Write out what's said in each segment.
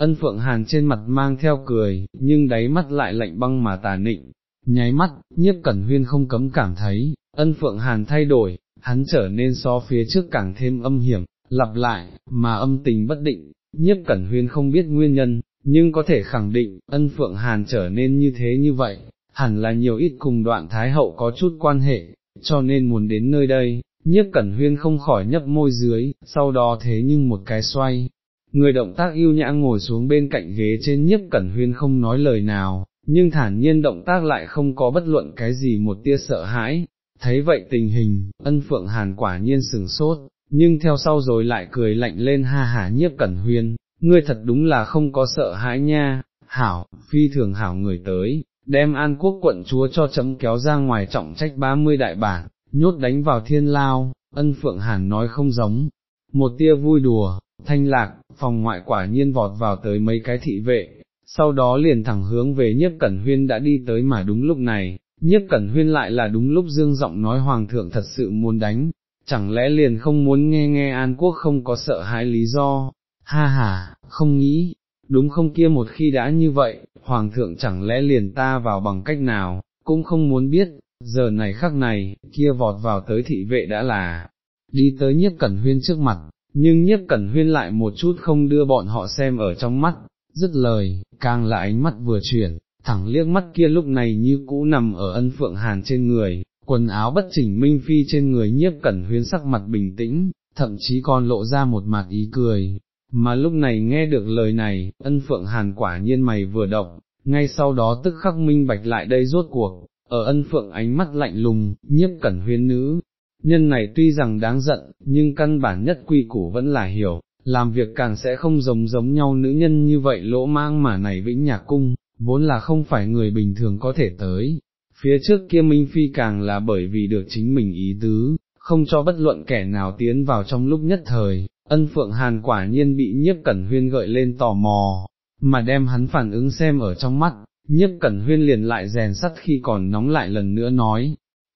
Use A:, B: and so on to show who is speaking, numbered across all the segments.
A: ân phượng hàn trên mặt mang theo cười, nhưng đáy mắt lại lạnh băng mà tà nịnh, nháy mắt, nhiếp cẩn huyên không cấm cảm thấy, ân phượng hàn thay đổi, hắn trở nên so phía trước càng thêm âm hiểm, lặp lại, mà âm tình bất định, nhiếp cẩn huyên không biết nguyên nhân, nhưng có thể khẳng định, ân phượng hàn trở nên như thế như vậy, hẳn là nhiều ít cùng đoạn thái hậu có chút quan hệ, cho nên muốn đến nơi đây, nhiếp cẩn huyên không khỏi nhấp môi dưới, sau đó thế nhưng một cái xoay. Người động tác yêu nhã ngồi xuống bên cạnh ghế trên nhiếp cẩn huyên không nói lời nào, nhưng thản nhiên động tác lại không có bất luận cái gì một tia sợ hãi, thấy vậy tình hình, ân phượng hàn quả nhiên sừng sốt, nhưng theo sau rồi lại cười lạnh lên ha hả nhiếp cẩn huyên, ngươi thật đúng là không có sợ hãi nha, hảo, phi thường hảo người tới, đem an quốc quận chúa cho chấm kéo ra ngoài trọng trách 30 đại bản, nhốt đánh vào thiên lao, ân phượng hàn nói không giống, một tia vui đùa, thanh lạc, phòng ngoại quả nhiên vọt vào tới mấy cái thị vệ, sau đó liền thẳng hướng về nhiếp cẩn huyên đã đi tới mà đúng lúc này, nhiếp cẩn huyên lại là đúng lúc dương giọng nói hoàng thượng thật sự muốn đánh, chẳng lẽ liền không muốn nghe nghe An Quốc không có sợ hãi lý do, ha ha, không nghĩ, đúng không kia một khi đã như vậy, hoàng thượng chẳng lẽ liền ta vào bằng cách nào, cũng không muốn biết, giờ này khắc này, kia vọt vào tới thị vệ đã là, đi tới nhiếp cẩn huyên trước mặt, nhưng nhiếp cẩn huyên lại một chút không đưa bọn họ xem ở trong mắt, dứt lời, càng là ánh mắt vừa chuyển, thẳng liếc mắt kia lúc này như cũ nằm ở ân phượng hàn trên người, quần áo bất chỉnh minh phi trên người nhiếp cẩn huyên sắc mặt bình tĩnh, thậm chí còn lộ ra một mặt ý cười, mà lúc này nghe được lời này, ân phượng hàn quả nhiên mày vừa động, ngay sau đó tức khắc minh bạch lại đây rốt cuộc, ở ân phượng ánh mắt lạnh lùng, nhiếp cẩn huyên nữ. Nhân này tuy rằng đáng giận, nhưng căn bản nhất quy củ vẫn là hiểu, làm việc càng sẽ không giống giống nhau nữ nhân như vậy lỗ mang mà này vĩnh nhạc cung, vốn là không phải người bình thường có thể tới. Phía trước kia Minh Phi càng là bởi vì được chính mình ý tứ, không cho bất luận kẻ nào tiến vào trong lúc nhất thời, ân phượng hàn quả nhiên bị nhiếp cẩn huyên gợi lên tò mò, mà đem hắn phản ứng xem ở trong mắt, nhiếp cẩn huyên liền lại rèn sắt khi còn nóng lại lần nữa nói,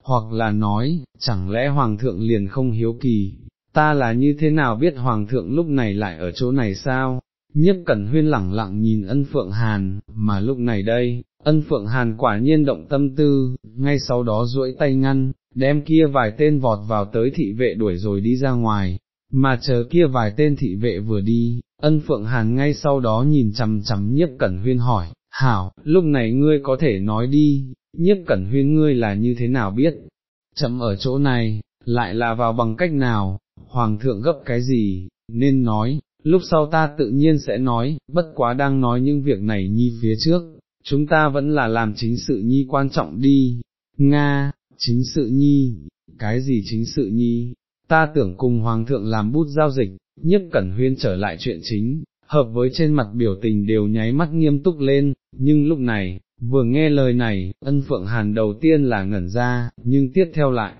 A: hoặc là nói, chẳng lẽ hoàng thượng liền không hiếu kỳ, ta là như thế nào biết hoàng thượng lúc này lại ở chỗ này sao? Nhếp cẩn huyên lẳng lặng nhìn ân phượng hàn, mà lúc này đây, ân phượng hàn quả nhiên động tâm tư, ngay sau đó duỗi tay ngăn, đem kia vài tên vọt vào tới thị vệ đuổi rồi đi ra ngoài, mà chờ kia vài tên thị vệ vừa đi, ân phượng hàn ngay sau đó nhìn chằm chằm nhiếp cẩn huyên hỏi, hảo, lúc này ngươi có thể nói đi, nhiếp cẩn huyên ngươi là như thế nào biết, chậm ở chỗ này, lại là vào bằng cách nào, hoàng thượng gấp cái gì, nên nói, lúc sau ta tự nhiên sẽ nói, bất quá đang nói những việc này nhi phía trước, chúng ta vẫn là làm chính sự nhi quan trọng đi, Nga, chính sự nhi, cái gì chính sự nhi, ta tưởng cùng hoàng thượng làm bút giao dịch, nhất cẩn huyên trở lại chuyện chính, hợp với trên mặt biểu tình đều nháy mắt nghiêm túc lên, nhưng lúc này, vừa nghe lời này, ân phượng hàn đầu tiên là ngẩn ra, nhưng tiếp theo lại,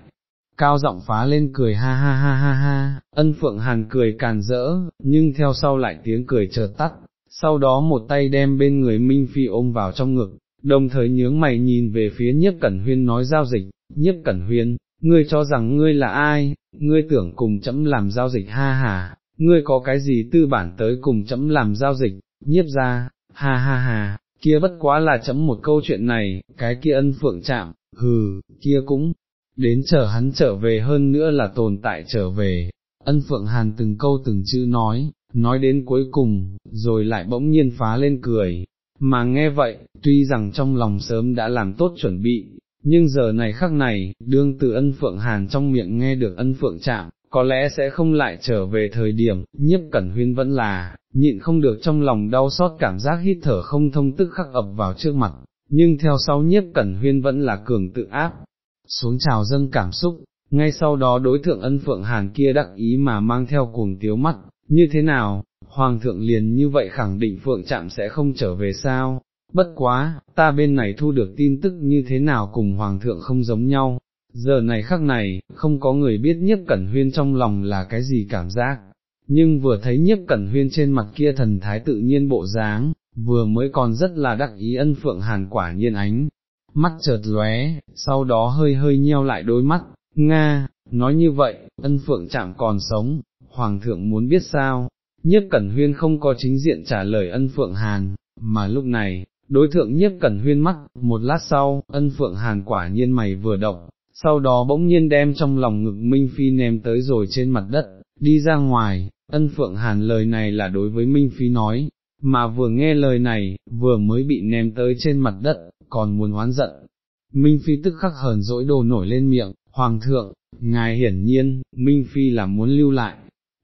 A: cao giọng phá lên cười ha ha ha ha ha, ân phượng hàn cười càn rỡ, nhưng theo sau lại tiếng cười chợt tắt, sau đó một tay đem bên người Minh Phi ôm vào trong ngực, đồng thời nhướng mày nhìn về phía nhiếp cẩn huyên nói giao dịch, nhiếp cẩn huyên, ngươi cho rằng ngươi là ai, ngươi tưởng cùng chấm làm giao dịch ha ha, ngươi có cái gì tư bản tới cùng chấm làm giao dịch, nhiếp ra, ha ha ha, kia bất quá là chấm một câu chuyện này, cái kia ân phượng chạm, hừ, kia cũng, đến chờ hắn trở về hơn nữa là tồn tại trở về, ân phượng hàn từng câu từng chữ nói, nói đến cuối cùng, rồi lại bỗng nhiên phá lên cười, mà nghe vậy, tuy rằng trong lòng sớm đã làm tốt chuẩn bị, nhưng giờ này khắc này, đương từ ân phượng hàn trong miệng nghe được ân phượng chạm, có lẽ sẽ không lại trở về thời điểm, nhiếp cẩn huyên vẫn là, nhịn không được trong lòng đau xót cảm giác hít thở không thông tức khắc ập vào trước mặt, nhưng theo sau nhiếp cẩn huyên vẫn là cường tự áp, xuống trào dâng cảm xúc, ngay sau đó đối thượng ân phượng hàn kia đắc ý mà mang theo cuồng tiếu mắt, như thế nào, hoàng thượng liền như vậy khẳng định phượng chạm sẽ không trở về sao, bất quá, ta bên này thu được tin tức như thế nào cùng hoàng thượng không giống nhau, giờ này khắc này, không có người biết nhiếp cẩn huyên trong lòng là cái gì cảm giác, nhưng vừa thấy nhiếp cẩn huyên trên mặt kia thần thái tự nhiên bộ dáng, vừa mới còn rất là đắc ý ân phượng hàn quả nhiên ánh, mắt chợt lóe, sau đó hơi hơi nheo lại đôi mắt, Nga, nói như vậy, ân phượng chạm còn sống, hoàng thượng muốn biết sao, nhiếp cẩn huyên không có chính diện trả lời ân phượng hàn, mà lúc này, đối thượng nhiếp cẩn huyên mắt, một lát sau, ân phượng hàn quả nhiên mày vừa động, sau đó bỗng nhiên đem trong lòng ngực Minh Phi ném tới rồi trên mặt đất, đi ra ngoài, ân phượng hàn lời này là đối với Minh Phi nói, mà vừa nghe lời này, vừa mới bị ném tới trên mặt đất, còn muốn oán giận. Minh Phi tức khắc hờn dỗi đồ nổi lên miệng, Hoàng thượng, ngài hiển nhiên, Minh Phi là muốn lưu lại,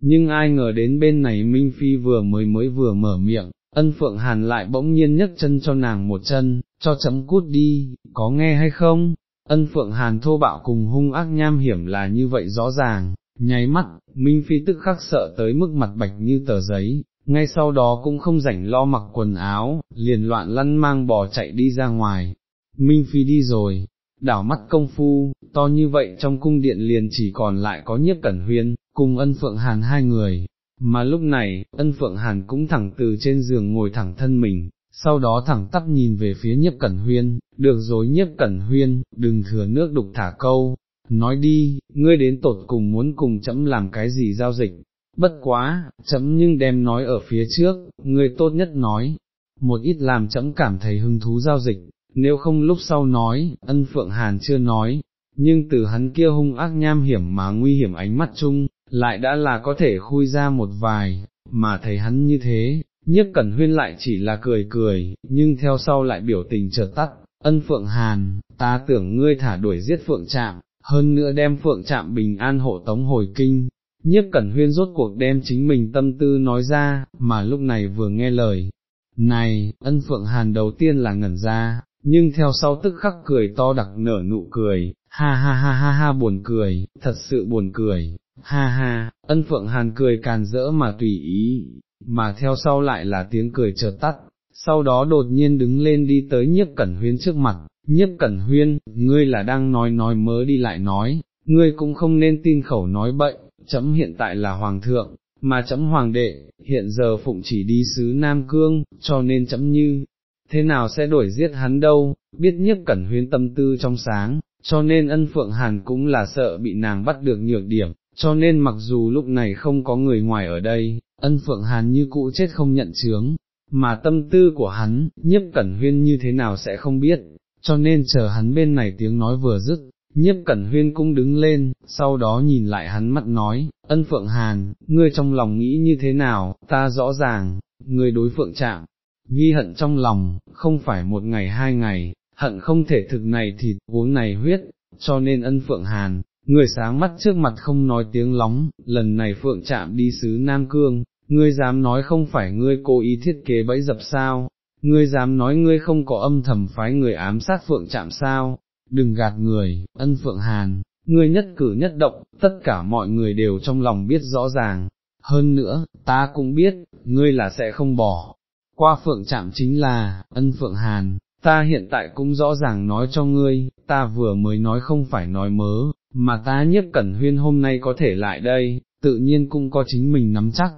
A: nhưng ai ngờ đến bên này Minh Phi vừa mới mới vừa mở miệng, ân phượng hàn lại bỗng nhiên nhấc chân cho nàng một chân, cho chấm cút đi, có nghe hay không? Ân phượng hàn thô bạo cùng hung ác nham hiểm là như vậy rõ ràng, nháy mắt, Minh Phi tức khắc sợ tới mức mặt bạch như tờ giấy, ngay sau đó cũng không rảnh lo mặc quần áo, liền loạn lăn mang bò chạy đi ra ngoài. Minh Phi đi rồi, đảo mắt công phu, to như vậy trong cung điện liền chỉ còn lại có nhiếp cẩn huyên, cùng ân phượng hàn hai người, mà lúc này, ân phượng hàn cũng thẳng từ trên giường ngồi thẳng thân mình, sau đó thẳng tắp nhìn về phía nhiếp cẩn huyên, được rồi nhiếp cẩn huyên, đừng thừa nước đục thả câu, nói đi, ngươi đến tột cùng muốn cùng chấm làm cái gì giao dịch, bất quá, chấm nhưng đem nói ở phía trước, ngươi tốt nhất nói, một ít làm chấm cảm thấy hứng thú giao dịch, nếu không lúc sau nói, ân phượng hàn chưa nói, nhưng từ hắn kia hung ác nham hiểm mà nguy hiểm ánh mắt chung, lại đã là có thể khui ra một vài, mà thấy hắn như thế, nhiếp cẩn huyên lại chỉ là cười cười, nhưng theo sau lại biểu tình chợt tắt, ân phượng hàn, ta tưởng ngươi thả đuổi giết phượng trạm, hơn nữa đem phượng trạm bình an hộ tống hồi kinh. Nhiếp cẩn huyên rốt cuộc đem chính mình tâm tư nói ra, mà lúc này vừa nghe lời. Này, ân phượng hàn đầu tiên là ngẩn ra, nhưng theo sau tức khắc cười to đặc nở nụ cười, ha ha ha ha ha buồn cười, thật sự buồn cười, ha ha, ân phượng hàn cười càn rỡ mà tùy ý, mà theo sau lại là tiếng cười chợt tắt, sau đó đột nhiên đứng lên đi tới nhiếp cẩn huyên trước mặt, nhiếp cẩn huyên, ngươi là đang nói nói mớ đi lại nói, ngươi cũng không nên tin khẩu nói bậy, chấm hiện tại là hoàng thượng, mà chấm hoàng đệ, hiện giờ phụng chỉ đi sứ Nam Cương, cho nên chấm như, thế nào sẽ đổi giết hắn đâu, biết nhiếp cẩn huyên tâm tư trong sáng, cho nên ân phượng hàn cũng là sợ bị nàng bắt được nhược điểm, cho nên mặc dù lúc này không có người ngoài ở đây, ân phượng hàn như cũ chết không nhận chướng, mà tâm tư của hắn, nhiếp cẩn huyên như thế nào sẽ không biết, cho nên chờ hắn bên này tiếng nói vừa dứt, nhiếp cẩn huyên cũng đứng lên, sau đó nhìn lại hắn mắt nói, ân phượng hàn, ngươi trong lòng nghĩ như thế nào, ta rõ ràng, ngươi đối phượng trạng, ghi hận trong lòng, không phải một ngày hai ngày, hận không thể thực này thịt uống này huyết, cho nên ân phượng hàn, người sáng mắt trước mặt không nói tiếng lóng, lần này phượng chạm đi xứ Nam Cương, ngươi dám nói không phải ngươi cố ý thiết kế bẫy dập sao, ngươi dám nói ngươi không có âm thầm phái người ám sát phượng chạm sao, đừng gạt người, ân phượng hàn, ngươi nhất cử nhất động, tất cả mọi người đều trong lòng biết rõ ràng, hơn nữa, ta cũng biết, ngươi là sẽ không bỏ, qua phượng chạm chính là, ân phượng hàn, ta hiện tại cũng rõ ràng nói cho ngươi, ta vừa mới nói không phải nói mớ, mà ta nhất cẩn huyên hôm nay có thể lại đây, tự nhiên cũng có chính mình nắm chắc.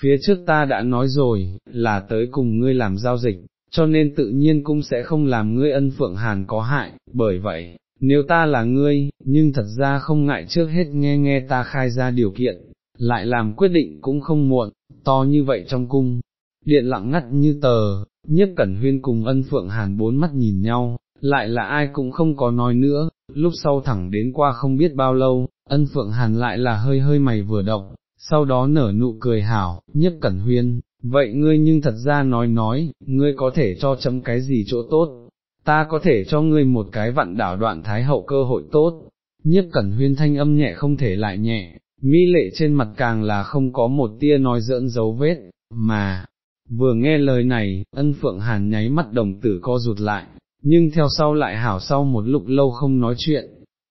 A: Phía trước ta đã nói rồi, là tới cùng ngươi làm giao dịch, cho nên tự nhiên cũng sẽ không làm ngươi ân phượng hàn có hại, bởi vậy, nếu ta là ngươi, nhưng thật ra không ngại trước hết nghe nghe ta khai ra điều kiện, lại làm quyết định cũng không muộn, to như vậy trong cung, điện lặng ngắt như tờ, nhiếp cẩn huyên cùng ân phượng hàn bốn mắt nhìn nhau, lại là ai cũng không có nói nữa, lúc sau thẳng đến qua không biết bao lâu, ân phượng hàn lại là hơi hơi mày vừa động, sau đó nở nụ cười hảo, nhất cẩn huyên, vậy ngươi nhưng thật ra nói nói, ngươi có thể cho chấm cái gì chỗ tốt, ta có thể cho ngươi một cái vặn đảo đoạn thái hậu cơ hội tốt, nhất cẩn huyên thanh âm nhẹ không thể lại nhẹ, mỹ lệ trên mặt càng là không có một tia nói dỡn dấu vết, mà, Vừa nghe lời này, ân phượng hàn nháy mắt đồng tử co rụt lại, nhưng theo sau lại hảo sau một lúc lâu không nói chuyện,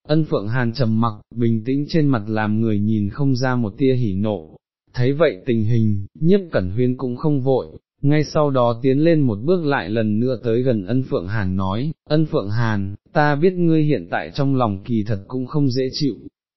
A: ân phượng hàn trầm mặc, bình tĩnh trên mặt làm người nhìn không ra một tia hỉ nộ, thấy vậy tình hình, nhiếp cẩn huyên cũng không vội, ngay sau đó tiến lên một bước lại lần nữa tới gần ân phượng hàn nói, ân phượng hàn, ta biết ngươi hiện tại trong lòng kỳ thật cũng không dễ chịu,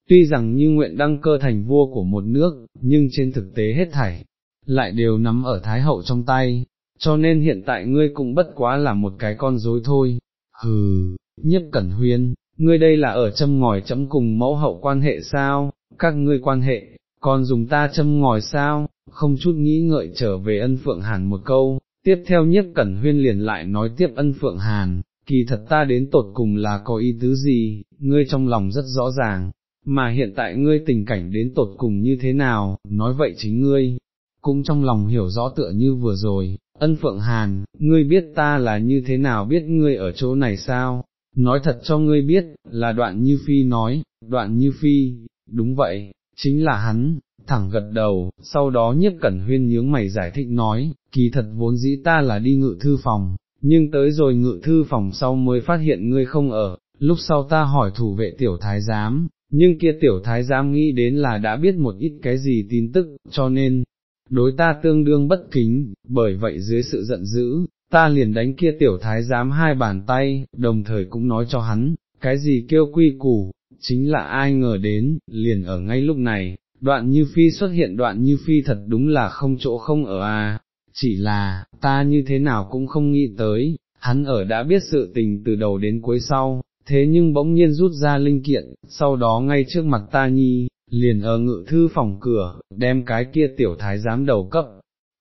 A: tuy rằng như nguyện đăng cơ thành vua của một nước, nhưng trên thực tế hết thảy, lại đều nắm ở Thái Hậu trong tay, cho nên hiện tại ngươi cũng bất quá là một cái con dối thôi, hừ, nhiếp cẩn huyên, ngươi đây là ở châm ngòi chấm cùng mẫu hậu quan hệ sao, các ngươi quan hệ, còn dùng ta châm ngòi sao, không chút nghĩ ngợi trở về ân phượng hàn một câu, tiếp theo nhiếp cẩn huyên liền lại nói tiếp ân phượng hàn, kỳ thật ta đến tột cùng là có ý tứ gì, ngươi trong lòng rất rõ ràng, mà hiện tại ngươi tình cảnh đến tột cùng như thế nào, nói vậy chính ngươi, cũng trong lòng hiểu rõ tựa như vừa rồi, ân phượng hàn, ngươi biết ta là như thế nào biết ngươi ở chỗ này sao, nói thật cho ngươi biết, là đoạn như phi nói, đoạn như phi, đúng vậy, chính là hắn, thẳng gật đầu, sau đó nhiếp cẩn huyên nhướng mày giải thích nói, kỳ thật vốn dĩ ta là đi ngự thư phòng, nhưng tới rồi ngự thư phòng sau mới phát hiện ngươi không ở, lúc sau ta hỏi thủ vệ tiểu thái giám, nhưng kia tiểu thái giám nghĩ đến là đã biết một ít cái gì tin tức, cho nên, đối ta tương đương bất kính, bởi vậy dưới sự giận dữ, ta liền đánh kia tiểu thái giám hai bàn tay, đồng thời cũng nói cho hắn, cái gì kêu quy củ, chính là ai ngờ đến, liền ở ngay lúc này, đoạn như phi xuất hiện đoạn như phi thật đúng là không chỗ không ở à, chỉ là, ta như thế nào cũng không nghĩ tới, hắn ở đã biết sự tình từ đầu đến cuối sau, thế nhưng bỗng nhiên rút ra linh kiện, sau đó ngay trước mặt ta nhi, liền ở ngự thư phòng cửa, đem cái kia tiểu thái giám đầu cấp,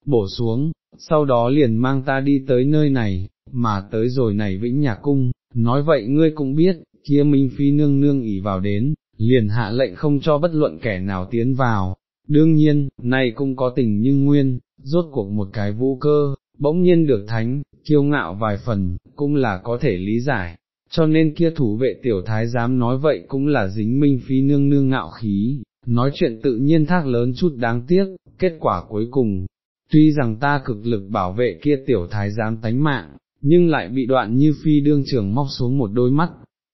A: bổ xuống, sau đó liền mang ta đi tới nơi này, mà tới rồi này vĩnh nhà cung, nói vậy ngươi cũng biết, kia Minh Phi nương nương ỉ vào đến, liền hạ lệnh không cho bất luận kẻ nào tiến vào, đương nhiên, này cũng có tình nhưng nguyên, rốt cuộc một cái vũ cơ, bỗng nhiên được thánh, kiêu ngạo vài phần, cũng là có thể lý giải, cho nên kia thủ vệ tiểu thái dám nói vậy cũng là dính Minh Phi nương nương ngạo khí, nói chuyện tự nhiên thác lớn chút đáng tiếc, kết quả cuối cùng, tuy rằng ta cực lực bảo vệ kia tiểu thái giám tánh mạng, nhưng lại bị đoạn như phi đương trường móc xuống một đôi mắt.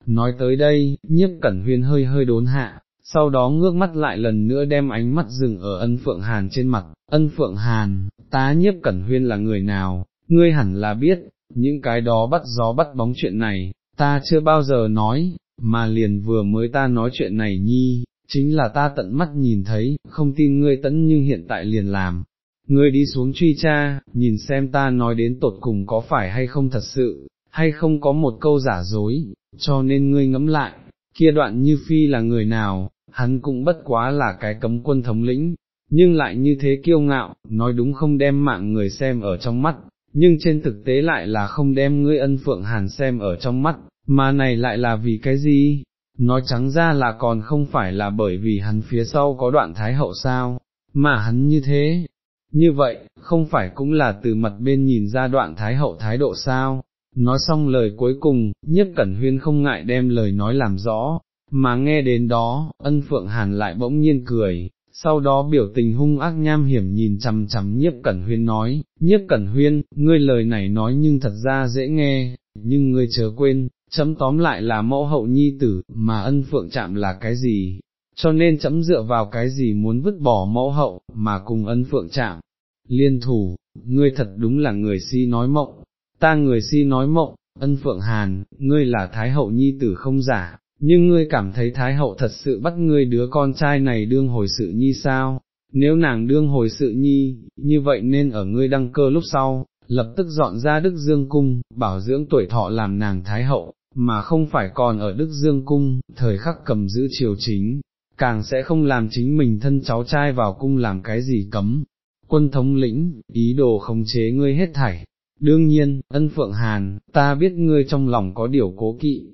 A: Nói tới đây, nhiếp cẩn huyên hơi hơi đốn hạ, sau đó ngước mắt lại lần nữa đem ánh mắt dừng ở ân phượng hàn trên mặt, ân phượng hàn, tá nhiếp cẩn huyên là người nào, ngươi hẳn là biết, những cái đó bắt gió bắt bóng chuyện này, ta chưa bao giờ nói, mà liền vừa mới ta nói chuyện này nhi, chính là ta tận mắt nhìn thấy, không tin ngươi tẫn nhưng hiện tại liền làm, ngươi đi xuống truy tra, nhìn xem ta nói đến tột cùng có phải hay không thật sự, hay không có một câu giả dối, cho nên ngươi ngẫm lại, kia đoạn như phi là người nào, hắn cũng bất quá là cái cấm quân thống lĩnh, nhưng lại như thế kiêu ngạo, nói đúng không đem mạng người xem ở trong mắt, nhưng trên thực tế lại là không đem ngươi ân phượng hàn xem ở trong mắt, mà này lại là vì cái gì? Nói trắng ra là còn không phải là bởi vì hắn phía sau có đoạn thái hậu sao, mà hắn như thế, như vậy, không phải cũng là từ mặt bên nhìn ra đoạn thái hậu thái độ sao, nói xong lời cuối cùng, nhất cẩn huyên không ngại đem lời nói làm rõ, mà nghe đến đó, ân phượng hàn lại bỗng nhiên cười, sau đó biểu tình hung ác nham hiểm nhìn chằm chằm nhiếp cẩn huyên nói, nhiếp cẩn huyên, ngươi lời này nói nhưng thật ra dễ nghe, nhưng ngươi chớ quên, chấm tóm lại là mẫu hậu nhi tử, mà ân phượng chạm là cái gì, cho nên chấm dựa vào cái gì muốn vứt bỏ mẫu hậu, mà cùng ân phượng chạm, liên thủ, ngươi thật đúng là người si nói mộng, ta người si nói mộng, ân phượng hàn, ngươi là thái hậu nhi tử không giả, nhưng ngươi cảm thấy thái hậu thật sự bắt ngươi đứa con trai này đương hồi sự nhi sao, nếu nàng đương hồi sự nhi, như vậy nên ở ngươi đăng cơ lúc sau, lập tức dọn ra Đức Dương Cung, bảo dưỡng tuổi thọ làm nàng thái hậu, mà không phải còn ở Đức Dương Cung, thời khắc cầm giữ triều chính, càng sẽ không làm chính mình thân cháu trai vào cung làm cái gì cấm. Quân thống lĩnh, ý đồ khống chế ngươi hết thảy. Đương nhiên, ân phượng hàn, ta biết ngươi trong lòng có điều cố kỵ,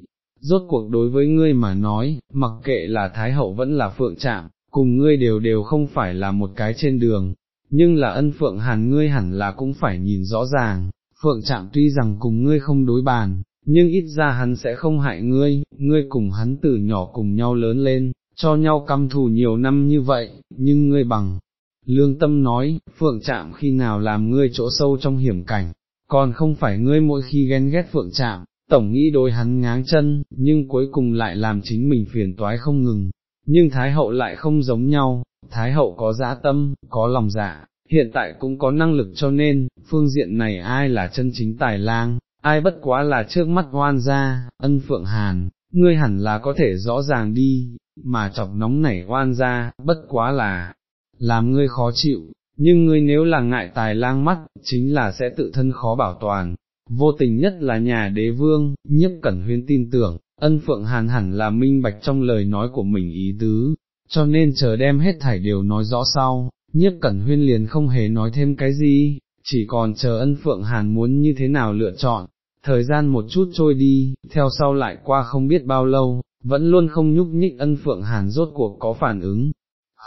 A: rốt cuộc đối với ngươi mà nói, mặc kệ là Thái Hậu vẫn là Phượng Trạm, cùng ngươi đều đều không phải là một cái trên đường, nhưng là ân Phượng Hàn ngươi hẳn là cũng phải nhìn rõ ràng, Phượng Trạm tuy rằng cùng ngươi không đối bàn, nhưng ít ra hắn sẽ không hại ngươi, ngươi cùng hắn từ nhỏ cùng nhau lớn lên, cho nhau căm thù nhiều năm như vậy, nhưng ngươi bằng. Lương tâm nói, Phượng Trạm khi nào làm ngươi chỗ sâu trong hiểm cảnh, còn không phải ngươi mỗi khi ghen ghét Phượng Trạm, tổng nghĩ đối hắn ngáng chân, nhưng cuối cùng lại làm chính mình phiền toái không ngừng, nhưng Thái Hậu lại không giống nhau, Thái Hậu có dã tâm, có lòng dạ, hiện tại cũng có năng lực cho nên, phương diện này ai là chân chính tài lang, ai bất quá là trước mắt hoan gia ân phượng hàn, ngươi hẳn là có thể rõ ràng đi, mà chọc nóng nảy hoan gia bất quá là, làm ngươi khó chịu, nhưng ngươi nếu là ngại tài lang mắt, chính là sẽ tự thân khó bảo toàn, vô tình nhất là nhà đế vương, nhiếp cẩn huyên tin tưởng, ân phượng hàn hẳn là minh bạch trong lời nói của mình ý tứ, cho nên chờ đem hết thảy đều nói rõ sau, nhiếp cẩn huyên liền không hề nói thêm cái gì, chỉ còn chờ ân phượng hàn muốn như thế nào lựa chọn, thời gian một chút trôi đi, theo sau lại qua không biết bao lâu, vẫn luôn không nhúc nhích ân phượng hàn rốt cuộc có phản ứng.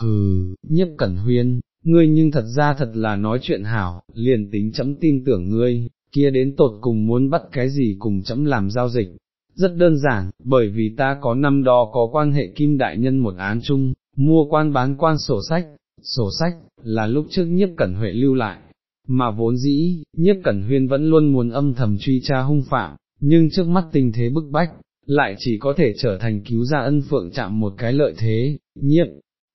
A: Hừ, nhiếp cẩn huyên, ngươi nhưng thật ra thật là nói chuyện hảo, liền tính chấm tin tưởng ngươi, kia đến tột cùng muốn bắt cái gì cùng chấm làm giao dịch. Rất đơn giản, bởi vì ta có năm đó có quan hệ kim đại nhân một án chung, mua quan bán quan sổ sách, sổ sách, là lúc trước nhiếp cẩn huệ lưu lại, mà vốn dĩ, nhiếp cẩn huyên vẫn luôn muốn âm thầm truy tra hung phạm, nhưng trước mắt tình thế bức bách, lại chỉ có thể trở thành cứu ra ân phượng chạm một cái lợi thế, nhiếp.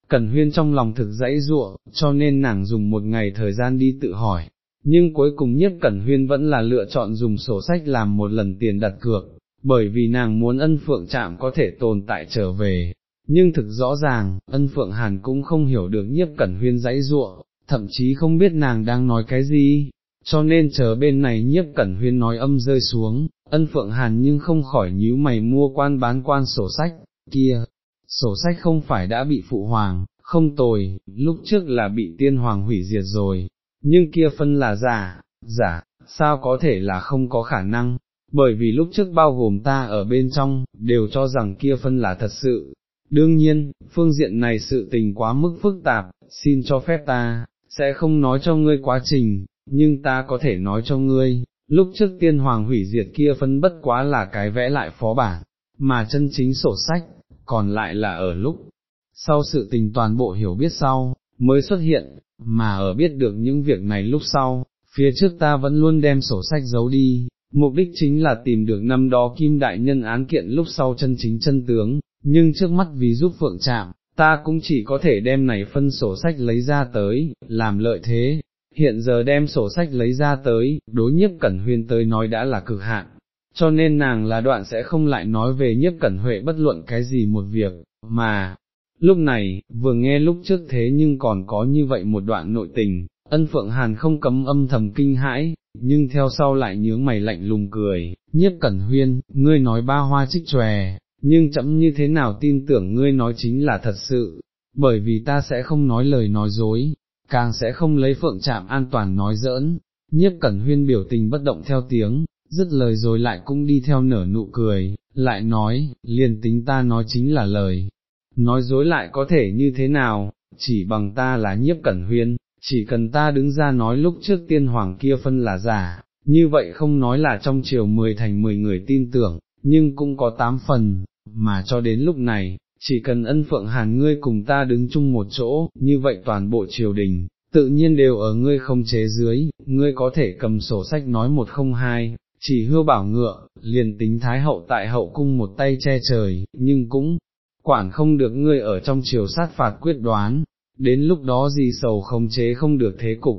A: Cẩn huyên trong lòng thực dãy ruộng, cho nên nàng dùng một ngày thời gian đi tự hỏi, nhưng cuối cùng nhiếp cẩn huyên vẫn là lựa chọn dùng sổ sách làm một lần tiền đặt cược, bởi vì nàng muốn ân phượng chạm có thể tồn tại trở về, nhưng thực rõ ràng, ân phượng hàn cũng không hiểu được nhiếp cẩn huyên dãy ruộng, thậm chí không biết nàng đang nói cái gì, cho nên chờ bên này nhiếp cẩn huyên nói âm rơi xuống, ân phượng hàn nhưng không khỏi nhíu mày mua quan bán quan sổ sách, kia, sổ sách không phải đã bị phụ hoàng, không tồi, lúc trước là bị tiên hoàng hủy diệt rồi, nhưng kia phân là giả, giả, sao có thể là không có khả năng, bởi vì lúc trước bao gồm ta ở bên trong, đều cho rằng kia phân là thật sự. Đương nhiên, phương diện này sự tình quá mức phức tạp, xin cho phép ta, sẽ không nói cho ngươi quá trình, nhưng ta có thể nói cho ngươi, lúc trước tiên hoàng hủy diệt kia phân bất quá là cái vẽ lại phó bản, mà chân chính sổ sách, còn lại là ở lúc, sau sự tình toàn bộ hiểu biết sau, mới xuất hiện, mà ở biết được những việc này lúc sau, phía trước ta vẫn luôn đem sổ sách giấu đi, mục đích chính là tìm được năm đó kim đại nhân án kiện lúc sau chân chính chân tướng, nhưng trước mắt vì giúp phượng chạm, ta cũng chỉ có thể đem này phân sổ sách lấy ra tới, làm lợi thế, hiện giờ đem sổ sách lấy ra tới, đối nhiếp cẩn huyên tới nói đã là cực hạn, cho nên nàng là đoạn sẽ không lại nói về nhiếp cẩn huệ bất luận cái gì một việc, mà, lúc này, vừa nghe lúc trước thế nhưng còn có như vậy một đoạn nội tình, ân phượng hàn không cấm âm thầm kinh hãi, nhưng theo sau lại nhướng mày lạnh lùng cười, nhiếp cẩn huyên, ngươi nói ba hoa trích tròe, nhưng chậm như thế nào tin tưởng ngươi nói chính là thật sự, bởi vì ta sẽ không nói lời nói dối, càng sẽ không lấy phượng trạm an toàn nói giỡn, nhiếp cẩn huyên biểu tình bất động theo tiếng, dứt lời rồi lại cũng đi theo nở nụ cười, lại nói, liền tính ta nói chính là lời, nói dối lại có thể như thế nào, chỉ bằng ta là nhiếp cẩn huyên, chỉ cần ta đứng ra nói lúc trước tiên hoàng kia phân là giả, như vậy không nói là trong chiều mười thành mười người tin tưởng, nhưng cũng có tám phần, mà cho đến lúc này, chỉ cần ân phượng hàn ngươi cùng ta đứng chung một chỗ, như vậy toàn bộ triều đình, tự nhiên đều ở ngươi không chế dưới, ngươi có thể cầm sổ sách nói một không hai, chỉ hưa bảo ngựa, liền tính thái hậu tại hậu cung một tay che trời, nhưng cũng, quản không được ngươi ở trong triều sát phạt quyết đoán, đến lúc đó gì sầu không chế không được thế cục.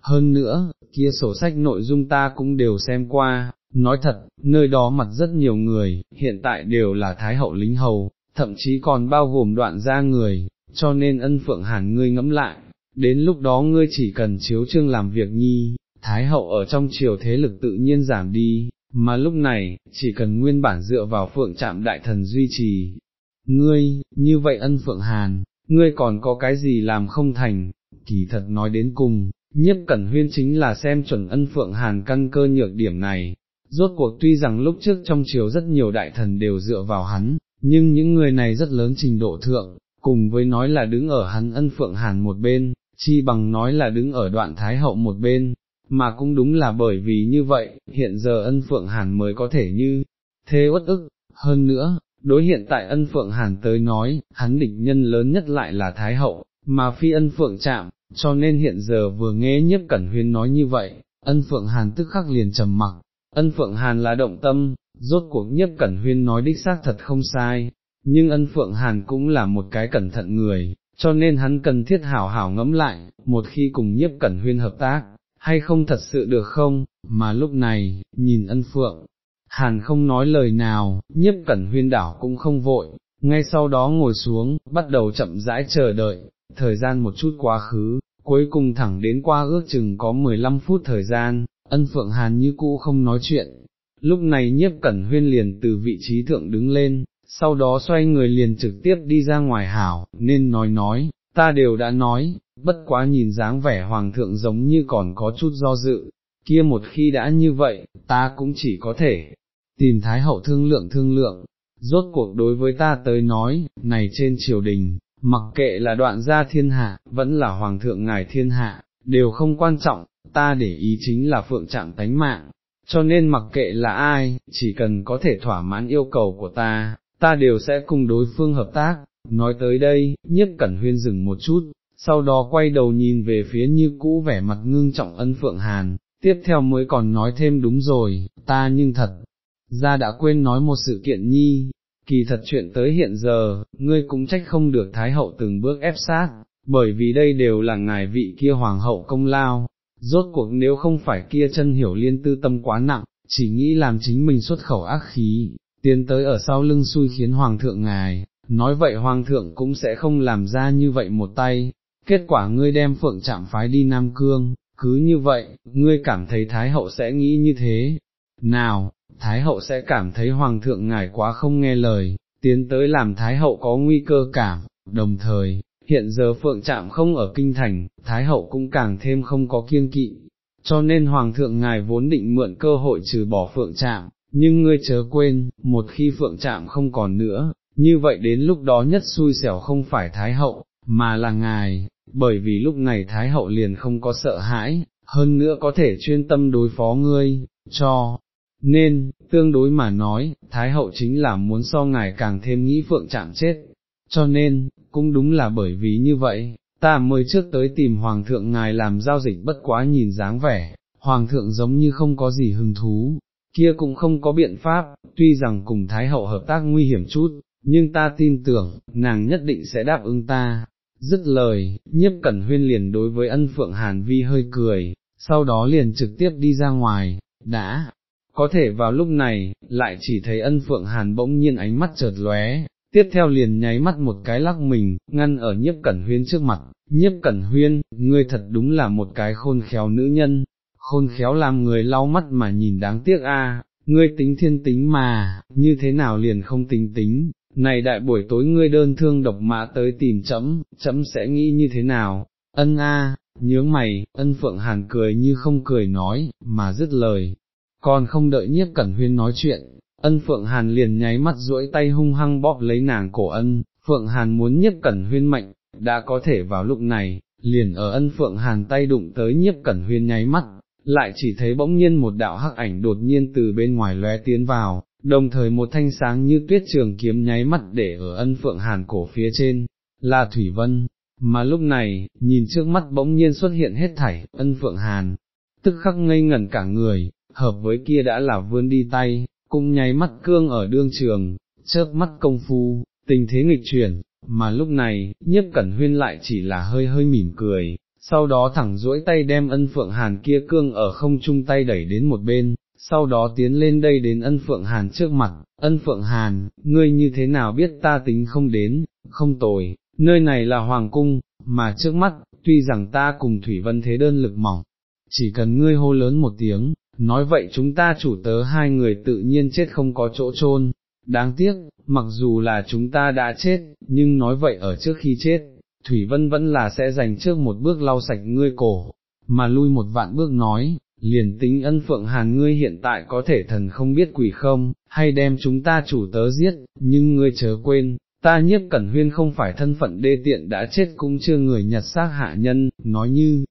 A: Hơn nữa, kia sổ sách nội dung ta cũng đều xem qua, nói thật, nơi đó mặt rất nhiều người, hiện tại đều là thái hậu lính hầu, thậm chí còn bao gồm đoạn gia người, cho nên ân phượng hàn ngươi ngẫm lại, đến lúc đó ngươi chỉ cần chiếu trương làm việc nhi, thái hậu ở trong triều thế lực tự nhiên giảm đi, mà lúc này, chỉ cần nguyên bản dựa vào phượng trạm đại thần duy trì. Ngươi, như vậy ân phượng hàn, ngươi còn có cái gì làm không thành, kỳ thật nói đến cùng, nhiếp cẩn huyên chính là xem chuẩn ân phượng hàn căn cơ nhược điểm này, rốt cuộc tuy rằng lúc trước trong triều rất nhiều đại thần đều dựa vào hắn, nhưng những người này rất lớn trình độ thượng, cùng với nói là đứng ở hắn ân phượng hàn một bên, chi bằng nói là đứng ở đoạn thái hậu một bên, mà cũng đúng là bởi vì như vậy, hiện giờ ân phượng hàn mới có thể như thế uất ức, hơn nữa, đối hiện tại ân phượng hàn tới nói, hắn địch nhân lớn nhất lại là thái hậu, mà phi ân phượng chạm, cho nên hiện giờ vừa nghe nhiếp cẩn huyên nói như vậy, ân phượng hàn tức khắc liền trầm mặc, ân phượng hàn là động tâm, rốt cuộc nhiếp cẩn huyên nói đích xác thật không sai, nhưng ân phượng hàn cũng là một cái cẩn thận người, cho nên hắn cần thiết hảo hảo ngẫm lại, một khi cùng nhiếp cẩn huyên hợp tác, hay không thật sự được không, mà lúc này, nhìn ân phượng, hàn không nói lời nào, nhiếp cẩn huyên đảo cũng không vội, ngay sau đó ngồi xuống, bắt đầu chậm rãi chờ đợi, thời gian một chút quá khứ, cuối cùng thẳng đến qua ước chừng có 15 phút thời gian, ân phượng hàn như cũ không nói chuyện, lúc này nhiếp cẩn huyên liền từ vị trí thượng đứng lên, sau đó xoay người liền trực tiếp đi ra ngoài hảo, nên nói nói, ta đều đã nói, bất quá nhìn dáng vẻ hoàng thượng giống như còn có chút do dự, kia một khi đã như vậy, ta cũng chỉ có thể tìm Thái Hậu thương lượng thương lượng, rốt cuộc đối với ta tới nói, này trên triều đình, mặc kệ là đoạn gia thiên hạ, vẫn là hoàng thượng ngài thiên hạ, đều không quan trọng, ta để ý chính là phượng trạng tánh mạng, cho nên mặc kệ là ai, chỉ cần có thể thỏa mãn yêu cầu của ta, ta đều sẽ cùng đối phương hợp tác, nói tới đây, nhất cẩn huyên dừng một chút, sau đó quay đầu nhìn về phía như cũ vẻ mặt ngưng trọng ân phượng hàn, tiếp theo mới còn nói thêm đúng rồi, ta nhưng thật, ra đã quên nói một sự kiện nhi, kỳ thật chuyện tới hiện giờ, ngươi cũng trách không được Thái Hậu từng bước ép sát, bởi vì đây đều là ngài vị kia Hoàng hậu công lao, rốt cuộc nếu không phải kia chân hiểu liên tư tâm quá nặng, chỉ nghĩ làm chính mình xuất khẩu ác khí, tiến tới ở sau lưng xui khiến Hoàng thượng ngài, nói vậy Hoàng thượng cũng sẽ không làm ra như vậy một tay, kết quả ngươi đem phượng chạm phái đi Nam Cương, cứ như vậy, ngươi cảm thấy Thái Hậu sẽ nghĩ như thế, nào, Thái Hậu sẽ cảm thấy Hoàng thượng ngài quá không nghe lời, tiến tới làm Thái Hậu có nguy cơ cảm, đồng thời, hiện giờ Phượng Trạm không ở Kinh Thành, Thái Hậu cũng càng thêm không có kiên kỵ, cho nên Hoàng thượng ngài vốn định mượn cơ hội trừ bỏ Phượng Trạm, nhưng ngươi chớ quên, một khi Phượng Trạm không còn nữa, như vậy đến lúc đó nhất xui xẻo không phải Thái Hậu, mà là ngài, bởi vì lúc này Thái Hậu liền không có sợ hãi, hơn nữa có thể chuyên tâm đối phó ngươi, cho nên, tương đối mà nói, Thái hậu chính là muốn so ngài càng thêm nghĩ phượng trạng chết, cho nên, cũng đúng là bởi vì như vậy, ta mới trước tới tìm Hoàng thượng ngài làm giao dịch bất quá nhìn dáng vẻ, Hoàng thượng giống như không có gì hứng thú, kia cũng không có biện pháp, tuy rằng cùng Thái hậu hợp tác nguy hiểm chút, nhưng ta tin tưởng, nàng nhất định sẽ đáp ứng ta. Dứt lời, nhiếp cẩn huyên liền đối với ân phượng hàn vi hơi cười, sau đó liền trực tiếp đi ra ngoài, đã, có thể vào lúc này, lại chỉ thấy ân phượng hàn bỗng nhiên ánh mắt chợt lóe, tiếp theo liền nháy mắt một cái lắc mình, ngăn ở nhiếp cẩn huyên trước mặt, nhiếp cẩn huyên, ngươi thật đúng là một cái khôn khéo nữ nhân, khôn khéo làm người lau mắt mà nhìn đáng tiếc a, ngươi tính thiên tính mà, như thế nào liền không tính tính, này đại buổi tối ngươi đơn thương độc mã tới tìm chấm, chấm sẽ nghĩ như thế nào, ân a, nhướng mày, ân phượng hàn cười như không cười nói, mà dứt lời, còn không đợi nhiếp cẩn huyên nói chuyện, ân Phượng Hàn liền nháy mắt duỗi tay hung hăng bóp lấy nàng cổ ân, Phượng Hàn muốn nhiếp cẩn huyên mạnh đã có thể vào lúc này, liền ở ân Phượng Hàn tay đụng tới nhiếp cẩn huyên nháy mắt, lại chỉ thấy bỗng nhiên một đạo hắc ảnh đột nhiên từ bên ngoài lóe tiến vào, đồng thời một thanh sáng như tuyết trường kiếm nháy mắt để ở ân Phượng Hàn cổ phía trên, là Thủy Vân, mà lúc này, nhìn trước mắt bỗng nhiên xuất hiện hết thảy, ân Phượng Hàn, tức khắc ngây ngẩn cả người, hợp với kia đã là vươn đi tay, cung nháy mắt cương ở đương trường, chớp mắt công phu, tình thế nghịch chuyển, mà lúc này, nhiếp cẩn huyên lại chỉ là hơi hơi mỉm cười, sau đó thẳng duỗi tay đem ân phượng hàn kia cương ở không trung tay đẩy đến một bên, sau đó tiến lên đây đến ân phượng hàn trước mặt, ân phượng hàn, ngươi như thế nào biết ta tính không đến, không tồi, nơi này là hoàng cung, mà trước mắt, tuy rằng ta cùng Thủy Vân thế đơn lực mỏng, chỉ cần ngươi hô lớn một tiếng, nói vậy chúng ta chủ tớ hai người tự nhiên chết không có chỗ chôn. đáng tiếc, mặc dù là chúng ta đã chết, nhưng nói vậy ở trước khi chết, Thủy Vân vẫn là sẽ dành trước một bước lau sạch ngươi cổ, mà lui một vạn bước nói, liền tính ân phượng hàn ngươi hiện tại có thể thần không biết quỷ không, hay đem chúng ta chủ tớ giết, nhưng ngươi chớ quên, ta nhiếp cẩn huyên không phải thân phận đê tiện đã chết cũng chưa người nhặt xác hạ nhân, nói như,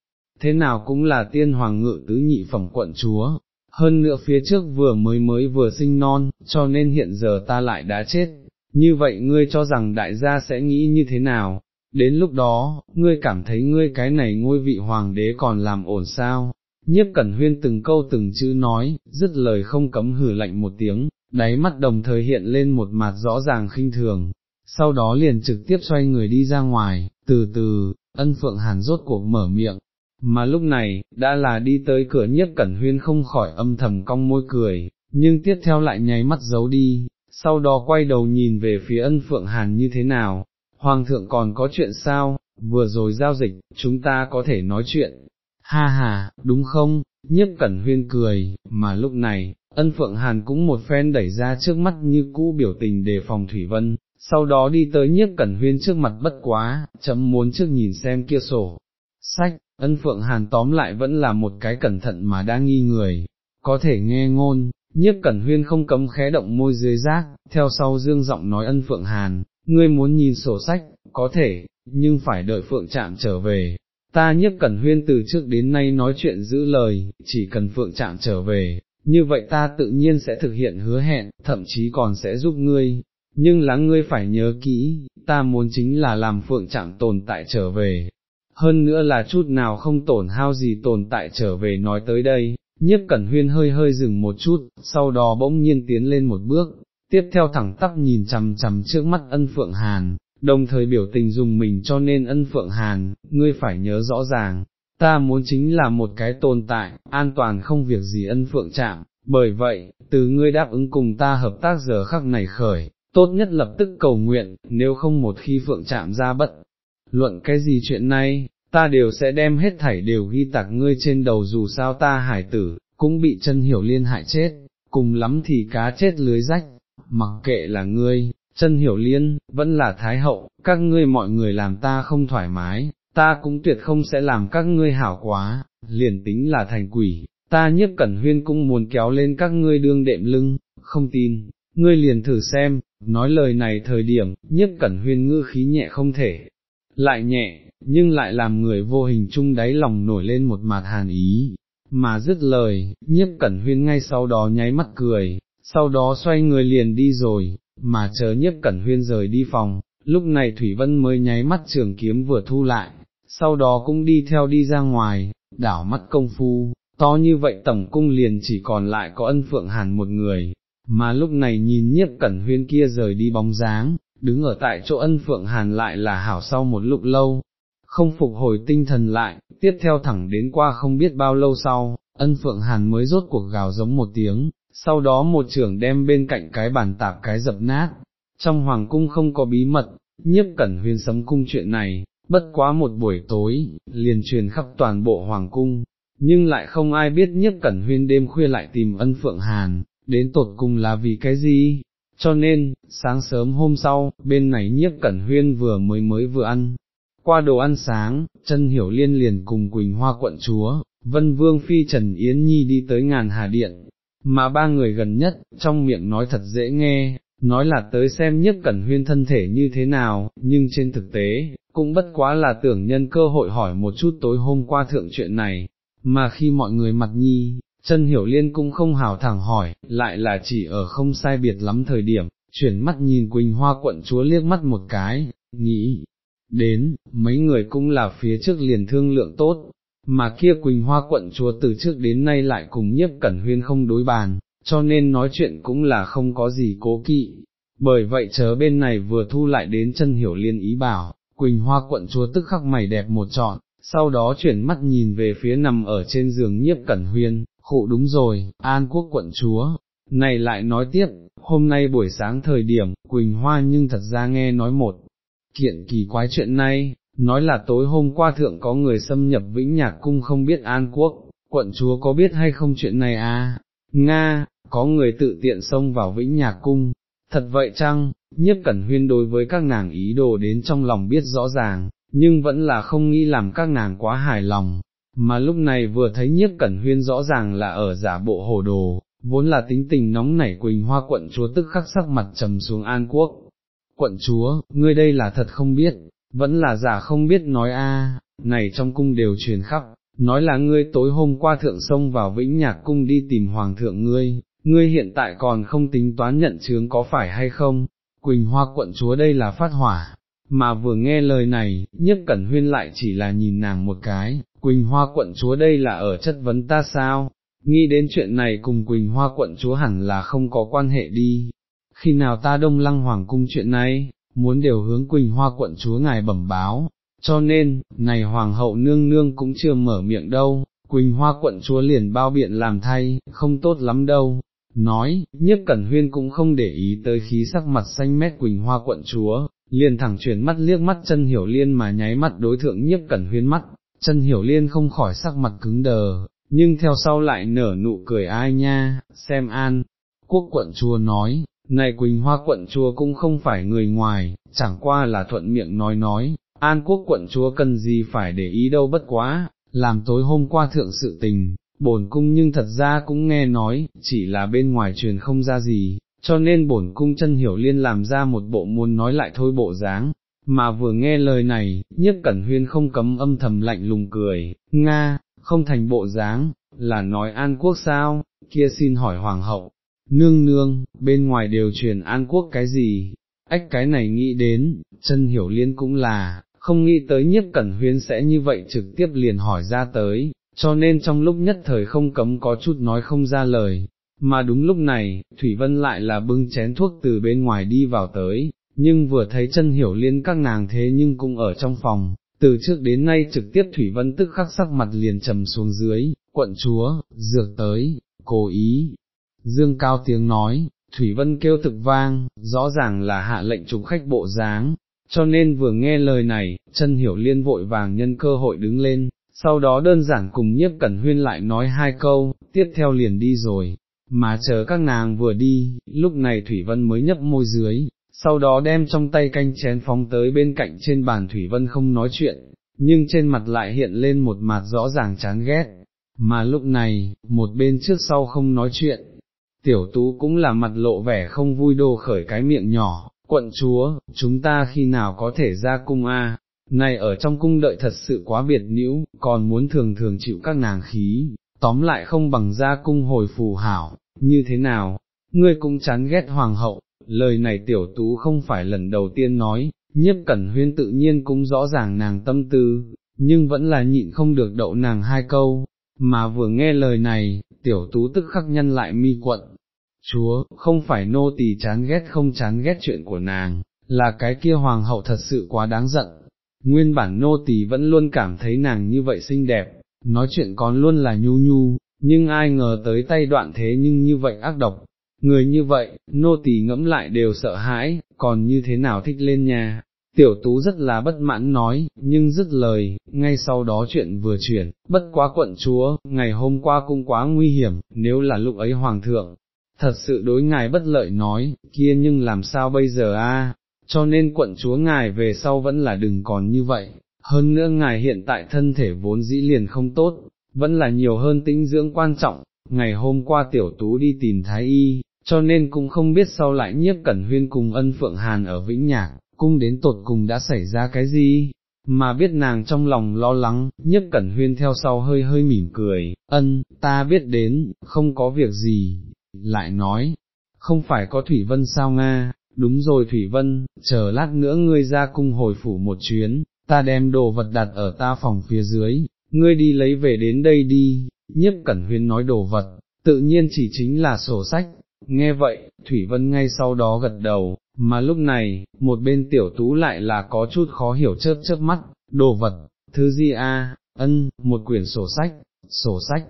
A: thế nào cũng là tiên hoàng ngự tứ nhị phẩm quận chúa, hơn nữa phía trước vừa mới mới vừa sinh non, cho nên hiện giờ ta lại đã chết, như vậy ngươi cho rằng đại gia sẽ nghĩ như thế nào, đến lúc đó, ngươi cảm thấy ngươi cái này ngôi vị hoàng đế còn làm ổn sao, nhiếp cẩn huyên từng câu từng chữ nói, dứt lời không cấm hử lạnh một tiếng, đáy mắt đồng thời hiện lên một mặt rõ ràng khinh thường, sau đó liền trực tiếp xoay người đi ra ngoài, từ từ, ân phượng hàn rốt cuộc mở miệng, mà lúc này, đã là đi tới cửa nhất cẩn huyên không khỏi âm thầm cong môi cười, nhưng tiếp theo lại nháy mắt giấu đi, sau đó quay đầu nhìn về phía ân phượng hàn như thế nào, hoàng thượng còn có chuyện sao, vừa rồi giao dịch, chúng ta có thể nói chuyện, ha ha, đúng không, nhất cẩn huyên cười, mà lúc này, ân phượng hàn cũng một phen đẩy ra trước mắt như cũ biểu tình đề phòng thủy vân, sau đó đi tới nhiếp cẩn huyên trước mặt bất quá, chấm muốn trước nhìn xem kia sổ, sách, ân phượng hàn tóm lại vẫn là một cái cẩn thận mà đã nghi người, có thể nghe ngôn, nhiếp cẩn huyên không cấm khẽ động môi dưới rác, theo sau dương giọng nói ân phượng hàn, ngươi muốn nhìn sổ sách, có thể, nhưng phải đợi phượng Trạm trở về. Ta nhiếp cẩn huyên từ trước đến nay nói chuyện giữ lời, chỉ cần phượng Trạm trở về, như vậy ta tự nhiên sẽ thực hiện hứa hẹn, thậm chí còn sẽ giúp ngươi, nhưng là ngươi phải nhớ kỹ, ta muốn chính là làm phượng Trạm tồn tại trở về, hơn nữa là chút nào không tổn hao gì tồn tại trở về nói tới đây, nhiếp cẩn huyên hơi hơi dừng một chút, sau đó bỗng nhiên tiến lên một bước, tiếp theo thẳng tắp nhìn chằm chằm trước mắt ân phượng hàn, đồng thời biểu tình dùng mình cho nên ân phượng hàn, ngươi phải nhớ rõ ràng, ta muốn chính là một cái tồn tại, an toàn không việc gì ân phượng chạm, bởi vậy, từ ngươi đáp ứng cùng ta hợp tác giờ khắc này khởi, tốt nhất lập tức cầu nguyện, nếu không một khi phượng chạm ra bất, luận cái gì chuyện này, ta đều sẽ đem hết thảy đều ghi tạc ngươi trên đầu dù sao ta hải tử, cũng bị chân hiểu liên hại chết, cùng lắm thì cá chết lưới rách, mặc kệ là ngươi, chân hiểu liên, vẫn là thái hậu, các ngươi mọi người làm ta không thoải mái, ta cũng tuyệt không sẽ làm các ngươi hảo quá, liền tính là thành quỷ, ta nhất cẩn huyên cũng muốn kéo lên các ngươi đương đệm lưng, không tin, ngươi liền thử xem, nói lời này thời điểm, nhất cẩn huyên ngữ khí nhẹ không thể, lại nhẹ, nhưng lại làm người vô hình chung đáy lòng nổi lên một mặt hàn ý, mà dứt lời, nhiếp cẩn huyên ngay sau đó nháy mắt cười, sau đó xoay người liền đi rồi, mà chờ nhiếp cẩn huyên rời đi phòng, lúc này Thủy Vân mới nháy mắt trường kiếm vừa thu lại, sau đó cũng đi theo đi ra ngoài, đảo mắt công phu, to như vậy tổng cung liền chỉ còn lại có ân phượng hàn một người, mà lúc này nhìn nhiếp cẩn huyên kia rời đi bóng dáng, đứng ở tại chỗ ân phượng hàn lại là hảo sau một lúc lâu, không phục hồi tinh thần lại, tiếp theo thẳng đến qua không biết bao lâu sau, ân phượng hàn mới rốt cuộc gào giống một tiếng, sau đó một trưởng đem bên cạnh cái bàn tạp cái dập nát, trong hoàng cung không có bí mật, nhiếp cẩn huyên sấm cung chuyện này, bất quá một buổi tối, liền truyền khắp toàn bộ hoàng cung, nhưng lại không ai biết nhiếp cẩn huyên đêm khuya lại tìm ân phượng hàn, đến tột cùng là vì cái gì, cho nên, sáng sớm hôm sau, bên này nhiếp cẩn huyên vừa mới mới vừa ăn. Qua đồ ăn sáng, chân hiểu liên liền cùng Quỳnh Hoa quận chúa, Vân Vương Phi Trần Yến Nhi đi tới ngàn hà điện, mà ba người gần nhất, trong miệng nói thật dễ nghe, nói là tới xem nhất cẩn huyên thân thể như thế nào, nhưng trên thực tế, cũng bất quá là tưởng nhân cơ hội hỏi một chút tối hôm qua thượng chuyện này, mà khi mọi người mặt nhi, chân hiểu liên cũng không hào thẳng hỏi, lại là chỉ ở không sai biệt lắm thời điểm, chuyển mắt nhìn Quỳnh Hoa quận chúa liếc mắt một cái, nghĩ, đến, mấy người cũng là phía trước liền thương lượng tốt, mà kia Quỳnh Hoa quận chúa từ trước đến nay lại cùng nhiếp cẩn huyên không đối bàn, cho nên nói chuyện cũng là không có gì cố kỵ, bởi vậy chớ bên này vừa thu lại đến chân hiểu liên ý bảo, Quỳnh Hoa quận chúa tức khắc mày đẹp một trọn, sau đó chuyển mắt nhìn về phía nằm ở trên giường nhiếp cẩn huyên, khụ đúng rồi, An Quốc quận chúa, này lại nói tiếp, hôm nay buổi sáng thời điểm, Quỳnh Hoa nhưng thật ra nghe nói một kiện kỳ quái chuyện này, nói là tối hôm qua thượng có người xâm nhập Vĩnh Nhạc Cung không biết An Quốc, quận chúa có biết hay không chuyện này à, Nga, có người tự tiện xông vào Vĩnh Nhạc Cung, thật vậy chăng, nhiếp cẩn huyên đối với các nàng ý đồ đến trong lòng biết rõ ràng, nhưng vẫn là không nghĩ làm các nàng quá hài lòng, mà lúc này vừa thấy nhiếp cẩn huyên rõ ràng là ở giả bộ hồ đồ, vốn là tính tình nóng nảy Quỳnh Hoa quận chúa tức khắc sắc mặt trầm xuống An Quốc. Quận chúa, ngươi đây là thật không biết, vẫn là giả không biết nói a, này trong cung đều truyền khắp, nói là ngươi tối hôm qua thượng sông vào Vĩnh Nhạc cung đi tìm hoàng thượng ngươi, ngươi hiện tại còn không tính toán nhận chướng có phải hay không, Quỳnh Hoa quận chúa đây là phát hỏa, mà vừa nghe lời này, nhất cẩn huyên lại chỉ là nhìn nàng một cái, Quỳnh Hoa quận chúa đây là ở chất vấn ta sao, nghĩ đến chuyện này cùng Quỳnh Hoa quận chúa hẳn là không có quan hệ đi, khi nào ta đông lăng hoàng cung chuyện này, muốn đều hướng Quỳnh Hoa quận chúa ngài bẩm báo, cho nên, này hoàng hậu nương nương cũng chưa mở miệng đâu, Quỳnh Hoa quận chúa liền bao biện làm thay, không tốt lắm đâu. Nói, nhất cẩn huyên cũng không để ý tới khí sắc mặt xanh mét Quỳnh Hoa quận chúa, liền thẳng chuyển mắt liếc mắt chân hiểu liên mà nháy mắt đối thượng nhiếp cẩn huyên mắt, chân hiểu liên không khỏi sắc mặt cứng đờ, nhưng theo sau lại nở nụ cười ai nha, xem an, quốc quận chúa nói, này Quỳnh Hoa quận chúa cũng không phải người ngoài, chẳng qua là thuận miệng nói nói, An Quốc quận chúa cần gì phải để ý đâu bất quá, làm tối hôm qua thượng sự tình, bổn cung nhưng thật ra cũng nghe nói, chỉ là bên ngoài truyền không ra gì, cho nên bổn cung chân hiểu liên làm ra một bộ muốn nói lại thôi bộ dáng, mà vừa nghe lời này, nhất cẩn huyên không cấm âm thầm lạnh lùng cười, Nga, không thành bộ dáng, là nói an quốc sao, kia xin hỏi hoàng hậu, nương nương, bên ngoài đều truyền an quốc cái gì, ách cái này nghĩ đến, chân hiểu liên cũng là, không nghĩ tới nhiếp cẩn huyên sẽ như vậy trực tiếp liền hỏi ra tới, cho nên trong lúc nhất thời không cấm có chút nói không ra lời, mà đúng lúc này, Thủy Vân lại là bưng chén thuốc từ bên ngoài đi vào tới, nhưng vừa thấy chân hiểu liên các nàng thế nhưng cũng ở trong phòng, từ trước đến nay trực tiếp Thủy Vân tức khắc sắc mặt liền trầm xuống dưới, quận chúa, dược tới, cố ý, dương cao tiếng nói, Thủy Vân kêu thực vang, rõ ràng là hạ lệnh chúng khách bộ dáng, cho nên vừa nghe lời này, chân hiểu liên vội vàng nhân cơ hội đứng lên, sau đó đơn giản cùng nhiếp cẩn huyên lại nói hai câu, tiếp theo liền đi rồi, mà chờ các nàng vừa đi, lúc này Thủy Vân mới nhấp môi dưới, sau đó đem trong tay canh chén phóng tới bên cạnh trên bàn Thủy Vân không nói chuyện, nhưng trên mặt lại hiện lên một mặt rõ ràng chán ghét, mà lúc này, một bên trước sau không nói chuyện, tiểu tú cũng là mặt lộ vẻ không vui đô khởi cái miệng nhỏ, quận chúa, chúng ta khi nào có thể ra cung a? này ở trong cung đợi thật sự quá biệt nữ, còn muốn thường thường chịu các nàng khí, tóm lại không bằng ra cung hồi phù hảo, như thế nào, ngươi cũng chán ghét hoàng hậu, lời này tiểu tú không phải lần đầu tiên nói, nhiếp cẩn huyên tự nhiên cũng rõ ràng nàng tâm tư, nhưng vẫn là nhịn không được đậu nàng hai câu, mà vừa nghe lời này, tiểu tú tức khắc nhân lại mi quận. Chúa, không phải nô tỳ chán ghét không chán ghét chuyện của nàng, là cái kia hoàng hậu thật sự quá đáng giận. Nguyên bản nô tỳ vẫn luôn cảm thấy nàng như vậy xinh đẹp, nói chuyện còn luôn là nhu nhu, nhưng ai ngờ tới tay đoạn thế nhưng như vậy ác độc, người như vậy, nô tỳ ngẫm lại đều sợ hãi, còn như thế nào thích lên nhà. Tiểu tú rất là bất mãn nói, nhưng dứt lời, ngay sau đó chuyện vừa chuyển, bất quá quận chúa, ngày hôm qua cũng quá nguy hiểm, nếu là lúc ấy hoàng thượng, thật sự đối ngài bất lợi nói, kia nhưng làm sao bây giờ a? cho nên quận chúa ngài về sau vẫn là đừng còn như vậy, hơn nữa ngài hiện tại thân thể vốn dĩ liền không tốt, vẫn là nhiều hơn tính dưỡng quan trọng, ngày hôm qua tiểu tú đi tìm thái y, cho nên cũng không biết sau lại nhiếp cẩn huyên cùng ân phượng hàn ở Vĩnh Nhạc, cung đến tột cùng đã xảy ra cái gì, mà biết nàng trong lòng lo lắng, nhiếp cẩn huyên theo sau hơi hơi mỉm cười, ân, ta biết đến, không có việc gì, lại nói, không phải có Thủy Vân sao Nga, đúng rồi Thủy Vân, chờ lát nữa ngươi ra cung hồi phủ một chuyến, ta đem đồ vật đặt ở ta phòng phía dưới, ngươi đi lấy về đến đây đi, nhiếp cẩn huyên nói đồ vật, tự nhiên chỉ chính là sổ sách, nghe vậy, Thủy Vân ngay sau đó gật đầu, mà lúc này, một bên tiểu tú lại là có chút khó hiểu chớp chớp mắt, đồ vật, thứ gì a? ân, một quyển sổ sách, sổ sách,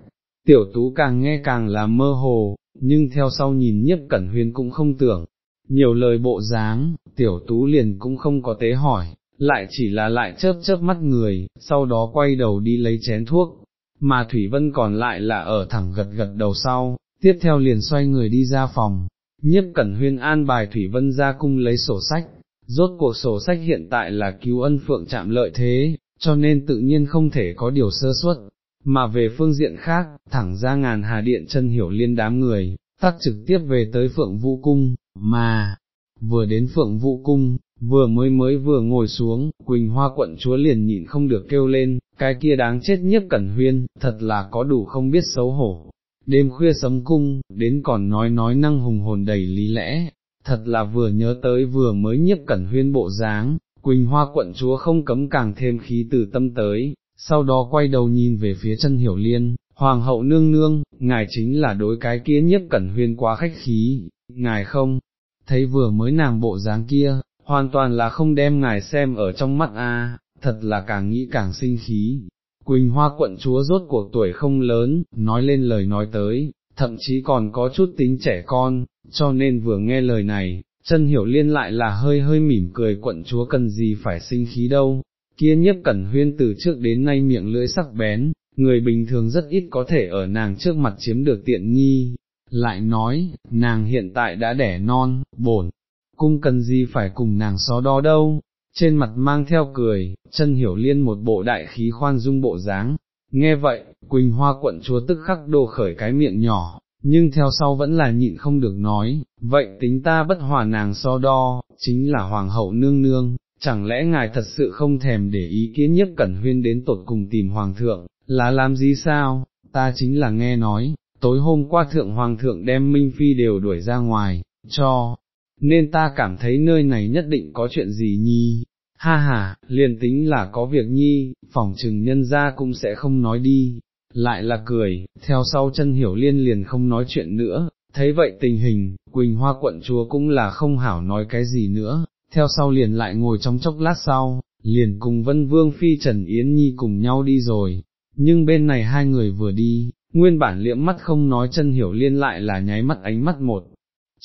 A: tiểu tú càng nghe càng là mơ hồ, nhưng theo sau nhìn nhiếp cẩn huyên cũng không tưởng, nhiều lời bộ dáng, tiểu tú liền cũng không có tế hỏi, lại chỉ là lại chớp chớp mắt người, sau đó quay đầu đi lấy chén thuốc, mà Thủy Vân còn lại là ở thẳng gật gật đầu sau, tiếp theo liền xoay người đi ra phòng, nhiếp cẩn huyên an bài Thủy Vân ra cung lấy sổ sách, rốt cuộc sổ sách hiện tại là cứu ân phượng chạm lợi thế, cho nên tự nhiên không thể có điều sơ suất, mà về phương diện khác, thẳng ra ngàn hà điện chân hiểu liên đám người, tắt trực tiếp về tới phượng vũ cung, mà, vừa đến phượng vũ cung, vừa mới mới vừa ngồi xuống, Quỳnh Hoa quận chúa liền nhịn không được kêu lên, cái kia đáng chết nhiếp cẩn huyên, thật là có đủ không biết xấu hổ. Đêm khuya sấm cung, đến còn nói nói năng hùng hồn đầy lý lẽ, thật là vừa nhớ tới vừa mới nhiếp cẩn huyên bộ dáng, Quỳnh Hoa quận chúa không cấm càng thêm khí từ tâm tới, sau đó quay đầu nhìn về phía chân hiểu liên, Hoàng hậu nương nương, ngài chính là đối cái kia nhiếp cẩn huyên quá khách khí, ngài không, thấy vừa mới nàng bộ dáng kia, hoàn toàn là không đem ngài xem ở trong mắt a, thật là càng nghĩ càng sinh khí. Quỳnh Hoa quận chúa rốt cuộc tuổi không lớn, nói lên lời nói tới, thậm chí còn có chút tính trẻ con, cho nên vừa nghe lời này, chân hiểu liên lại là hơi hơi mỉm cười quận chúa cần gì phải sinh khí đâu, kia nhất cẩn huyên từ trước đến nay miệng lưỡi sắc bén, người bình thường rất ít có thể ở nàng trước mặt chiếm được tiện nghi, lại nói, nàng hiện tại đã đẻ non, bổn, cung cần gì phải cùng nàng xó đó đâu, trên mặt mang theo cười, chân hiểu liên một bộ đại khí khoan dung bộ dáng. Nghe vậy, Quỳnh Hoa quận chúa tức khắc đồ khởi cái miệng nhỏ, nhưng theo sau vẫn là nhịn không được nói, vậy tính ta bất hòa nàng so đo, chính là hoàng hậu nương nương, chẳng lẽ ngài thật sự không thèm để ý kiến nhất cẩn huyên đến tột cùng tìm hoàng thượng, là làm gì sao, ta chính là nghe nói, tối hôm qua thượng hoàng thượng đem Minh Phi đều đuổi ra ngoài, cho, nên ta cảm thấy nơi này nhất định có chuyện gì nhi, ha ha, liền tính là có việc nhi, phòng trừng nhân ra cũng sẽ không nói đi, lại là cười, theo sau chân hiểu liên liền không nói chuyện nữa, thấy vậy tình hình, Quỳnh Hoa quận chúa cũng là không hảo nói cái gì nữa, theo sau liền lại ngồi trong chốc lát sau, liền cùng Vân Vương Phi Trần Yến Nhi cùng nhau đi rồi, nhưng bên này hai người vừa đi, nguyên bản liễm mắt không nói chân hiểu liên lại là nháy mắt ánh mắt một,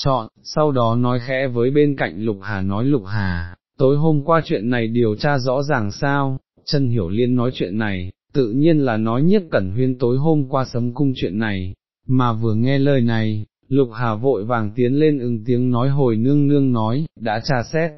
A: chọn, sau đó nói khẽ với bên cạnh Lục Hà nói Lục Hà, tối hôm qua chuyện này điều tra rõ ràng sao, chân hiểu liên nói chuyện này, tự nhiên là nói nhiếp cẩn huyên tối hôm qua sấm cung chuyện này, mà vừa nghe lời này, Lục Hà vội vàng tiến lên ứng tiếng nói hồi nương nương nói, đã tra xét,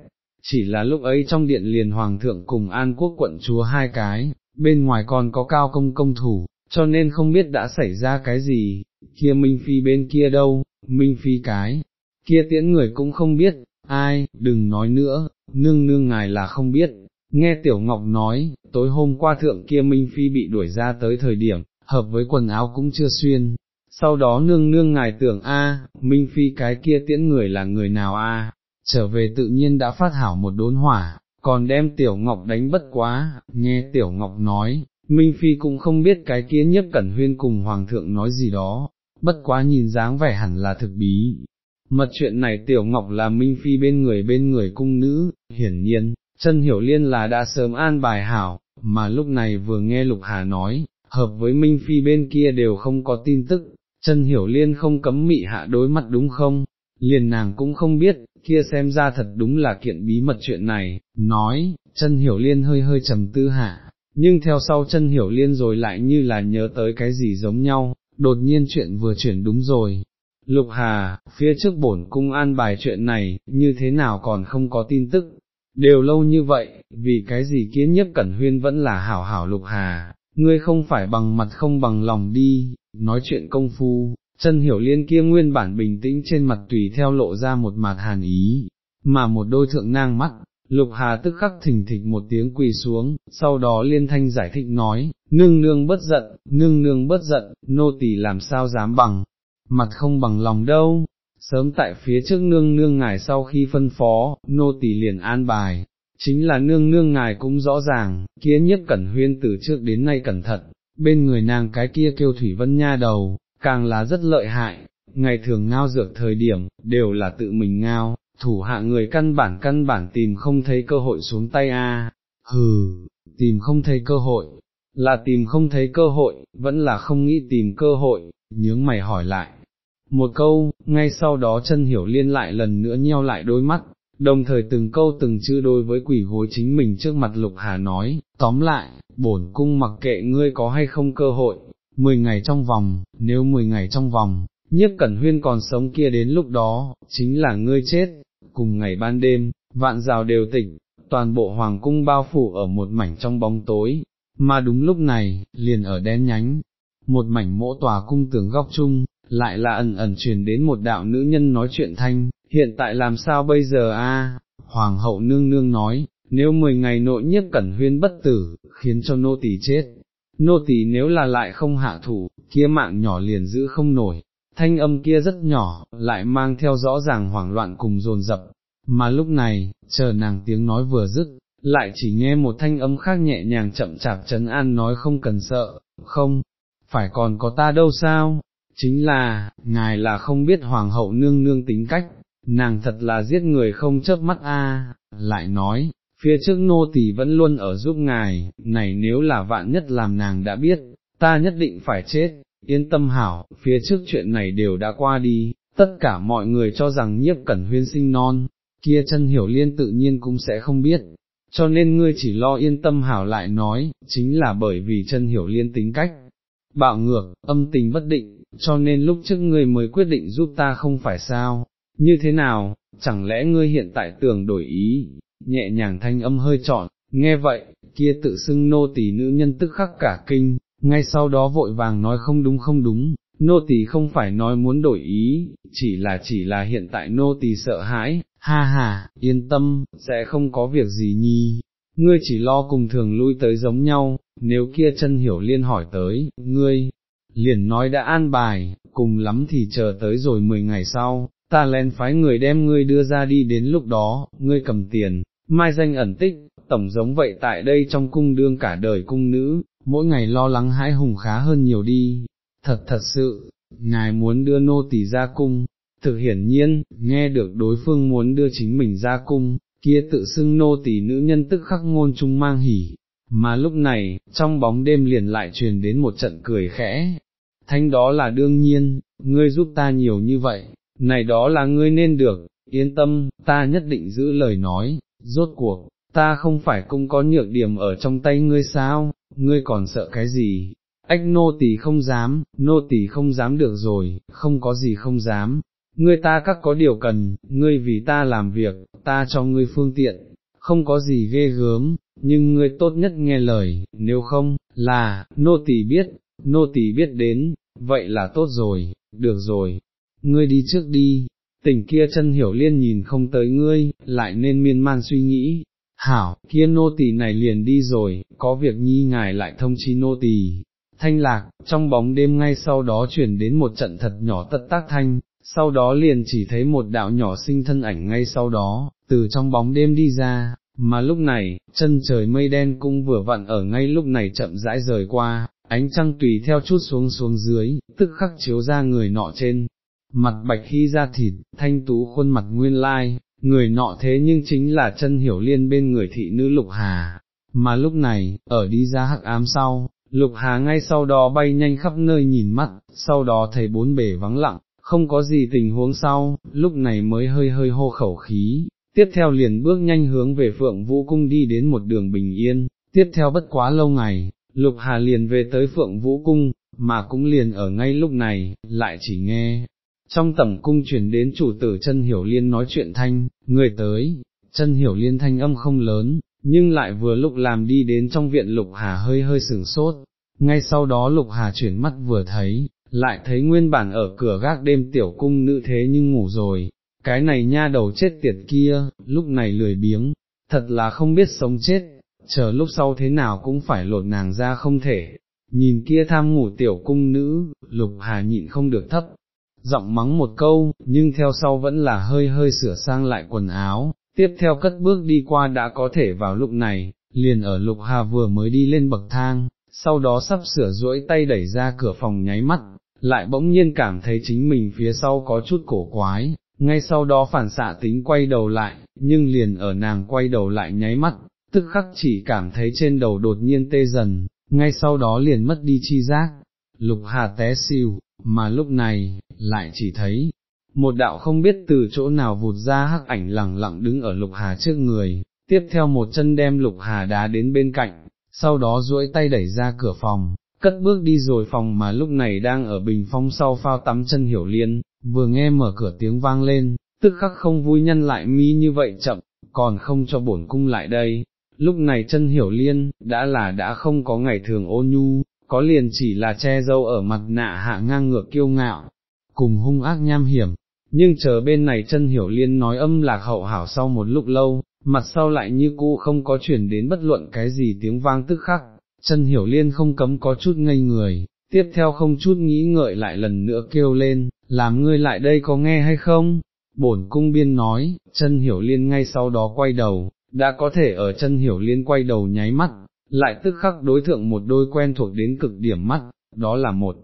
A: chỉ là lúc ấy trong điện liền hoàng thượng cùng an quốc quận chúa hai cái, bên ngoài còn có cao công công thủ, cho nên không biết đã xảy ra cái gì, kia Minh Phi bên kia đâu, Minh Phi cái, kia tiễn người cũng không biết, ai, đừng nói nữa, nương nương ngài là không biết, nghe Tiểu Ngọc nói, tối hôm qua thượng kia Minh Phi bị đuổi ra tới thời điểm, hợp với quần áo cũng chưa xuyên, sau đó nương nương ngài tưởng a, Minh Phi cái kia tiễn người là người nào a, trở về tự nhiên đã phát hảo một đốn hỏa, còn đem Tiểu Ngọc đánh bất quá, nghe Tiểu Ngọc nói, Minh Phi cũng không biết cái kia nhất cẩn huyên cùng Hoàng thượng nói gì đó, bất quá nhìn dáng vẻ hẳn là thực bí. Mật chuyện này Tiểu Ngọc là Minh Phi bên người bên người cung nữ, hiển nhiên, chân hiểu liên là đã sớm an bài hảo, mà lúc này vừa nghe Lục Hà nói, hợp với Minh Phi bên kia đều không có tin tức, chân hiểu liên không cấm mị hạ đối mặt đúng không, liền nàng cũng không biết, kia xem ra thật đúng là kiện bí mật chuyện này, nói, chân hiểu liên hơi hơi trầm tư hạ, nhưng theo sau chân hiểu liên rồi lại như là nhớ tới cái gì giống nhau, đột nhiên chuyện vừa chuyển đúng rồi. Lục Hà, phía trước bổn cung an bài chuyện này, như thế nào còn không có tin tức, đều lâu như vậy, vì cái gì kiến nhất cẩn huyên vẫn là hảo hảo Lục Hà, ngươi không phải bằng mặt không bằng lòng đi, nói chuyện công phu, chân hiểu liên kia nguyên bản bình tĩnh trên mặt tùy theo lộ ra một mặt hàn ý, mà một đôi thượng nang mắt, lục hà tức khắc thỉnh thịch một tiếng quỳ xuống, sau đó liên thanh giải thích nói, nương nương bất giận, nương nương bất giận, nô tỳ làm sao dám bằng, mặt không bằng lòng đâu. Sớm tại phía trước nương nương ngài sau khi phân phó, nô tỳ liền an bài, chính là nương nương ngài cũng rõ ràng, kia nhất cẩn huyên từ trước đến nay cẩn thận, bên người nàng cái kia kêu Thủy Vân Nha đầu, càng là rất lợi hại, ngày thường ngao dược thời điểm, đều là tự mình ngao, thủ hạ người căn bản căn bản tìm không thấy cơ hội xuống tay a. hừ, tìm không thấy cơ hội, là tìm không thấy cơ hội, vẫn là không nghĩ tìm cơ hội, nhướng mày hỏi lại. Một câu, ngay sau đó chân hiểu liên lại lần nữa nheo lại đôi mắt, đồng thời từng câu từng chữ đối với quỷ hối chính mình trước mặt Lục Hà nói, tóm lại, bổn cung mặc kệ ngươi có hay không cơ hội, 10 ngày trong vòng, nếu 10 ngày trong vòng, nhiếp cẩn huyên còn sống kia đến lúc đó, chính là ngươi chết, cùng ngày ban đêm, vạn rào đều tỉnh, toàn bộ hoàng cung bao phủ ở một mảnh trong bóng tối, mà đúng lúc này, liền ở đen nhánh, một mảnh mỗ tòa cung tường góc chung, lại là ẩn ẩn truyền đến một đạo nữ nhân nói chuyện thanh, hiện tại làm sao bây giờ a? Hoàng hậu nương nương nói, nếu 10 ngày nội nhất cẩn huyên bất tử, khiến cho nô tỳ chết, nô tỳ nếu là lại không hạ thủ, kia mạng nhỏ liền giữ không nổi, thanh âm kia rất nhỏ, lại mang theo rõ ràng hoảng loạn cùng dồn dập, mà lúc này, chờ nàng tiếng nói vừa dứt, lại chỉ nghe một thanh âm khác nhẹ nhàng chậm chạp chấn an nói không cần sợ, không, phải còn có ta đâu sao, chính là, ngài là không biết hoàng hậu nương nương tính cách, nàng thật là giết người không chớp mắt a. lại nói, phía trước nô tỳ vẫn luôn ở giúp ngài, này nếu là vạn nhất làm nàng đã biết, ta nhất định phải chết, yên tâm hảo, phía trước chuyện này đều đã qua đi, tất cả mọi người cho rằng nhiếp cẩn huyên sinh non, kia chân hiểu liên tự nhiên cũng sẽ không biết, cho nên ngươi chỉ lo yên tâm hảo lại nói, chính là bởi vì chân hiểu liên tính cách, bạo ngược, âm tình bất định, cho nên lúc trước ngươi mới quyết định giúp ta không phải sao, như thế nào, chẳng lẽ ngươi hiện tại tưởng đổi ý, nhẹ nhàng thanh âm hơi trọn, nghe vậy, kia tự xưng nô tỳ nữ nhân tức khắc cả kinh, ngay sau đó vội vàng nói không đúng không đúng, nô tỳ không phải nói muốn đổi ý, chỉ là chỉ là hiện tại nô tỳ sợ hãi, ha ha, yên tâm, sẽ không có việc gì nhi, ngươi chỉ lo cùng thường lui tới giống nhau, nếu kia chân hiểu liên hỏi tới, ngươi, liền nói đã an bài, cùng lắm thì chờ tới rồi 10 ngày sau, ta len phái người đem ngươi đưa ra đi đến lúc đó, ngươi cầm tiền, mai danh ẩn tích, tổng giống vậy tại đây trong cung đương cả đời cung nữ, mỗi ngày lo lắng hãi hùng khá hơn nhiều đi, thật thật sự, ngài muốn đưa nô tỳ ra cung, thực hiển nhiên, nghe được đối phương muốn đưa chính mình ra cung, kia tự xưng nô tỳ nữ nhân tức khắc ngôn trung mang hỉ, mà lúc này, trong bóng đêm liền lại truyền đến một trận cười khẽ, thanh đó là đương nhiên, ngươi giúp ta nhiều như vậy, này đó là ngươi nên được, yên tâm, ta nhất định giữ lời nói, rốt cuộc, ta không phải cũng có nhược điểm ở trong tay ngươi sao, ngươi còn sợ cái gì, ách nô tỳ không dám, nô tỳ không dám được rồi, không có gì không dám, ngươi ta các có điều cần, ngươi vì ta làm việc, ta cho ngươi phương tiện, không có gì ghê gớm, nhưng ngươi tốt nhất nghe lời, nếu không, là, nô tỳ biết, nô tỳ biết đến, vậy là tốt rồi, được rồi, ngươi đi trước đi, tỉnh kia chân hiểu liên nhìn không tới ngươi, lại nên miên man suy nghĩ, hảo, kia nô tỳ này liền đi rồi, có việc nhi ngài lại thông chi nô tỳ. Thanh lạc, trong bóng đêm ngay sau đó chuyển đến một trận thật nhỏ tất tác thanh, sau đó liền chỉ thấy một đạo nhỏ sinh thân ảnh ngay sau đó, từ trong bóng đêm đi ra, mà lúc này, chân trời mây đen cũng vừa vặn ở ngay lúc này chậm rãi rời qua, ánh trăng tùy theo chút xuống xuống dưới, tức khắc chiếu ra người nọ trên, mặt bạch khi ra thịt, thanh tú khuôn mặt nguyên lai, người nọ thế nhưng chính là chân hiểu liên bên người thị nữ Lục Hà, mà lúc này, ở đi ra hắc ám sau, Lục Hà ngay sau đó bay nhanh khắp nơi nhìn mắt, sau đó thấy bốn bể vắng lặng, không có gì tình huống sau, lúc này mới hơi hơi hô khẩu khí, tiếp theo liền bước nhanh hướng về Phượng Vũ Cung đi đến một đường bình yên, tiếp theo bất quá lâu ngày, Lục Hà liền về tới Phượng Vũ Cung, mà cũng liền ở ngay lúc này, lại chỉ nghe, trong tẩm cung chuyển đến chủ tử chân hiểu liên nói chuyện thanh, người tới, chân hiểu liên thanh âm không lớn, nhưng lại vừa lúc làm đi đến trong viện Lục Hà hơi hơi sửng sốt, ngay sau đó Lục Hà chuyển mắt vừa thấy, lại thấy nguyên bản ở cửa gác đêm tiểu cung nữ thế nhưng ngủ rồi, cái này nha đầu chết tiệt kia, lúc này lười biếng, thật là không biết sống chết, chờ lúc sau thế nào cũng phải lột nàng ra không thể, nhìn kia tham ngủ tiểu cung nữ, lục hà nhịn không được thấp, giọng mắng một câu, nhưng theo sau vẫn là hơi hơi sửa sang lại quần áo, tiếp theo cất bước đi qua đã có thể vào lúc này, liền ở lục hà vừa mới đi lên bậc thang, sau đó sắp sửa duỗi tay đẩy ra cửa phòng nháy mắt, lại bỗng nhiên cảm thấy chính mình phía sau có chút cổ quái, ngay sau đó phản xạ tính quay đầu lại, nhưng liền ở nàng quay đầu lại nháy mắt, tức khắc chỉ cảm thấy trên đầu đột nhiên tê dần, ngay sau đó liền mất đi chi giác, lục hà té xìu, mà lúc này, lại chỉ thấy, một đạo không biết từ chỗ nào vụt ra hắc ảnh lẳng lặng đứng ở lục hà trước người, tiếp theo một chân đem lục hà đá đến bên cạnh, sau đó duỗi tay đẩy ra cửa phòng, cất bước đi rồi phòng mà lúc này đang ở bình phong sau phao tắm chân hiểu liên, vừa nghe mở cửa tiếng vang lên, tức khắc không vui nhân lại mi như vậy chậm, còn không cho bổn cung lại đây. Lúc này chân hiểu liên, đã là đã không có ngày thường ô nhu, có liền chỉ là che dâu ở mặt nạ hạ ngang ngược kiêu ngạo, cùng hung ác nham hiểm, nhưng chờ bên này chân hiểu liên nói âm lạc hậu hảo sau một lúc lâu, mặt sau lại như cũ không có chuyển đến bất luận cái gì tiếng vang tức khắc, chân hiểu liên không cấm có chút ngây người, tiếp theo không chút nghĩ ngợi lại lần nữa kêu lên, làm ngươi lại đây có nghe hay không? Bổn cung biên nói, chân hiểu liên ngay sau đó quay đầu, đã có thể ở chân hiểu liên quay đầu nháy mắt, lại tức khắc đối thượng một đôi quen thuộc đến cực điểm mắt, đó là một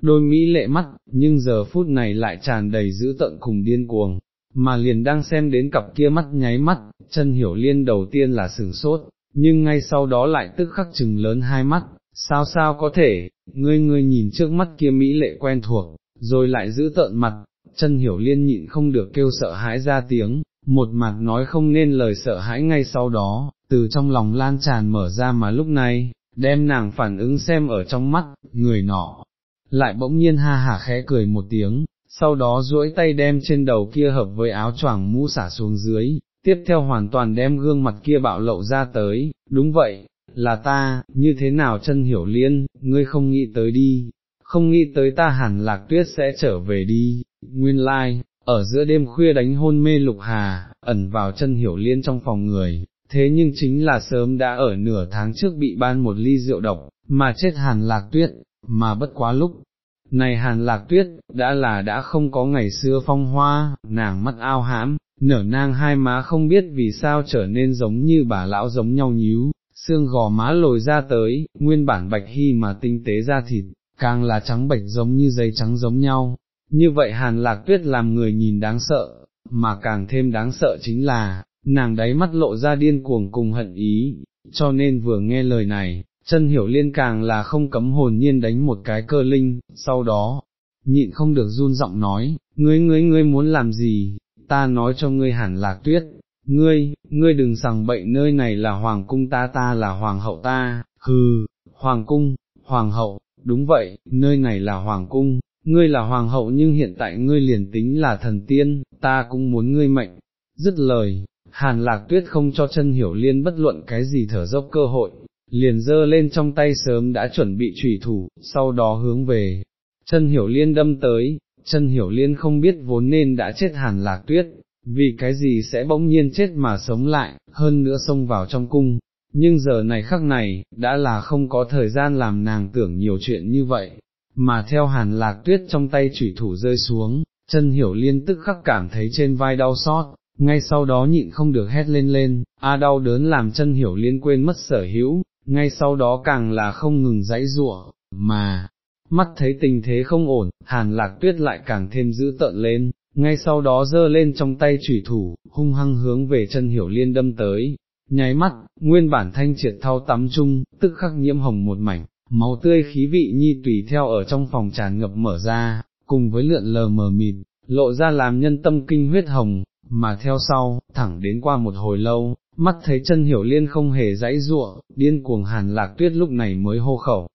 A: đôi mỹ lệ mắt, nhưng giờ phút này lại tràn đầy dữ tận cùng điên cuồng, mà liền đang xem đến cặp kia mắt nháy mắt, chân hiểu liên đầu tiên là sừng sốt, nhưng ngay sau đó lại tức khắc chừng lớn hai mắt, sao sao có thể, ngươi ngươi nhìn trước mắt kia mỹ lệ quen thuộc, rồi lại giữ tợn mặt, chân hiểu liên nhịn không được kêu sợ hãi ra tiếng, một mặt nói không nên lời sợ hãi ngay sau đó, từ trong lòng lan tràn mở ra mà lúc này, đem nàng phản ứng xem ở trong mắt, người nọ, lại bỗng nhiên ha hả khẽ cười một tiếng, sau đó duỗi tay đem trên đầu kia hợp với áo choàng mũ xả xuống dưới, tiếp theo hoàn toàn đem gương mặt kia bạo lộ ra tới, đúng vậy, là ta, như thế nào chân hiểu liên, ngươi không nghĩ tới đi, không nghĩ tới ta hẳn lạc tuyết sẽ trở về đi, nguyên lai, like, ở giữa đêm khuya đánh hôn mê lục hà, ẩn vào chân hiểu liên trong phòng người, thế nhưng chính là sớm đã ở nửa tháng trước bị ban một ly rượu độc, mà chết hàn lạc tuyết, mà bất quá lúc. Này hàn lạc tuyết, đã là đã không có ngày xưa phong hoa, nàng mắt ao hãm, nở nang hai má không biết vì sao trở nên giống như bà lão giống nhau nhíu, xương gò má lồi ra tới, nguyên bản bạch hy mà tinh tế ra thịt, càng là trắng bạch giống như giấy trắng giống nhau. Như vậy hàn lạc tuyết làm người nhìn đáng sợ, mà càng thêm đáng sợ chính là, nàng đáy mắt lộ ra điên cuồng cùng hận ý, cho nên vừa nghe lời này, chân hiểu liên càng là không cấm hồn nhiên đánh một cái cơ linh, sau đó, nhịn không được run giọng nói, ngươi ngươi ngươi muốn làm gì, ta nói cho ngươi hẳn lạc tuyết, ngươi, ngươi đừng sằng bậy nơi này là hoàng cung ta ta là hoàng hậu ta, hừ, hoàng cung, hoàng hậu, đúng vậy, nơi này là hoàng cung, ngươi là hoàng hậu nhưng hiện tại ngươi liền tính là thần tiên, ta cũng muốn ngươi mệnh, dứt lời, hàn lạc tuyết không cho chân hiểu liên bất luận cái gì thở dốc cơ hội, liền dơ lên trong tay sớm đã chuẩn bị trùy thủ, sau đó hướng về, chân hiểu liên đâm tới, chân hiểu liên không biết vốn nên đã chết hàn lạc tuyết, vì cái gì sẽ bỗng nhiên chết mà sống lại, hơn nữa xông vào trong cung, nhưng giờ này khắc này, đã là không có thời gian làm nàng tưởng nhiều chuyện như vậy, mà theo hàn lạc tuyết trong tay chủy thủ rơi xuống, chân hiểu liên tức khắc cảm thấy trên vai đau xót, ngay sau đó nhịn không được hét lên lên, a đau đớn làm chân hiểu liên quên mất sở hữu, ngay sau đó càng là không ngừng dãy rủa mà, mắt thấy tình thế không ổn, hàn lạc tuyết lại càng thêm dữ tợn lên, ngay sau đó giơ lên trong tay chủy thủ, hung hăng hướng về chân hiểu liên đâm tới, nháy mắt, nguyên bản thanh triệt thao tắm chung, tức khắc nhiễm hồng một mảnh, máu tươi khí vị nhi tùy theo ở trong phòng tràn ngập mở ra, cùng với lượn lờ mờ mịt, lộ ra làm nhân tâm kinh huyết hồng, mà theo sau, thẳng đến qua một hồi lâu, mắt thấy chân hiểu liên không hề dãy ruộng, điên cuồng hàn lạc tuyết lúc này mới hô khẩu,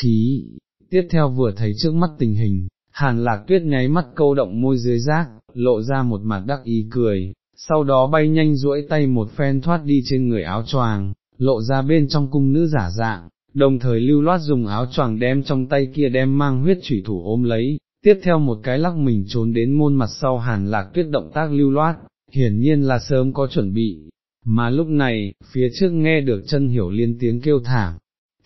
A: khí, tiếp theo vừa thấy trước mắt tình hình, hàn lạc tuyết nháy mắt câu động môi dưới rác, lộ ra một mặt đắc ý cười, sau đó bay nhanh duỗi tay một phen thoát đi trên người áo choàng, lộ ra bên trong cung nữ giả dạng, đồng thời lưu loát dùng áo choàng đem trong tay kia đem mang huyết thủy thủ ôm lấy, tiếp theo một cái lắc mình trốn đến môn mặt sau hàn lạc tuyết động tác lưu loát, hiển nhiên là sớm có chuẩn bị, mà lúc này, phía trước nghe được chân hiểu liên tiếng kêu thảm,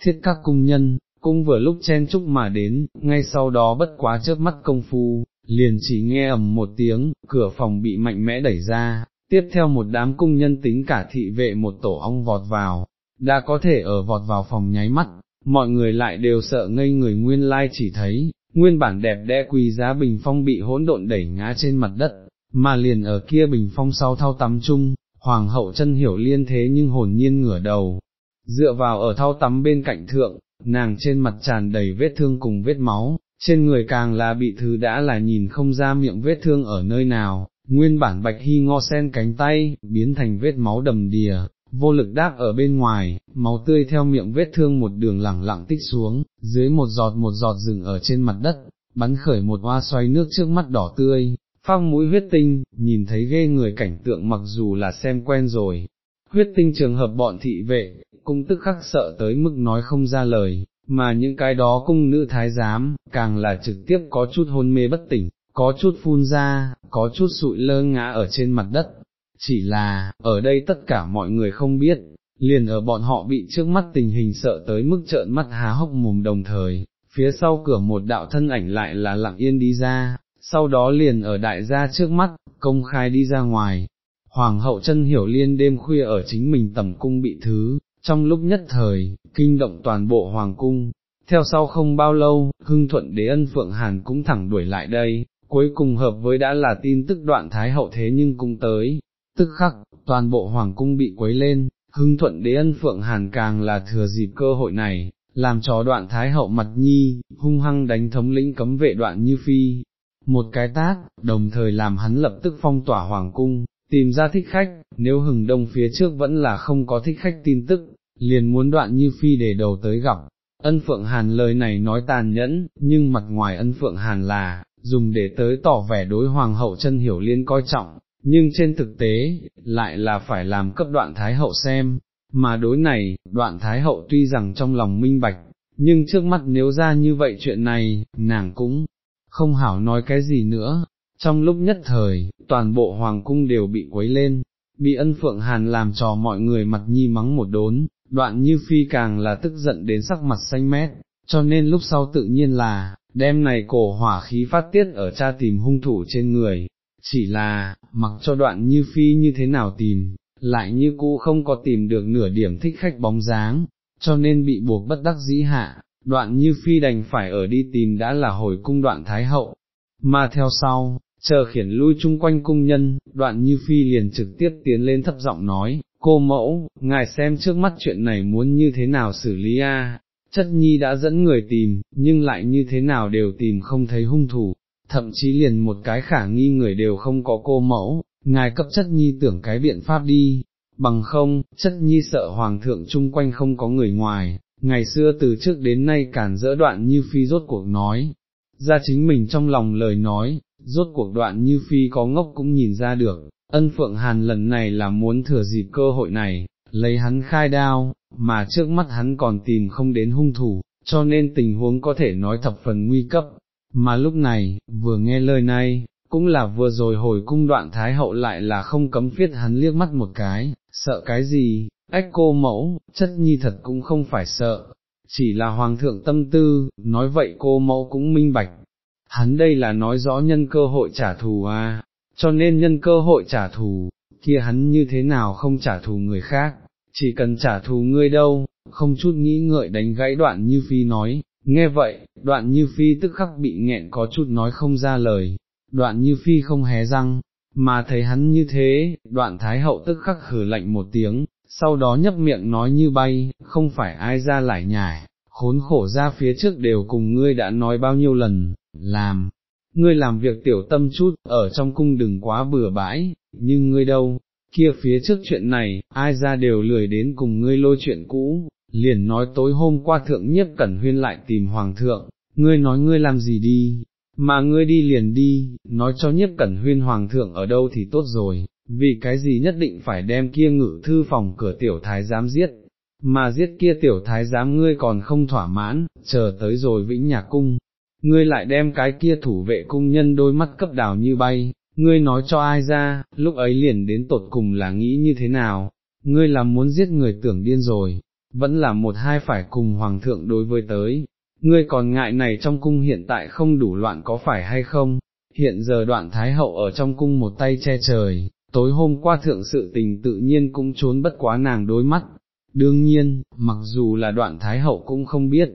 A: thiết các cung nhân, cung vừa lúc chen chúc mà đến, ngay sau đó bất quá chớp mắt công phu, liền chỉ nghe ầm một tiếng, cửa phòng bị mạnh mẽ đẩy ra, tiếp theo một đám cung nhân tính cả thị vệ một tổ ong vọt vào, đã có thể ở vọt vào phòng nháy mắt, mọi người lại đều sợ ngây người nguyên lai chỉ thấy, nguyên bản đẹp đẽ quỳ giá bình phong bị hỗn độn đẩy ngã trên mặt đất, mà liền ở kia bình phong sau thao tắm chung, hoàng hậu chân hiểu liên thế nhưng hồn nhiên ngửa đầu, dựa vào ở thao tắm bên cạnh thượng, nàng trên mặt tràn đầy vết thương cùng vết máu, trên người càng là bị thứ đã là nhìn không ra miệng vết thương ở nơi nào, nguyên bản bạch hy ngo sen cánh tay, biến thành vết máu đầm đìa, vô lực đáp ở bên ngoài, máu tươi theo miệng vết thương một đường lẳng lặng tích xuống, dưới một giọt một giọt rừng ở trên mặt đất, bắn khởi một hoa xoay nước trước mắt đỏ tươi, phăng mũi huyết tinh, nhìn thấy ghê người cảnh tượng mặc dù là xem quen rồi. Huyết tinh trường hợp bọn thị vệ, cũng tức khắc sợ tới mức nói không ra lời, mà những cái đó cung nữ thái giám, càng là trực tiếp có chút hôn mê bất tỉnh, có chút phun ra, có chút sụi lơ ngã ở trên mặt đất, chỉ là, ở đây tất cả mọi người không biết, liền ở bọn họ bị trước mắt tình hình sợ tới mức trợn mắt há hốc mồm đồng thời, phía sau cửa một đạo thân ảnh lại là lặng yên đi ra, sau đó liền ở đại gia trước mắt, công khai đi ra ngoài. Hoàng hậu chân hiểu liên đêm khuya ở chính mình tầm cung bị thứ, trong lúc nhất thời, kinh động toàn bộ hoàng cung, theo sau không bao lâu, hưng thuận đế ân Phượng Hàn cũng thẳng đuổi lại đây, cuối cùng hợp với đã là tin tức đoạn thái hậu thế nhưng cũng tới, tức khắc, toàn bộ hoàng cung bị quấy lên, hưng thuận đế ân Phượng Hàn càng là thừa dịp cơ hội này, làm cho đoạn thái hậu mặt nhi, hung hăng đánh thống lĩnh cấm vệ đoạn như phi, một cái tác, đồng thời làm hắn lập tức phong tỏa hoàng cung, tìm ra thích khách, nếu hừng đông phía trước vẫn là không có thích khách tin tức, liền muốn đoạn như phi để đầu tới gặp. Ân Phượng Hàn lời này nói tàn nhẫn, nhưng mặt ngoài ân Phượng Hàn là, dùng để tới tỏ vẻ đối hoàng hậu chân hiểu liên coi trọng, nhưng trên thực tế, lại là phải làm cấp đoạn thái hậu xem, mà đối này, đoạn thái hậu tuy rằng trong lòng minh bạch, nhưng trước mắt nếu ra như vậy chuyện này, nàng cũng không hảo nói cái gì nữa. Trong lúc nhất thời, toàn bộ hoàng cung đều bị quấy lên, bị ân phượng hàn làm trò mọi người mặt nhi mắng một đốn, đoạn như phi càng là tức giận đến sắc mặt xanh mét, cho nên lúc sau tự nhiên là, đem này cổ hỏa khí phát tiết ở cha tìm hung thủ trên người, chỉ là, mặc cho đoạn như phi như thế nào tìm, lại như cũ không có tìm được nửa điểm thích khách bóng dáng, cho nên bị buộc bất đắc dĩ hạ, đoạn như phi đành phải ở đi tìm đã là hồi cung đoạn thái hậu, mà theo sau, chờ khiển lui chung quanh cung nhân, đoạn như phi liền trực tiếp tiến lên thấp giọng nói, cô mẫu, ngài xem trước mắt chuyện này muốn như thế nào xử lý a? chất nhi đã dẫn người tìm, nhưng lại như thế nào đều tìm không thấy hung thủ, thậm chí liền một cái khả nghi người đều không có cô mẫu, ngài cấp chất nhi tưởng cái biện pháp đi, bằng không, chất nhi sợ hoàng thượng chung quanh không có người ngoài, ngày xưa từ trước đến nay cản dỡ đoạn như phi rốt cuộc nói, ra chính mình trong lòng lời nói, rốt cuộc đoạn như phi có ngốc cũng nhìn ra được, ân phượng hàn lần này là muốn thừa dịp cơ hội này, lấy hắn khai đao, mà trước mắt hắn còn tìm không đến hung thủ, cho nên tình huống có thể nói thập phần nguy cấp, mà lúc này, vừa nghe lời này, cũng là vừa rồi hồi cung đoạn thái hậu lại là không cấm phiết hắn liếc mắt một cái, sợ cái gì, ách cô mẫu, chất nhi thật cũng không phải sợ, chỉ là hoàng thượng tâm tư, nói vậy cô mẫu cũng minh bạch, hắn đây là nói rõ nhân cơ hội trả thù à, cho nên nhân cơ hội trả thù, kia hắn như thế nào không trả thù người khác, chỉ cần trả thù ngươi đâu, không chút nghĩ ngợi đánh gãy đoạn như phi nói, nghe vậy, đoạn như phi tức khắc bị nghẹn có chút nói không ra lời, đoạn như phi không hé răng, mà thấy hắn như thế, đoạn thái hậu tức khắc hử lạnh một tiếng, sau đó nhấp miệng nói như bay, không phải ai ra lại nhải, khốn khổ ra phía trước đều cùng ngươi đã nói bao nhiêu lần, làm, ngươi làm việc tiểu tâm chút, ở trong cung đừng quá bừa bãi, nhưng ngươi đâu, kia phía trước chuyện này, ai ra đều lười đến cùng ngươi lôi chuyện cũ, liền nói tối hôm qua thượng nhiếp cẩn huyên lại tìm hoàng thượng, ngươi nói ngươi làm gì đi, mà ngươi đi liền đi, nói cho nhiếp cẩn huyên hoàng thượng ở đâu thì tốt rồi, vì cái gì nhất định phải đem kia ngự thư phòng cửa tiểu thái giám giết, mà giết kia tiểu thái giám ngươi còn không thỏa mãn, chờ tới rồi vĩnh nhà cung, ngươi lại đem cái kia thủ vệ cung nhân đôi mắt cấp đào như bay, ngươi nói cho ai ra, lúc ấy liền đến tột cùng là nghĩ như thế nào, ngươi là muốn giết người tưởng điên rồi, vẫn là một hai phải cùng hoàng thượng đối với tới, ngươi còn ngại này trong cung hiện tại không đủ loạn có phải hay không, hiện giờ đoạn thái hậu ở trong cung một tay che trời, tối hôm qua thượng sự tình tự nhiên cũng trốn bất quá nàng đối mắt, đương nhiên, mặc dù là đoạn thái hậu cũng không biết,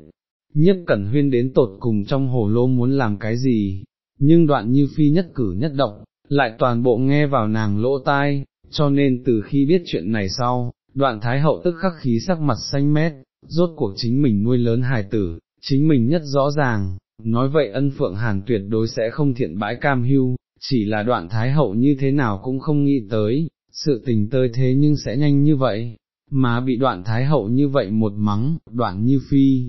A: nhiếp cẩn huyên đến tột cùng trong hồ lô muốn làm cái gì, nhưng đoạn như phi nhất cử nhất động, lại toàn bộ nghe vào nàng lỗ tai, cho nên từ khi biết chuyện này sau, đoạn thái hậu tức khắc khí sắc mặt xanh mét, rốt cuộc chính mình nuôi lớn hài tử, chính mình nhất rõ ràng, nói vậy ân phượng hàn tuyệt đối sẽ không thiện bãi cam hưu, chỉ là đoạn thái hậu như thế nào cũng không nghĩ tới, sự tình tơi thế nhưng sẽ nhanh như vậy, mà bị đoạn thái hậu như vậy một mắng, đoạn như phi,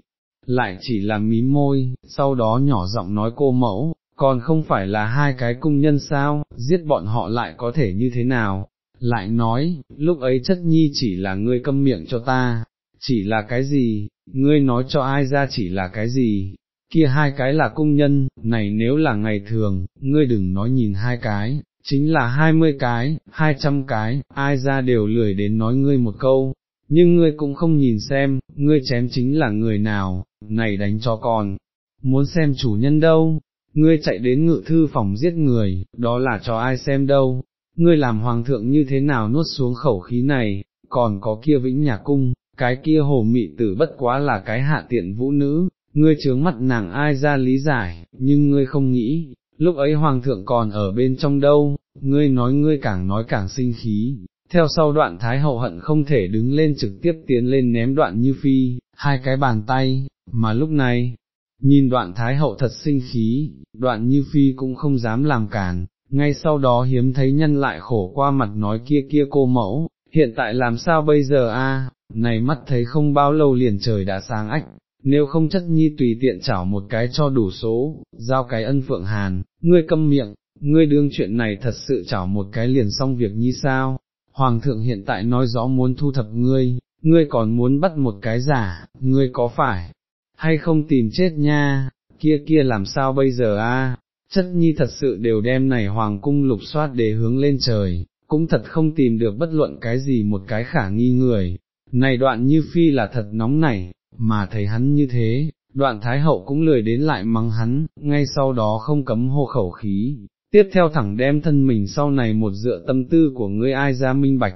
A: lại chỉ là mí môi, sau đó nhỏ giọng nói cô mẫu, còn không phải là hai cái cung nhân sao, giết bọn họ lại có thể như thế nào, lại nói, lúc ấy chất nhi chỉ là ngươi câm miệng cho ta, chỉ là cái gì, ngươi nói cho ai ra chỉ là cái gì, kia hai cái là cung nhân, này nếu là ngày thường, ngươi đừng nói nhìn hai cái, chính là hai mươi cái, hai trăm cái, ai ra đều lười đến nói ngươi một câu, nhưng ngươi cũng không nhìn xem, ngươi chém chính là người nào, này đánh cho con, muốn xem chủ nhân đâu, ngươi chạy đến ngự thư phòng giết người, đó là cho ai xem đâu, ngươi làm hoàng thượng như thế nào nuốt xuống khẩu khí này, còn có kia vĩnh nhà cung, cái kia hồ mị tử bất quá là cái hạ tiện vũ nữ, ngươi trướng mặt nàng ai ra lý giải, nhưng ngươi không nghĩ, lúc ấy hoàng thượng còn ở bên trong đâu, ngươi nói ngươi càng nói càng sinh khí. Theo sau đoạn thái hậu hận không thể đứng lên trực tiếp tiến lên ném đoạn như phi, hai cái bàn tay, mà lúc này, nhìn đoạn thái hậu thật sinh khí, đoạn như phi cũng không dám làm cản, ngay sau đó hiếm thấy nhân lại khổ qua mặt nói kia kia cô mẫu, hiện tại làm sao bây giờ a? này mắt thấy không bao lâu liền trời đã sáng ách, nếu không chất nhi tùy tiện chảo một cái cho đủ số, giao cái ân phượng hàn, ngươi câm miệng, ngươi đương chuyện này thật sự chảo một cái liền xong việc như sao, Hoàng thượng hiện tại nói rõ muốn thu thập ngươi, ngươi còn muốn bắt một cái giả, ngươi có phải, hay không tìm chết nha, kia kia làm sao bây giờ a? chất nhi thật sự đều đem này hoàng cung lục soát để hướng lên trời, cũng thật không tìm được bất luận cái gì một cái khả nghi người, này đoạn như phi là thật nóng nảy, mà thấy hắn như thế, đoạn thái hậu cũng lười đến lại mắng hắn, ngay sau đó không cấm hô khẩu khí, tiếp theo thẳng đem thân mình sau này một dựa tâm tư của ngươi ai ra minh bạch,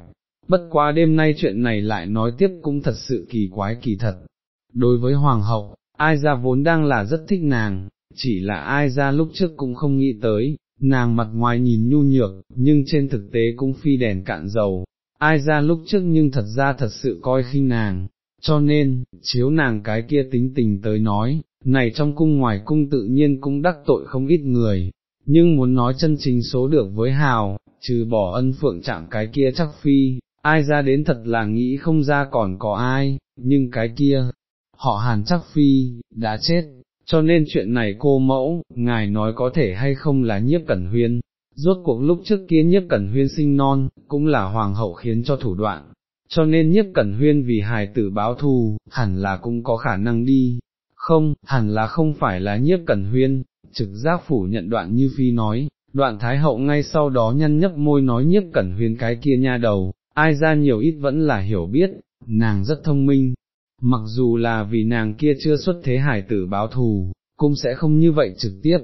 A: bất quá đêm nay chuyện này lại nói tiếp cũng thật sự kỳ quái kỳ thật. Đối với hoàng hậu, ai ra vốn đang là rất thích nàng, chỉ là ai ra lúc trước cũng không nghĩ tới, nàng mặt ngoài nhìn nhu nhược, nhưng trên thực tế cũng phi đèn cạn dầu, ai ra lúc trước nhưng thật ra thật sự coi khinh nàng, cho nên, chiếu nàng cái kia tính tình tới nói, này trong cung ngoài cung tự nhiên cũng đắc tội không ít người, nhưng muốn nói chân chính số được với hào, trừ bỏ ân phượng chạm cái kia chắc phi, ai ra đến thật là nghĩ không ra còn có ai, nhưng cái kia, họ hàn chắc phi, đã chết, cho nên chuyện này cô mẫu, ngài nói có thể hay không là nhiếp cẩn huyên, rốt cuộc lúc trước kia nhiếp cẩn huyên sinh non, cũng là hoàng hậu khiến cho thủ đoạn, cho nên nhiếp cẩn huyên vì hài tử báo thù, hẳn là cũng có khả năng đi, không, hẳn là không phải là nhiếp cẩn huyên, trực giác phủ nhận đoạn như phi nói, đoạn thái hậu ngay sau đó nhăn nhấp môi nói nhiếp cẩn huyên cái kia nha đầu, ai ra nhiều ít vẫn là hiểu biết, nàng rất thông minh, mặc dù là vì nàng kia chưa xuất thế hải tử báo thù, cũng sẽ không như vậy trực tiếp,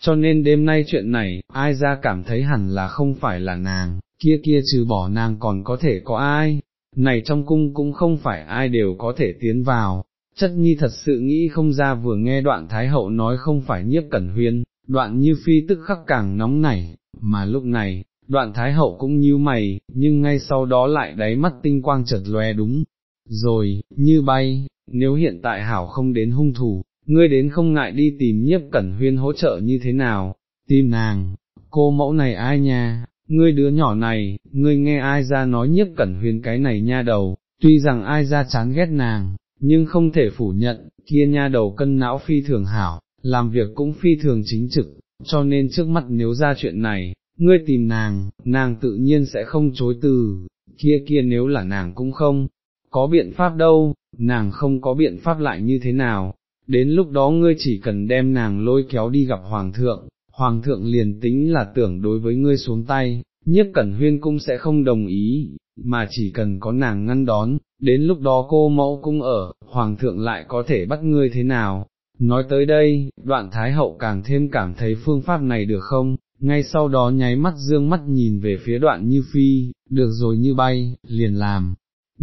A: cho nên đêm nay chuyện này, ai ra cảm thấy hẳn là không phải là nàng, kia kia trừ bỏ nàng còn có thể có ai, này trong cung cũng không phải ai đều có thể tiến vào, chất nhi thật sự nghĩ không ra vừa nghe đoạn Thái Hậu nói không phải nhiếp cẩn huyên, đoạn như phi tức khắc càng nóng nảy, mà lúc này, đoạn Thái Hậu cũng như mày, nhưng ngay sau đó lại đáy mắt tinh quang chợt lóe đúng, rồi, như bay, nếu hiện tại Hảo không đến hung thủ, ngươi đến không ngại đi tìm nhiếp cẩn huyên hỗ trợ như thế nào, tìm nàng, cô mẫu này ai nha, ngươi đứa nhỏ này, ngươi nghe ai ra nói nhiếp cẩn huyên cái này nha đầu, tuy rằng ai ra chán ghét nàng, nhưng không thể phủ nhận, kia nha đầu cân não phi thường hảo, làm việc cũng phi thường chính trực, cho nên trước mắt nếu ra chuyện này, ngươi tìm nàng, nàng tự nhiên sẽ không chối từ, kia kia nếu là nàng cũng không, có biện pháp đâu, nàng không có biện pháp lại như thế nào, đến lúc đó ngươi chỉ cần đem nàng lôi kéo đi gặp hoàng thượng, hoàng thượng liền tính là tưởng đối với ngươi xuống tay, nhất cẩn huyên cung sẽ không đồng ý, mà chỉ cần có nàng ngăn đón, đến lúc đó cô mẫu cung ở, hoàng thượng lại có thể bắt ngươi thế nào. Nói tới đây, đoạn thái hậu càng thêm cảm thấy phương pháp này được không, ngay sau đó nháy mắt dương mắt nhìn về phía đoạn như phi, được rồi như bay, liền làm.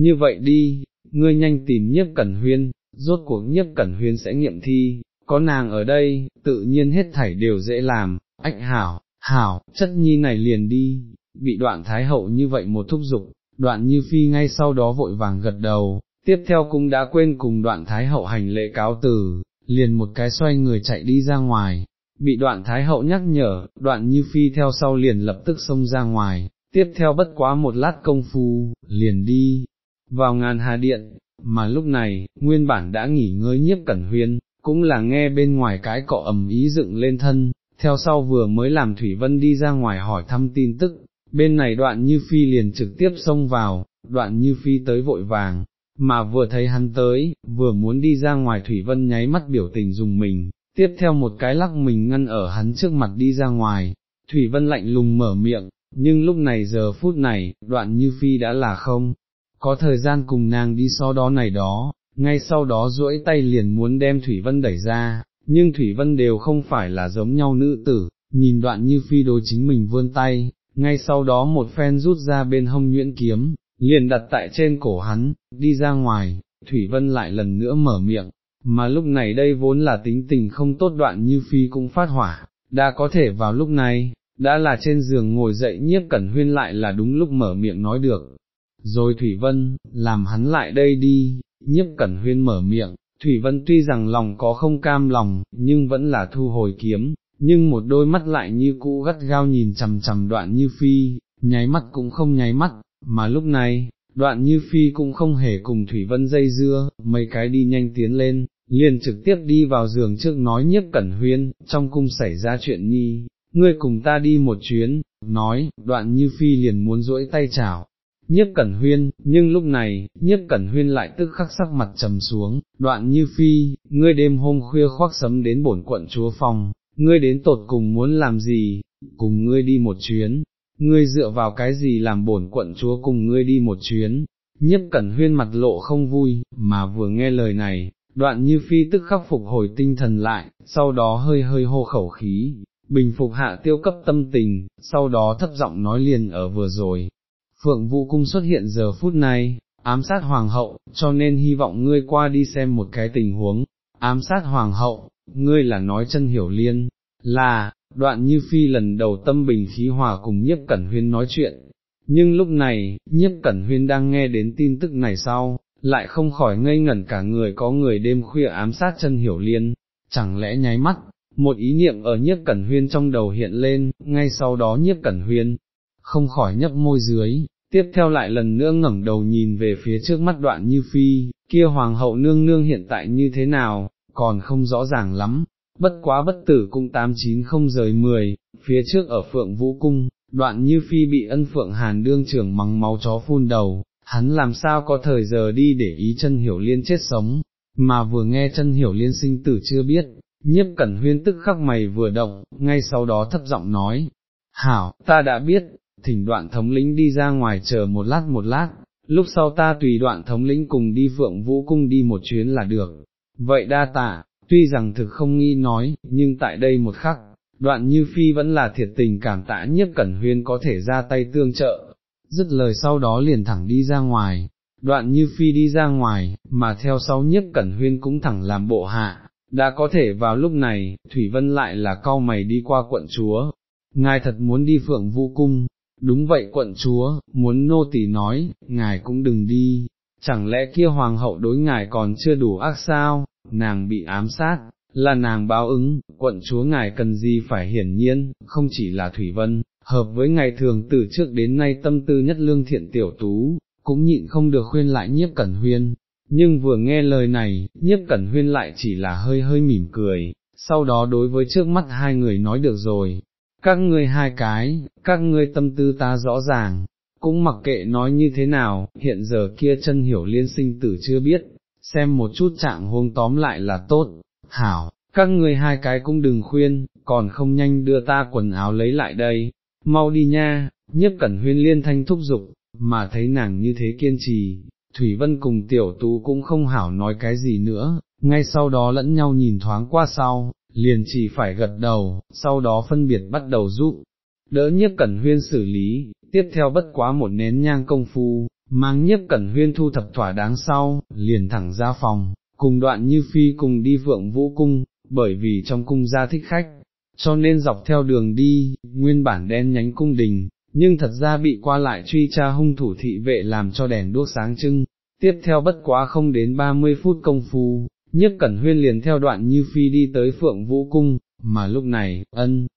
A: Như vậy đi, ngươi nhanh tìm nhiếp cẩn huyên, rốt cuộc nhiếp cẩn huyên sẽ nghiệm thi, có nàng ở đây, tự nhiên hết thảy đều dễ làm, ách hảo, hảo, chất nhi này liền đi, bị đoạn thái hậu như vậy một thúc giục, đoạn như phi ngay sau đó vội vàng gật đầu, tiếp theo cũng đã quên cùng đoạn thái hậu hành lễ cáo từ, liền một cái xoay người chạy đi ra ngoài, bị đoạn thái hậu nhắc nhở, đoạn như phi theo sau liền lập tức xông ra ngoài, tiếp theo bất quá một lát công phu, liền đi, vào ngàn hà điện, mà lúc này, nguyên bản đã nghỉ ngơi nhiếp cẩn huyên, cũng là nghe bên ngoài cái cọ ầm ý dựng lên thân, theo sau vừa mới làm Thủy Vân đi ra ngoài hỏi thăm tin tức, bên này đoạn như phi liền trực tiếp xông vào, đoạn như phi tới vội vàng, mà vừa thấy hắn tới, vừa muốn đi ra ngoài Thủy Vân nháy mắt biểu tình dùng mình, tiếp theo một cái lắc mình ngăn ở hắn trước mặt đi ra ngoài, Thủy Vân lạnh lùng mở miệng, nhưng lúc này giờ phút này, đoạn như phi đã là không, có thời gian cùng nàng đi so đó này đó, ngay sau đó duỗi tay liền muốn đem Thủy Vân đẩy ra, nhưng Thủy Vân đều không phải là giống nhau nữ tử, nhìn đoạn như phi đối chính mình vươn tay, ngay sau đó một phen rút ra bên hông nhuyễn kiếm, liền đặt tại trên cổ hắn, đi ra ngoài, Thủy Vân lại lần nữa mở miệng, mà lúc này đây vốn là tính tình không tốt đoạn như phi cũng phát hỏa, đã có thể vào lúc này, đã là trên giường ngồi dậy nhiếp cẩn huyên lại là đúng lúc mở miệng nói được. Rồi Thủy Vân, làm hắn lại đây đi, nhiếp cẩn huyên mở miệng, Thủy Vân tuy rằng lòng có không cam lòng, nhưng vẫn là thu hồi kiếm, nhưng một đôi mắt lại như cũ gắt gao nhìn chằm chằm đoạn như phi, nháy mắt cũng không nháy mắt, mà lúc này, đoạn như phi cũng không hề cùng Thủy Vân dây dưa, mấy cái đi nhanh tiến lên, liền trực tiếp đi vào giường trước nói nhiếp cẩn huyên, trong cung xảy ra chuyện nhi, ngươi cùng ta đi một chuyến, nói, đoạn như phi liền muốn duỗi tay chào. Nhiếp cẩn huyên, nhưng lúc này, nhiếp cẩn huyên lại tức khắc sắc mặt trầm xuống, đoạn như phi, ngươi đêm hôm khuya khoác sấm đến bổn quận chúa phòng, ngươi đến tột cùng muốn làm gì, cùng ngươi đi một chuyến, ngươi dựa vào cái gì làm bổn quận chúa cùng ngươi đi một chuyến, nhiếp cẩn huyên mặt lộ không vui, mà vừa nghe lời này, đoạn như phi tức khắc phục hồi tinh thần lại, sau đó hơi hơi hô khẩu khí, bình phục hạ tiêu cấp tâm tình, sau đó thấp giọng nói liền ở vừa rồi. Phượng Vũ Cung xuất hiện giờ phút này, ám sát hoàng hậu, cho nên hy vọng ngươi qua đi xem một cái tình huống, ám sát hoàng hậu, ngươi là nói chân hiểu liên, là, đoạn như phi lần đầu tâm bình khí hòa cùng nhiếp cẩn huyên nói chuyện, nhưng lúc này, nhiếp cẩn huyên đang nghe đến tin tức này sau, lại không khỏi ngây ngẩn cả người có người đêm khuya ám sát chân hiểu liên, chẳng lẽ nháy mắt, một ý niệm ở nhiếp cẩn huyên trong đầu hiện lên, ngay sau đó nhiếp cẩn huyên, không khỏi nhấp môi dưới, tiếp theo lại lần nữa ngẩng đầu nhìn về phía trước mắt đoạn như phi, kia hoàng hậu nương nương hiện tại như thế nào, còn không rõ ràng lắm, bất quá bất tử cung tám chín không rời mười, phía trước ở phượng vũ cung, đoạn như phi bị ân phượng hàn đương trưởng mắng máu chó phun đầu, hắn làm sao có thời giờ đi để ý chân hiểu liên chết sống, mà vừa nghe chân hiểu liên sinh tử chưa biết, nhiếp cẩn huyên tức khắc mày vừa động, ngay sau đó thấp giọng nói, hảo, ta đã biết, thỉnh đoạn thống lĩnh đi ra ngoài chờ một lát một lát, lúc sau ta tùy đoạn thống lĩnh cùng đi phượng vũ cung đi một chuyến là được, vậy đa tạ, tuy rằng thực không nghi nói, nhưng tại đây một khắc, đoạn như phi vẫn là thiệt tình cảm tạ nhất cẩn huyên có thể ra tay tương trợ, dứt lời sau đó liền thẳng đi ra ngoài, đoạn như phi đi ra ngoài, mà theo sau Nhất cẩn huyên cũng thẳng làm bộ hạ, đã có thể vào lúc này, Thủy Vân lại là cau mày đi qua quận chúa, ngài thật muốn đi phượng vũ cung, đúng vậy quận chúa, muốn nô tỳ nói, ngài cũng đừng đi, chẳng lẽ kia hoàng hậu đối ngài còn chưa đủ ác sao, nàng bị ám sát, là nàng báo ứng, quận chúa ngài cần gì phải hiển nhiên, không chỉ là Thủy Vân, hợp với ngày thường từ trước đến nay tâm tư nhất lương thiện tiểu tú, cũng nhịn không được khuyên lại nhiếp cẩn huyên, nhưng vừa nghe lời này, nhiếp cẩn huyên lại chỉ là hơi hơi mỉm cười, sau đó đối với trước mắt hai người nói được rồi, các ngươi hai cái, các ngươi tâm tư ta rõ ràng, cũng mặc kệ nói như thế nào, hiện giờ kia chân hiểu liên sinh tử chưa biết, xem một chút trạng hôn tóm lại là tốt, hảo, các ngươi hai cái cũng đừng khuyên, còn không nhanh đưa ta quần áo lấy lại đây, mau đi nha, nhiếp cẩn huyên liên thanh thúc giục, mà thấy nàng như thế kiên trì, Thủy Vân cùng tiểu tú cũng không hảo nói cái gì nữa, ngay sau đó lẫn nhau nhìn thoáng qua sau, liền chỉ phải gật đầu, sau đó phân biệt bắt đầu giúp, đỡ nhiếp cẩn huyên xử lý, tiếp theo bất quá một nén nhang công phu, mang nhiếp cẩn huyên thu thập thỏa đáng sau, liền thẳng ra phòng, cùng đoạn như phi cùng đi vượng vũ cung, bởi vì trong cung gia thích khách, cho nên dọc theo đường đi, nguyên bản đen nhánh cung đình, nhưng thật ra bị qua lại truy tra hung thủ thị vệ làm cho đèn đuốc sáng trưng, tiếp theo bất quá không đến 30 phút công phu, Nhất cẩn huyên liền theo đoạn như phi đi tới phượng vũ cung, mà lúc này, ân,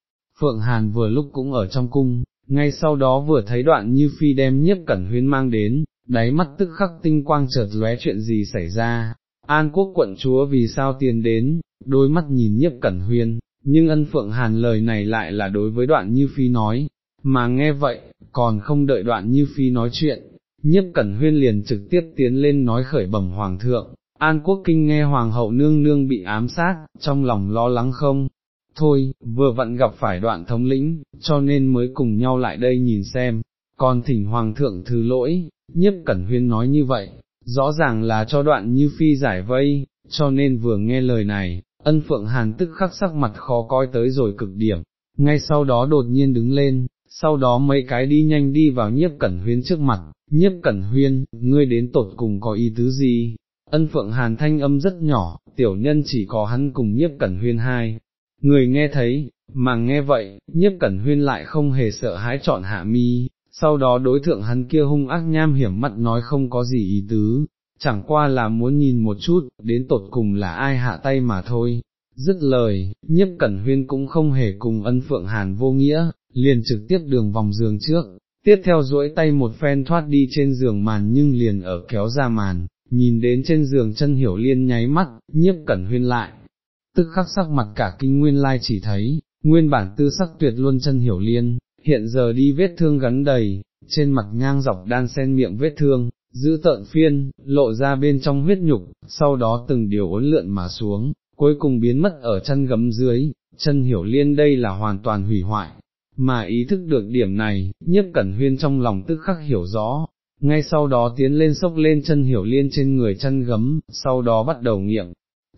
A: phượng hàn vừa lúc cũng ở trong cung, ngay sau đó vừa thấy đoạn như phi đem Nhất cẩn huyên mang đến, đáy mắt tức khắc tinh quang chợt lóe chuyện gì xảy ra, an quốc quận chúa vì sao tiền đến, đôi mắt nhìn Nhất cẩn huyên, nhưng ân phượng hàn lời này lại là đối với đoạn như phi nói, mà nghe vậy, còn không đợi đoạn như phi nói chuyện, nhiếp cẩn huyên liền trực tiếp tiến lên nói khởi bẩm hoàng thượng, an quốc kinh nghe hoàng hậu nương nương bị ám sát, trong lòng lo lắng không, thôi, vừa vặn gặp phải đoạn thống lĩnh, cho nên mới cùng nhau lại đây nhìn xem, còn thỉnh hoàng thượng thứ lỗi, nhiếp cẩn huyên nói như vậy, rõ ràng là cho đoạn như phi giải vây, cho nên vừa nghe lời này, ân phượng hàn tức khắc sắc mặt khó coi tới rồi cực điểm, ngay sau đó đột nhiên đứng lên, sau đó mấy cái đi nhanh đi vào nhiếp cẩn huyên trước mặt, nhiếp cẩn huyên, ngươi đến tột cùng có ý tứ gì? Ân phượng hàn thanh âm rất nhỏ, tiểu nhân chỉ có hắn cùng nhiếp cẩn huyên hai. Người nghe thấy, mà nghe vậy, nhiếp cẩn huyên lại không hề sợ hãi chọn hạ mi, sau đó đối thượng hắn kia hung ác nham hiểm mặt nói không có gì ý tứ, chẳng qua là muốn nhìn một chút, đến tột cùng là ai hạ tay mà thôi. Dứt lời, nhiếp cẩn huyên cũng không hề cùng ân phượng hàn vô nghĩa, liền trực tiếp đường vòng giường trước, tiếp theo duỗi tay một phen thoát đi trên giường màn nhưng liền ở kéo ra màn, nhìn đến trên giường chân hiểu liên nháy mắt, nhiếp cẩn huyên lại, tức khắc sắc mặt cả kinh nguyên lai chỉ thấy, nguyên bản tư sắc tuyệt luôn chân hiểu liên, hiện giờ đi vết thương gắn đầy, trên mặt ngang dọc đan sen miệng vết thương, giữ tợn phiên, lộ ra bên trong huyết nhục, sau đó từng điều uốn lượn mà xuống, cuối cùng biến mất ở chân gấm dưới, chân hiểu liên đây là hoàn toàn hủy hoại. Mà ý thức được điểm này, nhiếp cẩn huyên trong lòng tức khắc hiểu rõ, ngay sau đó tiến lên sốc lên chân hiểu liên trên người chân gấm, sau đó bắt đầu nghiệm,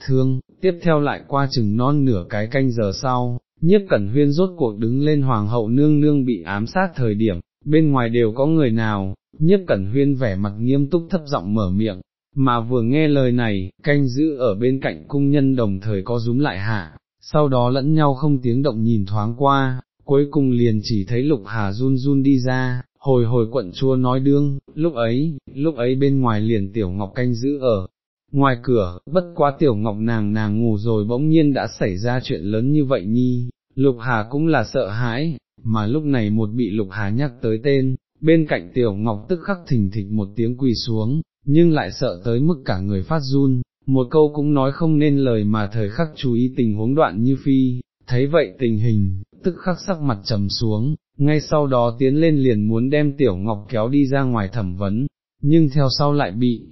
A: thương, tiếp theo lại qua chừng non nửa cái canh giờ sau, nhiếp cẩn huyên rốt cuộc đứng lên hoàng hậu nương nương bị ám sát thời điểm, bên ngoài đều có người nào, nhiếp cẩn huyên vẻ mặt nghiêm túc thấp giọng mở miệng, mà vừa nghe lời này, canh giữ ở bên cạnh cung nhân đồng thời có rúm lại hạ, sau đó lẫn nhau không tiếng động nhìn thoáng qua, cuối cùng liền chỉ thấy lục hà run run đi ra, hồi hồi quận chua nói đương, lúc ấy, lúc ấy bên ngoài liền tiểu ngọc canh giữ ở. Ngoài cửa, bất quá tiểu ngọc nàng nàng ngủ rồi bỗng nhiên đã xảy ra chuyện lớn như vậy nhi, lục hà cũng là sợ hãi, mà lúc này một bị lục hà nhắc tới tên, bên cạnh tiểu ngọc tức khắc thình thịch một tiếng quỳ xuống, nhưng lại sợ tới mức cả người phát run, một câu cũng nói không nên lời mà thời khắc chú ý tình huống đoạn như phi, thấy vậy tình hình, tức khắc sắc mặt trầm xuống, ngay sau đó tiến lên liền muốn đem tiểu ngọc kéo đi ra ngoài thẩm vấn, nhưng theo sau lại bị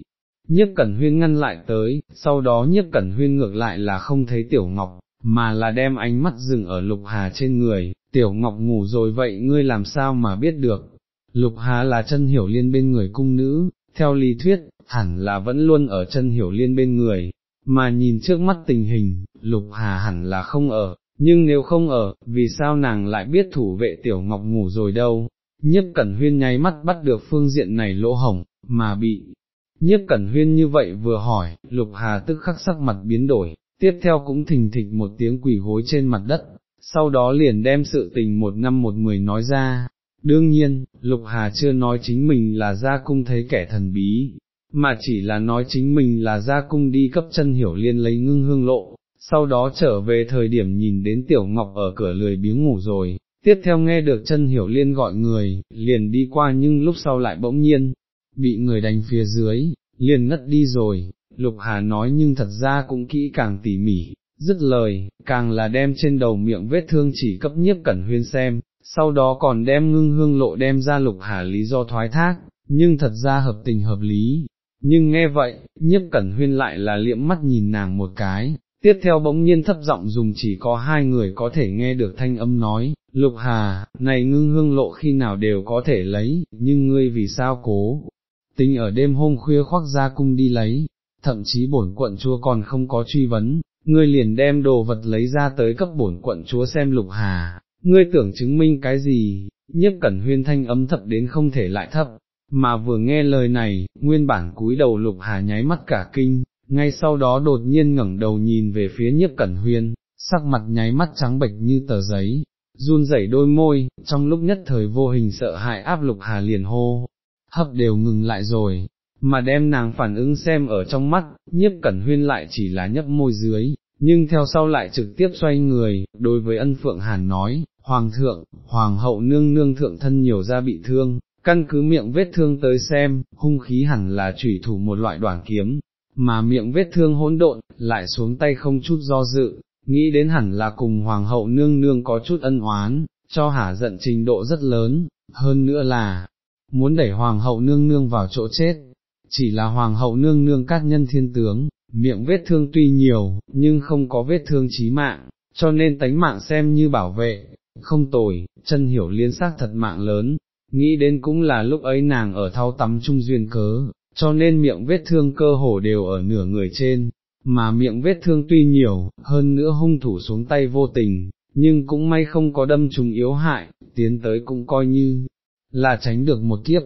A: nhiếp cẩn huyên ngăn lại tới, sau đó nhiếp cẩn huyên ngược lại là không thấy tiểu ngọc, mà là đem ánh mắt dừng ở lục hà trên người, tiểu ngọc ngủ rồi vậy ngươi làm sao mà biết được, lục hà là chân hiểu liên bên người cung nữ, theo lý thuyết, hẳn là vẫn luôn ở chân hiểu liên bên người, mà nhìn trước mắt tình hình, lục hà hẳn là không ở, nhưng nếu không ở, vì sao nàng lại biết thủ vệ tiểu ngọc ngủ rồi đâu, nhiếp cẩn huyên nháy mắt bắt được phương diện này lỗ hổng, mà bị, nhiếp cẩn huyên như vậy vừa hỏi, lục hà tức khắc sắc mặt biến đổi, tiếp theo cũng thình thịch một tiếng quỷ gối trên mặt đất, sau đó liền đem sự tình một năm một mười nói ra. Đương nhiên, Lục Hà chưa nói chính mình là gia cung thấy kẻ thần bí, mà chỉ là nói chính mình là gia cung đi cấp chân hiểu liên lấy ngưng hương lộ, sau đó trở về thời điểm nhìn đến Tiểu Ngọc ở cửa lười biếng ngủ rồi, tiếp theo nghe được chân hiểu liên gọi người, liền đi qua nhưng lúc sau lại bỗng nhiên, bị người đánh phía dưới, liền ngất đi rồi, Lục Hà nói nhưng thật ra cũng kỹ càng tỉ mỉ, dứt lời, càng là đem trên đầu miệng vết thương chỉ cấp nhiếp cẩn huyên xem, sau đó còn đem ngưng hương lộ đem ra Lục Hà lý do thoái thác, nhưng thật ra hợp tình hợp lý. Nhưng nghe vậy, nhiếp cẩn huyên lại là liễm mắt nhìn nàng một cái, tiếp theo bỗng nhiên thấp giọng dùng chỉ có hai người có thể nghe được thanh âm nói, Lục Hà, này ngưng hương lộ khi nào đều có thể lấy, nhưng ngươi vì sao cố, tính ở đêm hôm khuya khoác ra cung đi lấy, thậm chí bổn quận chúa còn không có truy vấn, ngươi liền đem đồ vật lấy ra tới cấp bổn quận chúa xem Lục Hà, ngươi tưởng chứng minh cái gì, nhiếp cẩn huyên thanh âm thấp đến không thể lại thấp, mà vừa nghe lời này, nguyên bản cúi đầu Lục Hà nháy mắt cả kinh, ngay sau đó đột nhiên ngẩng đầu nhìn về phía nhiếp cẩn huyên, sắc mặt nháy mắt trắng bệch như tờ giấy, run rẩy đôi môi, trong lúc nhất thời vô hình sợ hãi áp lục hà liền hô, hấp đều ngừng lại rồi, mà đem nàng phản ứng xem ở trong mắt, nhiếp cẩn huyên lại chỉ là nhấp môi dưới, nhưng theo sau lại trực tiếp xoay người, đối với ân phượng hàn nói, Hoàng thượng, Hoàng hậu nương nương thượng thân nhiều da bị thương, căn cứ miệng vết thương tới xem, hung khí hẳn là chủy thủ một loại đoàn kiếm, mà miệng vết thương hỗn độn, lại xuống tay không chút do dự, nghĩ đến hẳn là cùng hoàng hậu nương nương có chút ân oán, cho hả giận trình độ rất lớn, hơn nữa là, muốn đẩy hoàng hậu nương nương vào chỗ chết, chỉ là hoàng hậu nương nương các nhân thiên tướng, miệng vết thương tuy nhiều, nhưng không có vết thương chí mạng, cho nên tánh mạng xem như bảo vệ, không tồi, chân hiểu liên xác thật mạng lớn, nghĩ đến cũng là lúc ấy nàng ở thao tắm trung duyên cớ, cho nên miệng vết thương cơ hồ đều ở nửa người trên, mà miệng vết thương tuy nhiều, hơn nữa hung thủ xuống tay vô tình, nhưng cũng may không có đâm trùng yếu hại, tiến tới cũng coi như là tránh được một kiếp,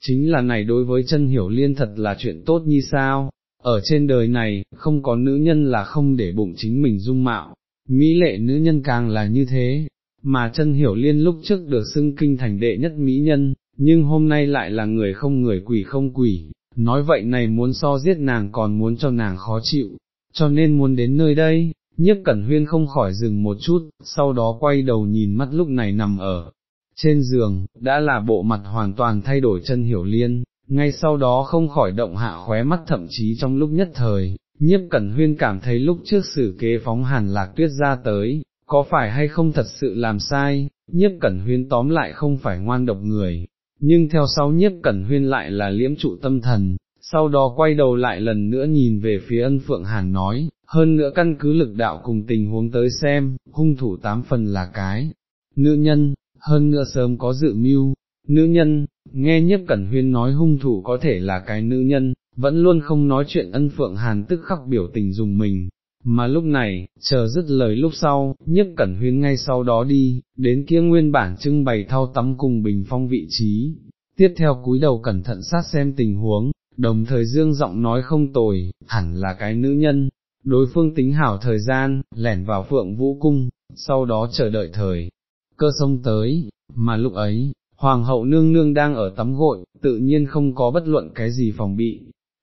A: chính là này đối với chân hiểu liên thật là chuyện tốt như sao, ở trên đời này, không có nữ nhân là không để bụng chính mình dung mạo, mỹ lệ nữ nhân càng là như thế, mà chân hiểu liên lúc trước được xưng kinh thành đệ nhất mỹ nhân, nhưng hôm nay lại là người không người quỷ không quỷ, nói vậy này muốn so giết nàng còn muốn cho nàng khó chịu, cho nên muốn đến nơi đây, nhiếp cẩn huyên không khỏi dừng một chút, sau đó quay đầu nhìn mắt lúc này nằm ở trên giường, đã là bộ mặt hoàn toàn thay đổi chân hiểu liên, ngay sau đó không khỏi động hạ khóe mắt thậm chí trong lúc nhất thời, nhiếp cẩn huyên cảm thấy lúc trước xử kế phóng hàn lạc tuyết ra tới, có phải hay không thật sự làm sai, nhiếp cẩn huyên tóm lại không phải ngoan độc người, nhưng theo sau nhiếp cẩn huyên lại là liễm trụ tâm thần, sau đó quay đầu lại lần nữa nhìn về phía ân phượng hàn nói, hơn nữa căn cứ lực đạo cùng tình huống tới xem, hung thủ tám phần là cái, nữ nhân, hơn nữa sớm có dự mưu, nữ nhân, nghe nhiếp cẩn huyên nói hung thủ có thể là cái nữ nhân, vẫn luôn không nói chuyện ân phượng hàn tức khắc biểu tình dùng mình, mà lúc này, chờ dứt lời lúc sau, nhất cẩn huyên ngay sau đó đi, đến kia nguyên bản trưng bày thao tắm cùng bình phong vị trí, tiếp theo cúi đầu cẩn thận sát xem tình huống, đồng thời dương giọng nói không tồi, hẳn là cái nữ nhân, đối phương tính hảo thời gian, lẻn vào phượng vũ cung, sau đó chờ đợi thời, cơ sông tới, mà lúc ấy, hoàng hậu nương nương đang ở tắm gội, tự nhiên không có bất luận cái gì phòng bị.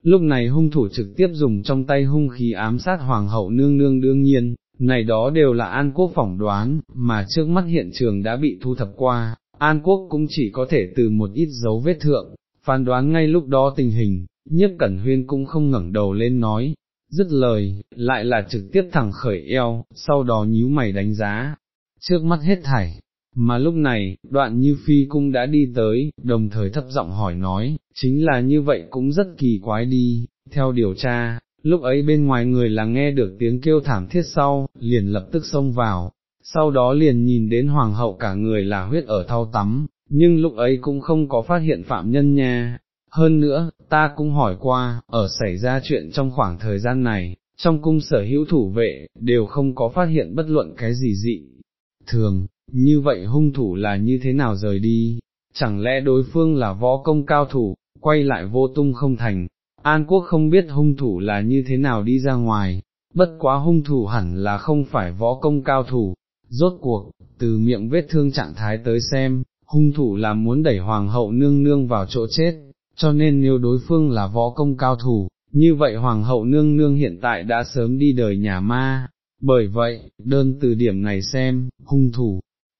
A: Lúc này hung thủ trực tiếp dùng trong tay hung khí ám sát hoàng hậu nương nương đương nhiên, này đó đều là An Quốc phỏng đoán, mà trước mắt hiện trường đã bị thu thập qua, An Quốc cũng chỉ có thể từ một ít dấu vết thượng, phán đoán ngay lúc đó tình hình, nhiếp cẩn huyên cũng không ngẩng đầu lên nói, dứt lời, lại là trực tiếp thẳng khởi eo, sau đó nhíu mày đánh giá, trước mắt hết thảy. Mà lúc này, đoạn như phi cung đã đi tới, đồng thời thấp giọng hỏi nói, chính là như vậy cũng rất kỳ quái đi, theo điều tra, lúc ấy bên ngoài người là nghe được tiếng kêu thảm thiết sau, liền lập tức xông vào, sau đó liền nhìn đến hoàng hậu cả người là huyết ở thau tắm, nhưng lúc ấy cũng không có phát hiện phạm nhân nha. Hơn nữa, ta cũng hỏi qua, ở xảy ra chuyện trong khoảng thời gian này, trong cung sở hữu thủ vệ, đều không có phát hiện bất luận cái gì dị. Thường, như vậy hung thủ là như thế nào rời đi, chẳng lẽ đối phương là võ công cao thủ, quay lại vô tung không thành, An Quốc không biết hung thủ là như thế nào đi ra ngoài, bất quá hung thủ hẳn là không phải võ công cao thủ, rốt cuộc, từ miệng vết thương trạng thái tới xem, hung thủ là muốn đẩy hoàng hậu nương nương vào chỗ chết, cho nên nếu đối phương là võ công cao thủ, như vậy hoàng hậu nương nương hiện tại đã sớm đi đời nhà ma, bởi vậy, đơn từ điểm này xem, hung thủ,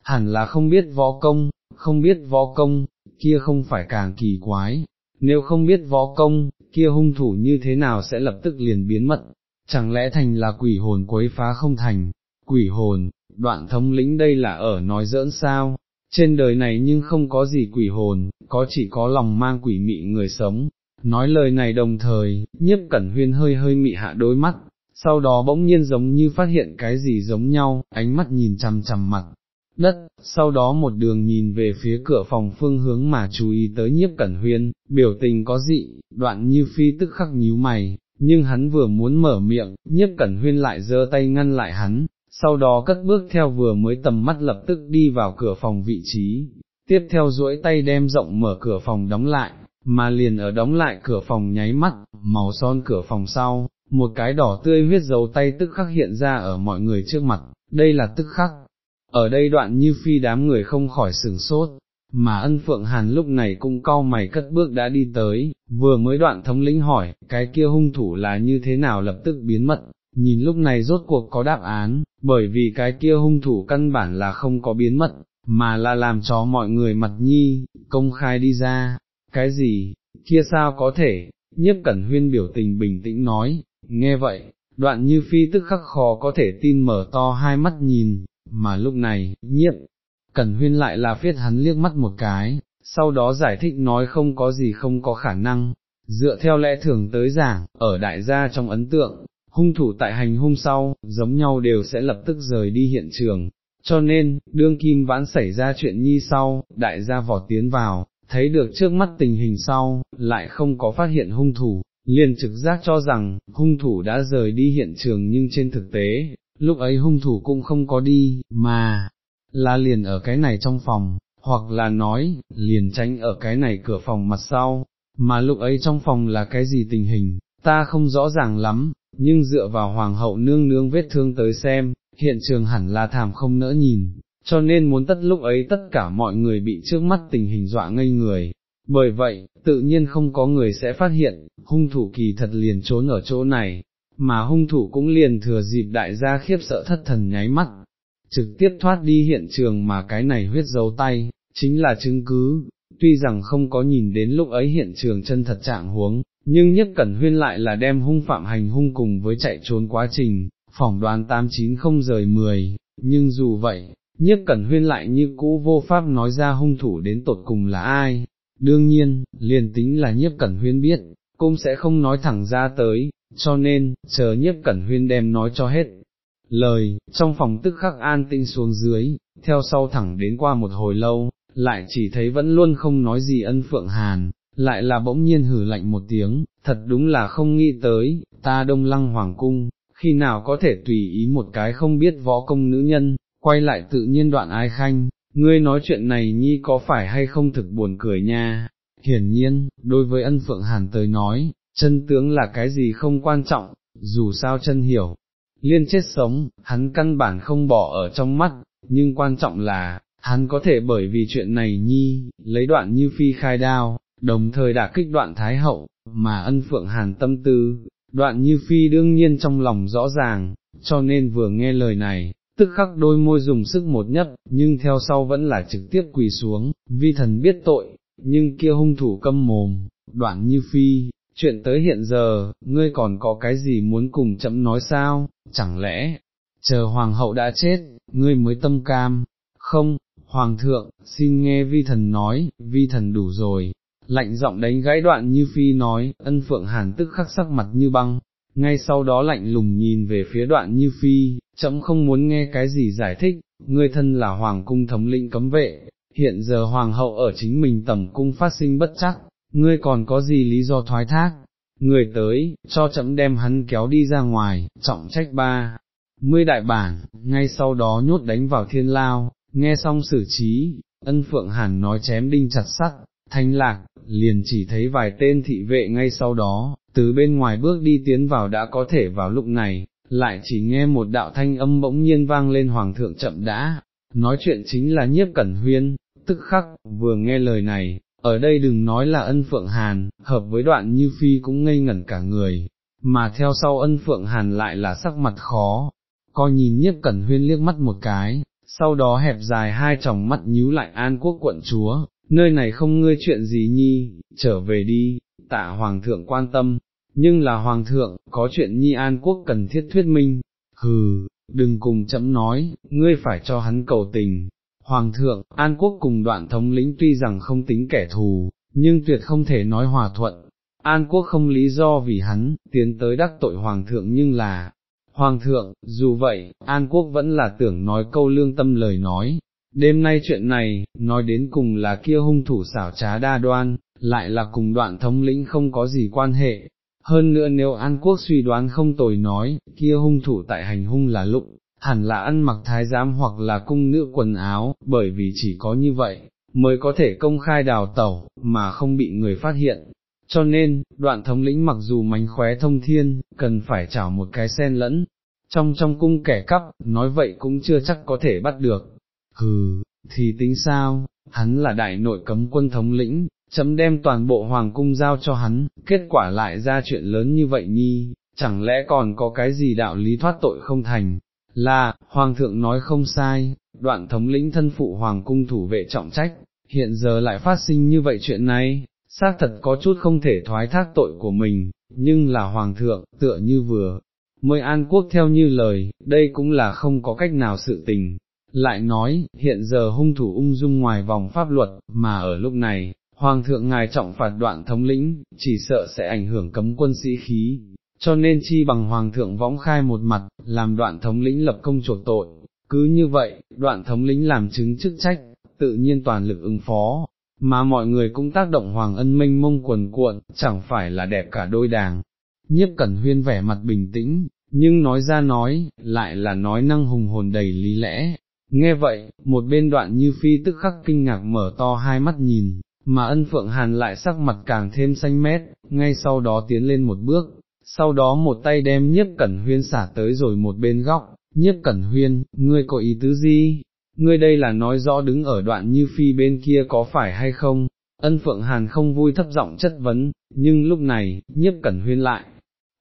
A: hẳn là không biết võ công, không biết võ công, kia không phải càng kỳ quái, nếu không biết võ công, kia hung thủ như thế nào sẽ lập tức liền biến mất, chẳng lẽ thành là quỷ hồn quấy phá không thành, quỷ hồn, đoạn thống lĩnh đây là ở nói giỡn sao, trên đời này nhưng không có gì quỷ hồn, có chỉ có lòng mang quỷ mị người sống. Nói lời này đồng thời, nhiếp cẩn huyên hơi hơi mị hạ đôi mắt, sau đó bỗng nhiên giống như phát hiện cái gì giống nhau, ánh mắt nhìn chằm chằm mặt, đất, sau đó một đường nhìn về phía cửa phòng phương hướng mà chú ý tới nhiếp cẩn huyên, biểu tình có dị, đoạn như phi tức khắc nhíu mày, nhưng hắn vừa muốn mở miệng, nhiếp cẩn huyên lại giơ tay ngăn lại hắn, sau đó cất bước theo vừa mới tầm mắt lập tức đi vào cửa phòng vị trí, tiếp theo duỗi tay đem rộng mở cửa phòng đóng lại, mà liền ở đóng lại cửa phòng nháy mắt, màu son cửa phòng sau, một cái đỏ tươi huyết dấu tay tức khắc hiện ra ở mọi người trước mặt, đây là tức khắc. Ở đây đoạn như phi đám người không khỏi sửng sốt, mà ân phượng hàn lúc này cũng cau mày cất bước đã đi tới, vừa mới đoạn thống lĩnh hỏi, cái kia hung thủ là như thế nào lập tức biến mất, nhìn lúc này rốt cuộc có đáp án, bởi vì cái kia hung thủ căn bản là không có biến mất, mà là làm cho mọi người mặt nhi, công khai đi ra, cái gì, kia sao có thể, nhiếp cẩn huyên biểu tình bình tĩnh nói, nghe vậy, đoạn như phi tức khắc khó có thể tin mở to hai mắt nhìn, mà lúc này, Nhiệm cẩn huyên lại là phiết hắn liếc mắt một cái, sau đó giải thích nói không có gì không có khả năng, dựa theo lẽ thường tới giảng, ở đại gia trong ấn tượng, hung thủ tại hành hung sau, giống nhau đều sẽ lập tức rời đi hiện trường, cho nên, đương kim vãn xảy ra chuyện nhi sau, đại gia vỏ tiến vào, thấy được trước mắt tình hình sau, lại không có phát hiện hung thủ, liền trực giác cho rằng, hung thủ đã rời đi hiện trường nhưng trên thực tế, lúc ấy hung thủ cũng không có đi, mà, là liền ở cái này trong phòng, hoặc là nói, liền tránh ở cái này cửa phòng mặt sau, mà lúc ấy trong phòng là cái gì tình hình, ta không rõ ràng lắm, nhưng dựa vào hoàng hậu nương nương vết thương tới xem, hiện trường hẳn là thảm không nỡ nhìn, cho nên muốn tất lúc ấy tất cả mọi người bị trước mắt tình hình dọa ngây người. Bởi vậy, tự nhiên không có người sẽ phát hiện, hung thủ kỳ thật liền trốn ở chỗ này, mà hung thủ cũng liền thừa dịp đại gia khiếp sợ thất thần nháy mắt, trực tiếp thoát đi hiện trường mà cái này huyết dấu tay, chính là chứng cứ, tuy rằng không có nhìn đến lúc ấy hiện trường chân thật trạng huống, nhưng nhất cẩn huyên lại là đem hung phạm hành hung cùng với chạy trốn quá trình, phỏng đoán 89 không rời 10, nhưng dù vậy, nhất cẩn huyên lại như cũ vô pháp nói ra hung thủ đến tột cùng là ai, đương nhiên, liền tính là nhiếp cẩn huyên biết, cũng sẽ không nói thẳng ra tới, cho nên, chờ nhiếp cẩn huyên đem nói cho hết. Lời, trong phòng tức khắc an tinh xuống dưới, theo sau thẳng đến qua một hồi lâu, lại chỉ thấy vẫn luôn không nói gì ân phượng hàn, lại là bỗng nhiên hử lạnh một tiếng, thật đúng là không nghĩ tới, ta đông lăng hoàng cung, khi nào có thể tùy ý một cái không biết võ công nữ nhân, quay lại tự nhiên đoạn ai khanh, ngươi nói chuyện này nhi có phải hay không thực buồn cười nha, hiển nhiên, đối với ân phượng hàn tới nói, chân tướng là cái gì không quan trọng, dù sao chân hiểu, liên chết sống, hắn căn bản không bỏ ở trong mắt, nhưng quan trọng là, hắn có thể bởi vì chuyện này nhi, lấy đoạn như phi khai đao, đồng thời đã kích đoạn thái hậu, mà ân phượng hàn tâm tư, đoạn như phi đương nhiên trong lòng rõ ràng, cho nên vừa nghe lời này, tức khắc đôi môi dùng sức một nhấp, nhưng theo sau vẫn là trực tiếp quỳ xuống, vi thần biết tội, nhưng kia hung thủ câm mồm, đoạn như phi, chuyện tới hiện giờ, ngươi còn có cái gì muốn cùng chậm nói sao, chẳng lẽ, chờ hoàng hậu đã chết, ngươi mới tâm cam, không, hoàng thượng, xin nghe vi thần nói, vi thần đủ rồi, lạnh giọng đánh gãy đoạn như phi nói, ân phượng hàn tức khắc sắc mặt như băng, ngay sau đó lạnh lùng nhìn về phía đoạn như phi, chậm không muốn nghe cái gì giải thích, ngươi thân là hoàng cung thống lĩnh cấm vệ, hiện giờ hoàng hậu ở chính mình tầm cung phát sinh bất chắc, ngươi còn có gì lý do thoái thác, người tới, cho chậm đem hắn kéo đi ra ngoài, trọng trách ba. Mươi đại bản, ngay sau đó nhốt đánh vào thiên lao, nghe xong xử trí, ân phượng hàn nói chém đinh chặt sắt, thanh lạc, liền chỉ thấy vài tên thị vệ ngay sau đó, từ bên ngoài bước đi tiến vào đã có thể vào lúc này, lại chỉ nghe một đạo thanh âm bỗng nhiên vang lên hoàng thượng chậm đã, nói chuyện chính là nhiếp cẩn huyên, tức khắc, vừa nghe lời này, ở đây đừng nói là ân phượng hàn, hợp với đoạn như phi cũng ngây ngẩn cả người, mà theo sau ân phượng hàn lại là sắc mặt khó, coi nhìn nhiếp cẩn huyên liếc mắt một cái, sau đó hẹp dài hai tròng mắt nhíu lại an quốc quận chúa, nơi này không ngươi chuyện gì nhi, trở về đi, tạ hoàng thượng quan tâm, nhưng là hoàng thượng, có chuyện nhi an quốc cần thiết thuyết minh, hừ, đừng cùng chấm nói, ngươi phải cho hắn cầu tình. Hoàng thượng, An Quốc cùng đoạn thống lĩnh tuy rằng không tính kẻ thù, nhưng tuyệt không thể nói hòa thuận. An Quốc không lý do vì hắn, tiến tới đắc tội Hoàng thượng nhưng là, Hoàng thượng, dù vậy, An Quốc vẫn là tưởng nói câu lương tâm lời nói, đêm nay chuyện này, nói đến cùng là kia hung thủ xảo trá đa đoan, lại là cùng đoạn thống lĩnh không có gì quan hệ. Hơn nữa nếu An Quốc suy đoán không tồi nói, kia hung thủ tại hành hung là lụng, hẳn là ăn mặc thái giám hoặc là cung nữ quần áo, bởi vì chỉ có như vậy, mới có thể công khai đào tẩu, mà không bị người phát hiện. Cho nên, đoạn thống lĩnh mặc dù mánh khóe thông thiên, cần phải chảo một cái sen lẫn, trong trong cung kẻ cắp, nói vậy cũng chưa chắc có thể bắt được. Hừ, thì tính sao, hắn là đại nội cấm quân thống lĩnh, chấm đem toàn bộ hoàng cung giao cho hắn, kết quả lại ra chuyện lớn như vậy nhi, chẳng lẽ còn có cái gì đạo lý thoát tội không thành, là, hoàng thượng nói không sai, đoạn thống lĩnh thân phụ hoàng cung thủ vệ trọng trách, hiện giờ lại phát sinh như vậy chuyện này, xác thật có chút không thể thoái thác tội của mình, nhưng là hoàng thượng, tựa như vừa, mới an quốc theo như lời, đây cũng là không có cách nào sự tình. Lại nói, hiện giờ hung thủ ung dung ngoài vòng pháp luật, mà ở lúc này, Hoàng thượng ngài trọng phạt đoạn thống lĩnh, chỉ sợ sẽ ảnh hưởng cấm quân sĩ khí, cho nên chi bằng hoàng thượng võng khai một mặt, làm đoạn thống lĩnh lập công chuộc tội, cứ như vậy, đoạn thống lĩnh làm chứng chức trách, tự nhiên toàn lực ứng phó, mà mọi người cũng tác động hoàng ân minh mông quần cuộn, chẳng phải là đẹp cả đôi đàng. Nhiếp cẩn huyên vẻ mặt bình tĩnh, nhưng nói ra nói, lại là nói năng hùng hồn đầy lý lẽ. Nghe vậy, một bên đoạn như phi tức khắc kinh ngạc mở to hai mắt nhìn, mà ân phượng hàn lại sắc mặt càng thêm xanh mét, ngay sau đó tiến lên một bước, sau đó một tay đem nhiếp cẩn huyên xả tới rồi một bên góc, nhiếp cẩn huyên, ngươi có ý tứ gì? Ngươi đây là nói rõ đứng ở đoạn như phi bên kia có phải hay không? Ân Phượng Hàn không vui thấp giọng chất vấn, nhưng lúc này, nhiếp cẩn huyên lại,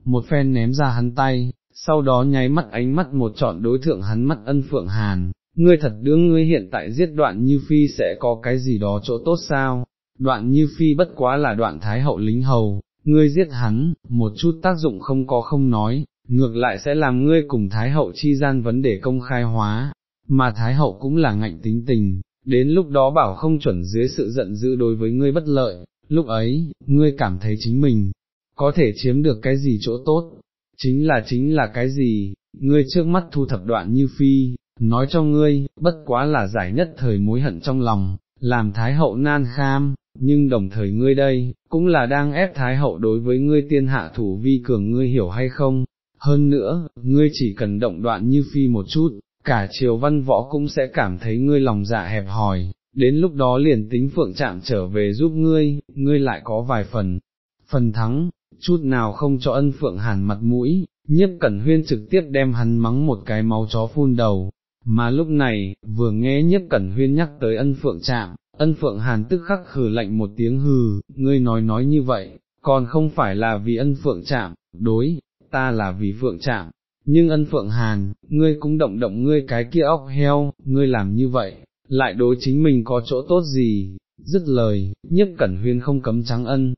A: một phen ném ra hắn tay, sau đó nháy mắt ánh mắt một trọn đối thượng hắn mắt ân Phượng Hàn, ngươi thật đương ngươi hiện tại giết đoạn như phi sẽ có cái gì đó chỗ tốt sao? đoạn như phi bất quá là đoạn thái hậu lính hầu, ngươi giết hắn, một chút tác dụng không có không nói, ngược lại sẽ làm ngươi cùng thái hậu chi gian vấn đề công khai hóa, mà thái hậu cũng là ngạnh tính tình, đến lúc đó bảo không chuẩn dưới sự giận dữ đối với ngươi bất lợi, lúc ấy, ngươi cảm thấy chính mình, có thể chiếm được cái gì chỗ tốt, chính là chính là cái gì, ngươi trước mắt thu thập đoạn như phi, nói cho ngươi, bất quá là giải nhất thời mối hận trong lòng, làm thái hậu nan kham, nhưng đồng thời ngươi đây, cũng là đang ép thái hậu đối với ngươi tiên hạ thủ vi cường ngươi hiểu hay không, hơn nữa, ngươi chỉ cần động đoạn như phi một chút, cả triều văn võ cũng sẽ cảm thấy ngươi lòng dạ hẹp hòi, đến lúc đó liền tính phượng chạm trở về giúp ngươi, ngươi lại có vài phần, phần thắng, chút nào không cho ân phượng hàn mặt mũi, nhiếp cẩn huyên trực tiếp đem hắn mắng một cái máu chó phun đầu, mà lúc này, vừa nghe nhất cẩn huyên nhắc tới ân phượng chạm, ân phượng hàn tức khắc khử lạnh một tiếng hừ, ngươi nói nói như vậy, còn không phải là vì ân phượng chạm, đối, ta là vì phượng chạm, nhưng ân phượng hàn, ngươi cũng động động ngươi cái kia óc heo, ngươi làm như vậy, lại đối chính mình có chỗ tốt gì, dứt lời, nhiếp cẩn huyên không cấm trắng ân.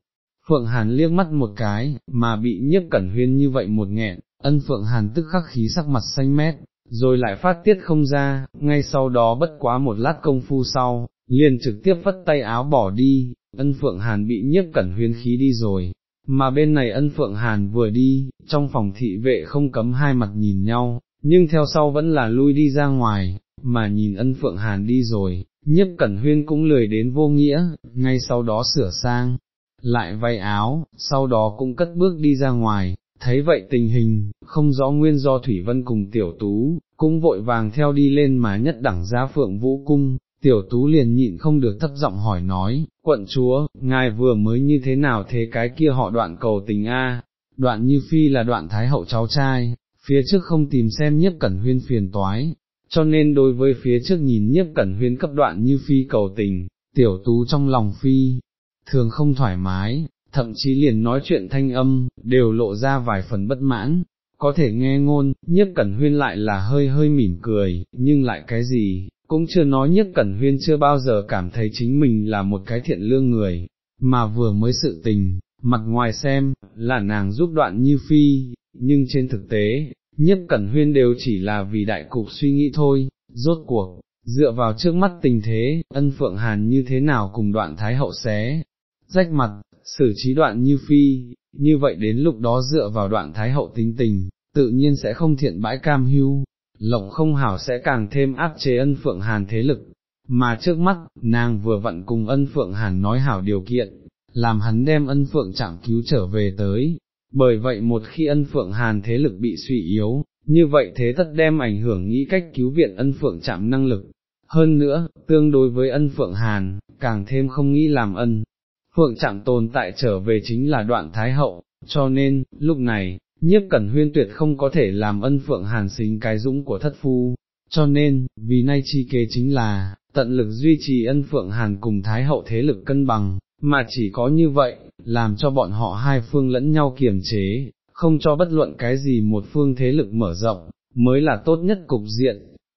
A: Phượng Hàn liếc mắt một cái, mà bị nhiếp cẩn huyên như vậy một nghẹn, ân Phượng Hàn tức khắc khí sắc mặt xanh mét, rồi lại phát tiết không ra, ngay sau đó bất quá một lát công phu sau, liền trực tiếp vất tay áo bỏ đi, ân Phượng Hàn bị nhiếp cẩn huyên khí đi rồi, mà bên này ân Phượng Hàn vừa đi, trong phòng thị vệ không cấm hai mặt nhìn nhau, nhưng theo sau vẫn là lui đi ra ngoài, mà nhìn ân Phượng Hàn đi rồi, nhiếp cẩn huyên cũng lười đến vô nghĩa, ngay sau đó sửa sang, lại vay áo, sau đó cũng cất bước đi ra ngoài, thấy vậy tình hình, không rõ nguyên do Thủy Vân cùng tiểu tú, cũng vội vàng theo đi lên mà nhất đẳng giá phượng vũ cung, tiểu tú liền nhịn không được thấp giọng hỏi nói, quận chúa, ngài vừa mới như thế nào thế cái kia họ đoạn cầu tình a? Đoạn như phi là đoạn thái hậu cháu trai, phía trước không tìm xem nhất cẩn huyên phiền toái, cho nên đối với phía trước nhìn nhiếp cẩn huyên cấp đoạn như phi cầu tình, tiểu tú trong lòng phi, thường không thoải mái, thậm chí liền nói chuyện thanh âm, đều lộ ra vài phần bất mãn, có thể nghe ngôn, nhất cẩn huyên lại là hơi hơi mỉm cười, nhưng lại cái gì, cũng chưa nói nhất cẩn huyên chưa bao giờ cảm thấy chính mình là một cái thiện lương người, mà vừa mới sự tình, mặt ngoài xem, là nàng giúp đoạn như phi, nhưng trên thực tế, nhất cẩn huyên đều chỉ là vì đại cục suy nghĩ thôi, rốt cuộc, dựa vào trước mắt tình thế, ân phượng hàn như thế nào cùng đoạn thái hậu xé, rách mặt, xử trí đoạn như phi, như vậy đến lúc đó dựa vào đoạn thái hậu tính tình, tự nhiên sẽ không thiện bãi cam hưu, lộng không hảo sẽ càng thêm áp chế ân phượng hàn thế lực, mà trước mắt, nàng vừa vặn cùng ân phượng hàn nói hảo điều kiện, làm hắn đem ân phượng chạm cứu trở về tới, bởi vậy một khi ân phượng hàn thế lực bị suy yếu, như vậy thế tất đem ảnh hưởng nghĩ cách cứu viện ân phượng chạm năng lực. Hơn nữa, tương đối với ân phượng hàn, càng thêm không nghĩ làm ân, phượng chẳng tồn tại trở về chính là đoạn thái hậu, cho nên, lúc này, nhiếp cẩn huyên tuyệt không có thể làm ân phượng hàn xính cái dũng của thất phu, cho nên, vì nay chi kế chính là, tận lực duy trì ân phượng hàn cùng thái hậu thế lực cân bằng, mà chỉ có như vậy, làm cho bọn họ hai phương lẫn nhau kiềm chế, không cho bất luận cái gì một phương thế lực mở rộng, mới là tốt nhất cục diện,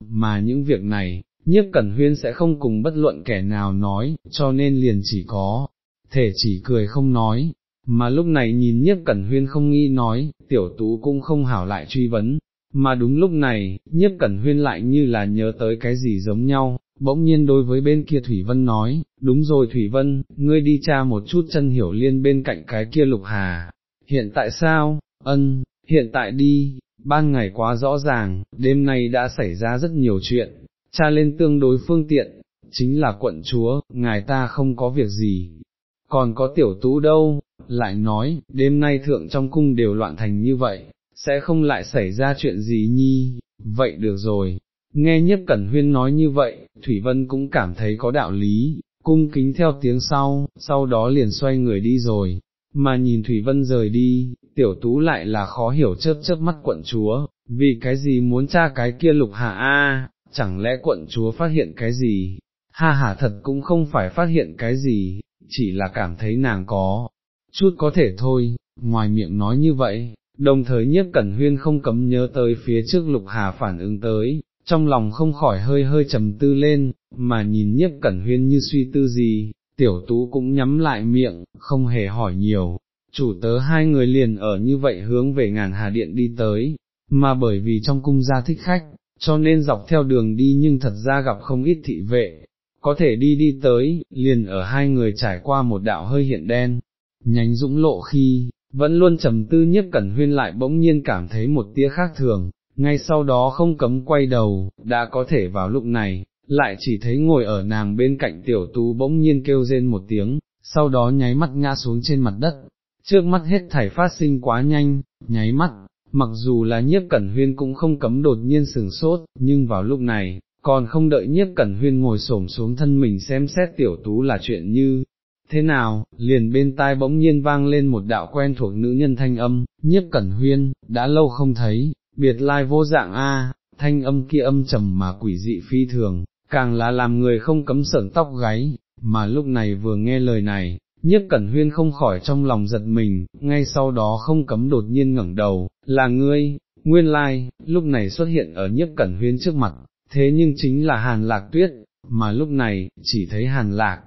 A: mà những việc này, nhiếp cẩn huyên sẽ không cùng bất luận kẻ nào nói, cho nên liền chỉ có, thể chỉ cười không nói, mà lúc này nhìn nhiếp cẩn huyên không nghĩ nói, tiểu tú cũng không hảo lại truy vấn, mà đúng lúc này, nhiếp cẩn huyên lại như là nhớ tới cái gì giống nhau, bỗng nhiên đối với bên kia Thủy Vân nói, đúng rồi Thủy Vân, ngươi đi tra một chút chân hiểu liên bên cạnh cái kia lục hà, hiện tại sao, ân, hiện tại đi, ban ngày quá rõ ràng, đêm nay đã xảy ra rất nhiều chuyện, tra lên tương đối phương tiện, chính là quận chúa, ngài ta không có việc gì, còn có tiểu tú đâu, lại nói, đêm nay thượng trong cung đều loạn thành như vậy, sẽ không lại xảy ra chuyện gì nhi, vậy được rồi. Nghe nhất cẩn huyên nói như vậy, Thủy Vân cũng cảm thấy có đạo lý, cung kính theo tiếng sau, sau đó liền xoay người đi rồi, mà nhìn Thủy Vân rời đi, tiểu tú lại là khó hiểu chớp chớp mắt quận chúa, vì cái gì muốn tra cái kia lục hạ a? Chẳng lẽ quận chúa phát hiện cái gì, ha hà thật cũng không phải phát hiện cái gì, chỉ là cảm thấy nàng có, chút có thể thôi, ngoài miệng nói như vậy, đồng thời nhiếp cẩn huyên không cấm nhớ tới phía trước lục hà phản ứng tới, trong lòng không khỏi hơi hơi trầm tư lên, mà nhìn nhiếp cẩn huyên như suy tư gì, tiểu tú cũng nhắm lại miệng, không hề hỏi nhiều, chủ tớ hai người liền ở như vậy hướng về ngàn hà điện đi tới, mà bởi vì trong cung gia thích khách, cho nên dọc theo đường đi nhưng thật ra gặp không ít thị vệ, có thể đi đi tới, liền ở hai người trải qua một đạo hơi hiện đen, nhánh dũng lộ khi, vẫn luôn trầm tư nhất cẩn huyên lại bỗng nhiên cảm thấy một tia khác thường, ngay sau đó không cấm quay đầu, đã có thể vào lúc này, lại chỉ thấy ngồi ở nàng bên cạnh tiểu tú bỗng nhiên kêu rên một tiếng, sau đó nháy mắt ngã xuống trên mặt đất, trước mắt hết thảy phát sinh quá nhanh, nháy mắt, mặc dù là nhiếp cẩn huyên cũng không cấm đột nhiên sừng sốt, nhưng vào lúc này, còn không đợi nhiếp cẩn huyên ngồi xổm xuống thân mình xem xét tiểu tú là chuyện như thế nào, liền bên tai bỗng nhiên vang lên một đạo quen thuộc nữ nhân thanh âm, nhiếp cẩn huyên, đã lâu không thấy, biệt lai vô dạng a, thanh âm kia âm trầm mà quỷ dị phi thường, càng là làm người không cấm sởn tóc gáy, mà lúc này vừa nghe lời này, nhiếp cẩn huyên không khỏi trong lòng giật mình, ngay sau đó không cấm đột nhiên ngẩng đầu, là ngươi, nguyên lai, lúc này xuất hiện ở nhiếp cẩn huyên trước mặt, thế nhưng chính là hàn lạc tuyết, mà lúc này, chỉ thấy hàn lạc,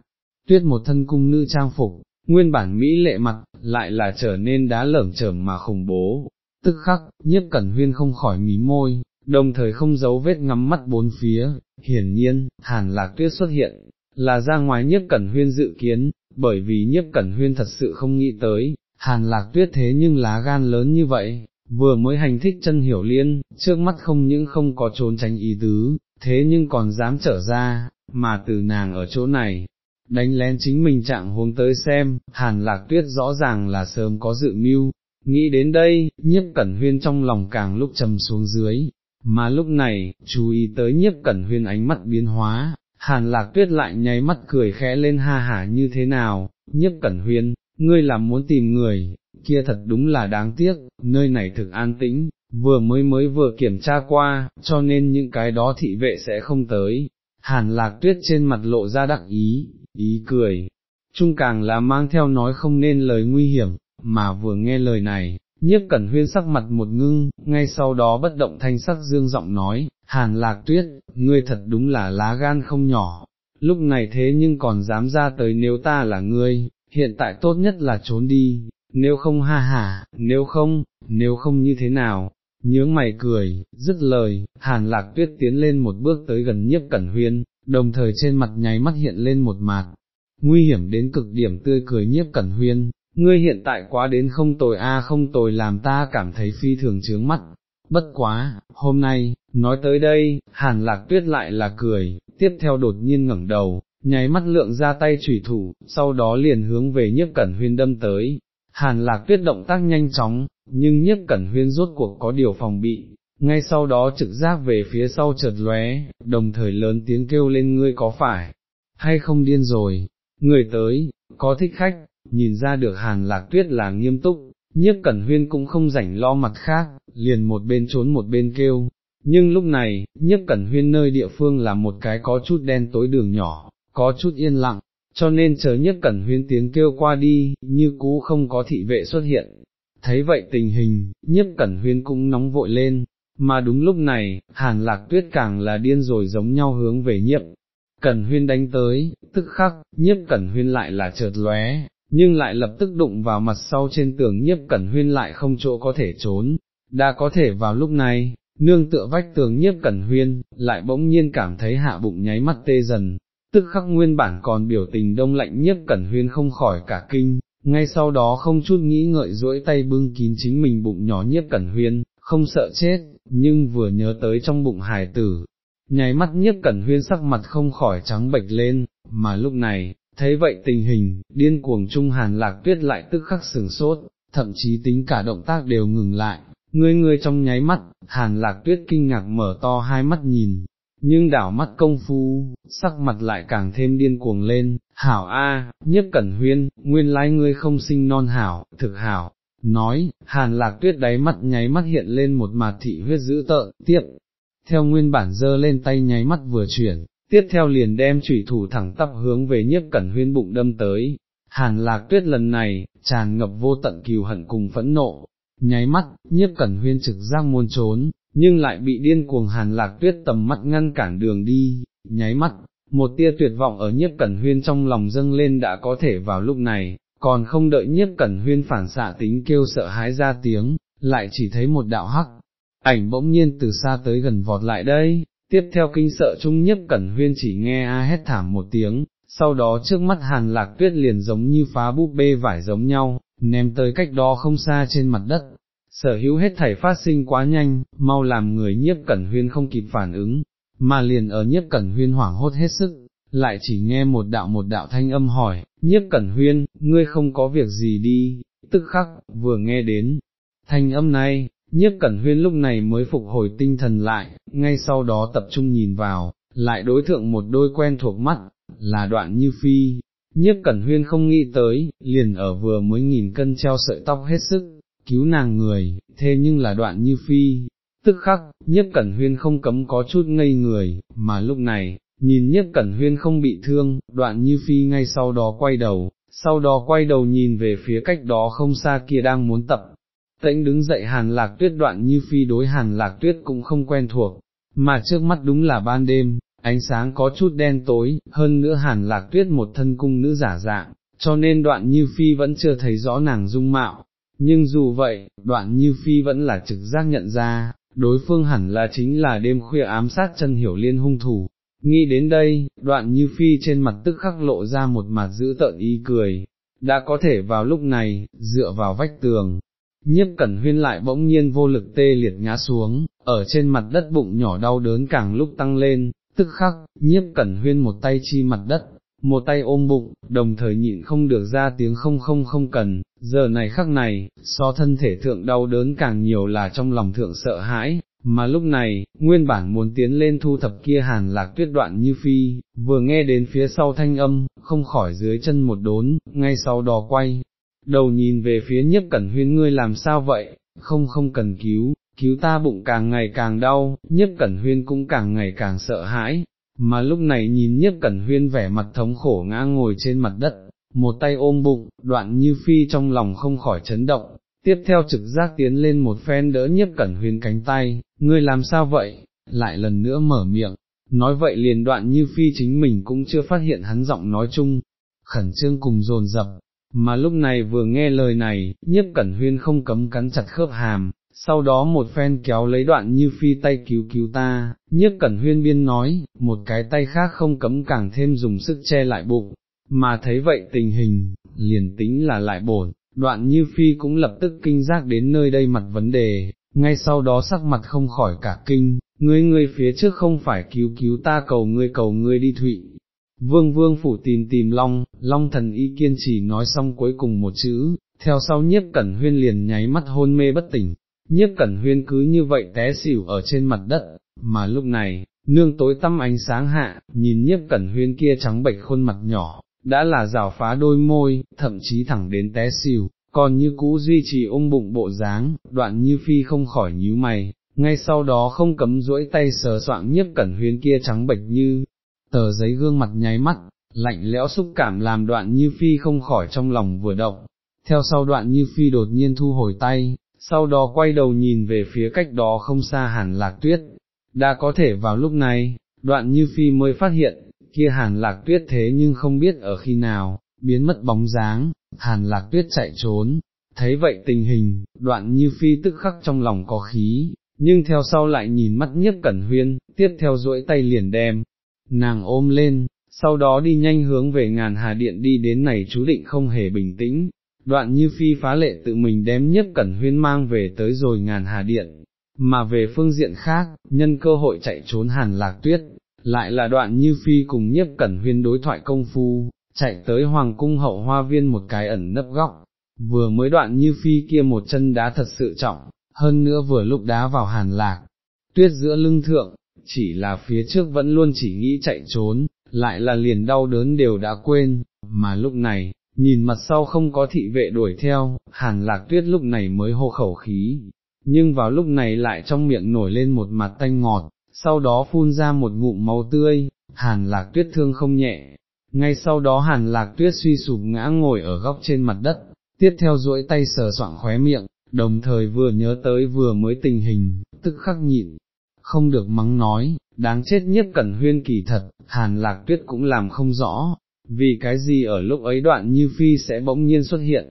A: tuyết một thân cung nữ trang phục, nguyên bản Mỹ lệ mặt, lại là trở nên đá lởm chởm mà khủng bố, tức khắc, nhiếp cẩn huyên không khỏi mí môi, đồng thời không giấu vết ngắm mắt bốn phía, hiển nhiên, hàn lạc tuyết xuất hiện, là ra ngoài nhiếp cẩn huyên dự kiến, bởi vì nhiếp cẩn huyên thật sự không nghĩ tới, hàn lạc tuyết thế nhưng lá gan lớn như vậy, vừa mới hành thích chân hiểu liên, trước mắt không những không có trốn tránh ý tứ, thế nhưng còn dám trở ra, mà từ nàng ở chỗ này, đánh lén chính mình trạng huống tới xem, hàn lạc tuyết rõ ràng là sớm có dự mưu, nghĩ đến đây, nhiếp cẩn huyên trong lòng càng lúc trầm xuống dưới, mà lúc này, chú ý tới nhiếp cẩn huyên ánh mắt biến hóa, hàn lạc tuyết lại nháy mắt cười khẽ lên ha hả như thế nào, nhiếp cẩn huyên, ngươi làm muốn tìm người, kia thật đúng là đáng tiếc, nơi này thực an tĩnh, vừa mới mới vừa kiểm tra qua, cho nên những cái đó thị vệ sẽ không tới. Hàn lạc tuyết trên mặt lộ ra đắc ý, ý cười, Trung càng là mang theo nói không nên lời nguy hiểm, mà vừa nghe lời này, nhiếp cẩn huyên sắc mặt một ngưng, ngay sau đó bất động thanh sắc dương giọng nói, hàn lạc tuyết, ngươi thật đúng là lá gan không nhỏ, lúc này thế nhưng còn dám ra tới nếu ta là ngươi, hiện tại tốt nhất là trốn đi, nếu không ha hả, nếu không, nếu không như thế nào, nhướng mày cười, dứt lời, hàn lạc tuyết tiến lên một bước tới gần nhiếp cẩn huyên, đồng thời trên mặt nháy mắt hiện lên một mạt, nguy hiểm đến cực điểm tươi cười nhiếp cẩn huyên, ngươi hiện tại quá đến không tồi a không tồi làm ta cảm thấy phi thường chướng mắt, bất quá, hôm nay, nói tới đây, hàn lạc tuyết lại là cười, tiếp theo đột nhiên ngẩng đầu, nháy mắt lượng ra tay trùy thủ, sau đó liền hướng về nhiếp cẩn huyên đâm tới, hàn lạc tuyết động tác nhanh chóng, nhưng nhiếp cẩn huyên rốt cuộc có điều phòng bị, ngay sau đó trực giác về phía sau chợt lóe, đồng thời lớn tiếng kêu lên ngươi có phải, hay không điên rồi, người tới, có thích khách, nhìn ra được hàn lạc tuyết là nghiêm túc, nhiếp cẩn huyên cũng không rảnh lo mặt khác, liền một bên trốn một bên kêu, nhưng lúc này, nhiếp cẩn huyên nơi địa phương là một cái có chút đen tối đường nhỏ, có chút yên lặng, cho nên chờ nhiếp cẩn huyên tiếng kêu qua đi, như cũ không có thị vệ xuất hiện. Thấy vậy tình hình, nhiếp cẩn huyên cũng nóng vội lên, mà đúng lúc này, hàn lạc tuyết càng là điên rồi giống nhau hướng về nhiếp. Cẩn huyên đánh tới, tức khắc, nhiếp cẩn huyên lại là chợt lóe, nhưng lại lập tức đụng vào mặt sau trên tường nhiếp cẩn huyên lại không chỗ có thể trốn, đã có thể vào lúc này, nương tựa vách tường nhiếp cẩn huyên, lại bỗng nhiên cảm thấy hạ bụng nháy mắt tê dần, tức khắc nguyên bản còn biểu tình đông lạnh nhất cẩn huyên không khỏi cả kinh, ngay sau đó không chút nghĩ ngợi duỗi tay bưng kín chính mình bụng nhỏ nhất cẩn huyên, không sợ chết, nhưng vừa nhớ tới trong bụng hài tử, nháy mắt nhất cẩn huyên sắc mặt không khỏi trắng bệch lên, mà lúc này, thấy vậy tình hình, điên cuồng trung hàn lạc tuyết lại tức khắc sừng sốt, thậm chí tính cả động tác đều ngừng lại, ngươi ngươi trong nháy mắt, hàn lạc tuyết kinh ngạc mở to hai mắt nhìn, nhưng đảo mắt công phu, sắc mặt lại càng thêm điên cuồng lên, hảo a, nhất cẩn huyên, nguyên lai ngươi không sinh non hảo, thực hảo, nói, hàn lạc tuyết đáy mắt nháy mắt hiện lên một mặt thị huyết dữ tợn, tiếp, theo nguyên bản dơ lên tay nháy mắt vừa chuyển, tiếp theo liền đem chủy thủ thẳng tắp hướng về nhiếp cẩn huyên bụng đâm tới. Hàn lạc tuyết lần này, tràn ngập vô tận kiều hận cùng phẫn nộ, nháy mắt, nhiếp cẩn huyên trực giác muôn trốn, nhưng lại bị điên cuồng hàn lạc tuyết tầm mắt ngăn cản đường đi, nháy mắt, một tia tuyệt vọng ở nhiếp cẩn huyên trong lòng dâng lên đã có thể vào lúc này, còn không đợi nhiếp cẩn huyên phản xạ tính kêu sợ hãi ra tiếng, lại chỉ thấy một đạo hắc, ảnh bỗng nhiên từ xa tới gần vọt lại đây, tiếp theo kinh sợ chung nhiếp cẩn huyên chỉ nghe a hét thảm một tiếng, sau đó trước mắt hàn lạc tuyết liền giống như phá búp bê vải giống nhau, ném tới cách đó không xa trên mặt đất. Sở hữu hết thảy phát sinh quá nhanh, mau làm người nhiếp cẩn huyên không kịp phản ứng, mà liền ở nhiếp cẩn huyên hoảng hốt hết sức, lại chỉ nghe một đạo một đạo thanh âm hỏi, nhiếp cẩn huyên, ngươi không có việc gì đi, tức khắc, vừa nghe đến, thanh âm này, nhiếp cẩn huyên lúc này mới phục hồi tinh thần lại, ngay sau đó tập trung nhìn vào, lại đối thượng một đôi quen thuộc mắt, là đoạn như phi. Nhiếp Cẩn Huyên không nghĩ tới, liền ở vừa mới nghìn cân treo sợi tóc hết sức, cứu nàng người, thế nhưng là đoạn như phi, tức khắc, nhất cẩn huyên không cấm có chút ngây người, mà lúc này, nhìn nhất cẩn huyên không bị thương, đoạn như phi ngay sau đó quay đầu, sau đó quay đầu nhìn về phía cách đó không xa kia đang muốn tập. Tĩnh đứng dậy hàn lạc tuyết đoạn như phi đối hàn lạc tuyết cũng không quen thuộc, mà trước mắt đúng là ban đêm, ánh sáng có chút đen tối, hơn nữa hàn lạc tuyết một thân cung nữ giả dạng, cho nên đoạn như phi vẫn chưa thấy rõ nàng dung mạo, nhưng dù vậy, đoạn như phi vẫn là trực giác nhận ra, đối phương hẳn là chính là đêm khuya ám sát chân hiểu liên hung thủ. Nghĩ đến đây, đoạn như phi trên mặt tức khắc lộ ra một mặt giữ tợn ý cười, đã có thể vào lúc này, dựa vào vách tường, nhiếp cẩn huyên lại bỗng nhiên vô lực tê liệt ngã xuống, ở trên mặt đất bụng nhỏ đau đớn càng lúc tăng lên, tức khắc, nhiếp cẩn huyên một tay chi mặt đất, một tay ôm bụng, đồng thời nhịn không được ra tiếng không không không cần, giờ này khắc này, so thân thể thượng đau đớn càng nhiều là trong lòng thượng sợ hãi, mà lúc này, nguyên bản muốn tiến lên thu thập kia hàn lạc tuyết đoạn như phi, vừa nghe đến phía sau thanh âm, không khỏi dưới chân một đốn, ngay sau đó quay, đầu nhìn về phía nhiếp cẩn huyên ngươi làm sao vậy, không không cần cứu, cứu ta bụng càng ngày càng đau, nhiếp cẩn huyên cũng càng ngày càng sợ hãi, mà lúc này nhìn nhiếp cẩn huyên vẻ mặt thống khổ ngã ngồi trên mặt đất, một tay ôm bụng, đoạn như phi trong lòng không khỏi chấn động, tiếp theo trực giác tiến lên một phen đỡ nhiếp cẩn huyên cánh tay, ngươi làm sao vậy, lại lần nữa mở miệng, nói vậy liền đoạn như phi chính mình cũng chưa phát hiện hắn giọng nói chung, khẩn trương cùng dồn dập, mà lúc này vừa nghe lời này, nhiếp cẩn huyên không cấm cắn chặt khớp hàm, sau đó một phen kéo lấy đoạn như phi tay cứu cứu ta, nhiếp cẩn huyên biên nói, một cái tay khác không cấm càng thêm dùng sức che lại bụng, mà thấy vậy tình hình, liền tính là lại bổn, đoạn như phi cũng lập tức kinh giác đến nơi đây mặt vấn đề, ngay sau đó sắc mặt không khỏi cả kinh, ngươi ngươi phía trước không phải cứu cứu ta cầu ngươi cầu ngươi đi thụy. Vương vương phủ tìm tìm long, long thần y kiên trì nói xong cuối cùng một chữ, theo sau nhiếp cẩn huyên liền nháy mắt hôn mê bất tỉnh, nhiếp cẩn huyên cứ như vậy té xỉu ở trên mặt đất, mà lúc này, nương tối tăm ánh sáng hạ, nhìn nhiếp cẩn huyên kia trắng bệch khuôn mặt nhỏ, đã là rào phá đôi môi, thậm chí thẳng đến té xỉu, còn như cũ duy trì ôm bụng bộ dáng, đoạn như phi không khỏi nhíu mày, ngay sau đó không cấm duỗi tay sờ soạng nhiếp cẩn huyên kia trắng bệch như, tờ giấy gương mặt nháy mắt, lạnh lẽo xúc cảm làm đoạn như phi không khỏi trong lòng vừa động, theo sau đoạn như phi đột nhiên thu hồi tay, sau đó quay đầu nhìn về phía cách đó không xa hàn lạc tuyết, đã có thể vào lúc này, đoạn như phi mới phát hiện, kia hàn lạc tuyết thế nhưng không biết ở khi nào, biến mất bóng dáng, hàn lạc tuyết chạy trốn, thấy vậy tình hình, đoạn như phi tức khắc trong lòng có khí, nhưng theo sau lại nhìn mắt nhiếp cẩn huyên, tiếp theo duỗi tay liền đem, nàng ôm lên, sau đó đi nhanh hướng về ngàn hà điện đi đến này chú định không hề bình tĩnh, đoạn như phi phá lệ tự mình đem nhất cẩn huyên mang về tới rồi ngàn hà điện, mà về phương diện khác, nhân cơ hội chạy trốn hàn lạc tuyết, lại là đoạn như phi cùng nhiếp cẩn huyên đối thoại công phu, chạy tới hoàng cung hậu hoa viên một cái ẩn nấp góc, vừa mới đoạn như phi kia một chân đá thật sự trọng, hơn nữa vừa lúc đá vào hàn lạc, tuyết giữa lưng thượng, chỉ là phía trước vẫn luôn chỉ nghĩ chạy trốn, lại là liền đau đớn đều đã quên, mà lúc này, nhìn mặt sau không có thị vệ đuổi theo, hàn lạc tuyết lúc này mới hô khẩu khí, nhưng vào lúc này lại trong miệng nổi lên một mặt tanh ngọt, sau đó phun ra một ngụm máu tươi, hàn lạc tuyết thương không nhẹ, ngay sau đó hàn lạc tuyết suy sụp ngã ngồi ở góc trên mặt đất, tiếp theo duỗi tay sờ soạng khóe miệng, đồng thời vừa nhớ tới vừa mới tình hình, tức khắc nhịn, không được mắng nói, đáng chết nhất cẩn huyên kỳ thật, hàn lạc tuyết cũng làm không rõ, vì cái gì ở lúc ấy đoạn như phi sẽ bỗng nhiên xuất hiện.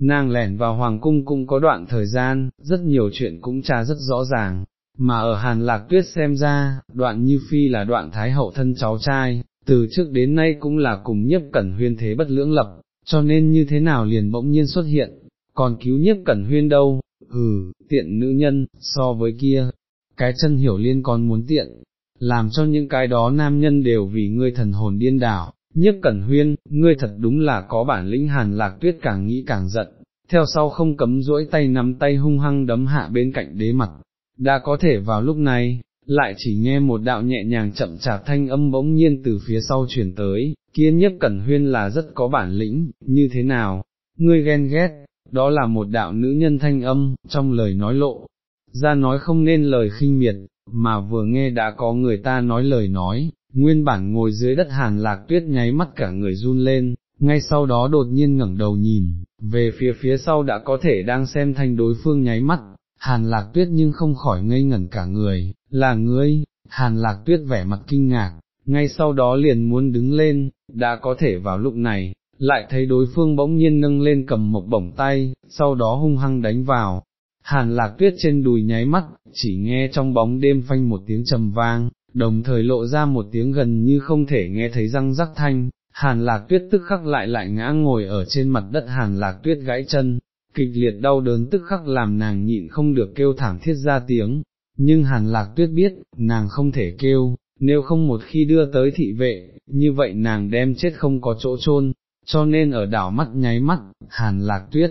A: Nàng lẻn vào hoàng cung cũng có đoạn thời gian, rất nhiều chuyện cũng tra rất rõ ràng, mà ở hàn lạc tuyết xem ra, đoạn như phi là đoạn thái hậu thân cháu trai, từ trước đến nay cũng là cùng nhiếp cẩn huyên thế bất lưỡng lập, cho nên như thế nào liền bỗng nhiên xuất hiện, còn cứu nhiếp cẩn huyên đâu, ừ, tiện nữ nhân, so với kia, cái chân hiểu liên còn muốn tiện, làm cho những cái đó nam nhân đều vì ngươi thần hồn điên đảo, Nhất cẩn huyên, ngươi thật đúng là có bản lĩnh hàn lạc tuyết càng nghĩ càng giận, theo sau không cấm duỗi tay nắm tay hung hăng đấm hạ bên cạnh đế mặt, đã có thể vào lúc này, lại chỉ nghe một đạo nhẹ nhàng chậm chạp thanh âm bỗng nhiên từ phía sau chuyển tới, kia nhất cẩn huyên là rất có bản lĩnh, như thế nào, ngươi ghen ghét, đó là một đạo nữ nhân thanh âm, trong lời nói lộ, ra nói không nên lời khinh miệt, mà vừa nghe đã có người ta nói lời nói, nguyên bản ngồi dưới đất hàn lạc tuyết nháy mắt cả người run lên, ngay sau đó đột nhiên ngẩng đầu nhìn, về phía phía sau đã có thể đang xem thanh đối phương nháy mắt, hàn lạc tuyết nhưng không khỏi ngây ngẩn cả người, là ngươi, hàn lạc tuyết vẻ mặt kinh ngạc, ngay sau đó liền muốn đứng lên, đã có thể vào lúc này, lại thấy đối phương bỗng nhiên nâng lên cầm một bổng tay, sau đó hung hăng đánh vào. Hàn lạc tuyết trên đùi nháy mắt, chỉ nghe trong bóng đêm phanh một tiếng trầm vang, đồng thời lộ ra một tiếng gần như không thể nghe thấy răng rắc thanh, hàn lạc tuyết tức khắc lại lại ngã ngồi ở trên mặt đất. Hàn lạc tuyết gãy chân, kịch liệt đau đớn tức khắc làm nàng nhịn không được kêu thảm thiết ra tiếng, nhưng hàn lạc tuyết biết, nàng không thể kêu, nếu không một khi đưa tới thị vệ, như vậy nàng đem chết không có chỗ chôn, cho nên ở đảo mắt nháy mắt, hàn lạc tuyết,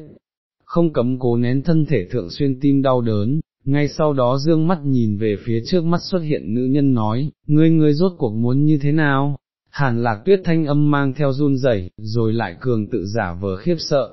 A: không cấm cố nén thân thể thượng xuyên tim đau đớn, ngay sau đó dương mắt nhìn về phía trước mắt xuất hiện nữ nhân nói, ngươi ngươi rốt cuộc muốn như thế nào? Hàn lạc tuyết thanh âm mang theo run rẩy, rồi lại cường tự giả vờ khiếp sợ,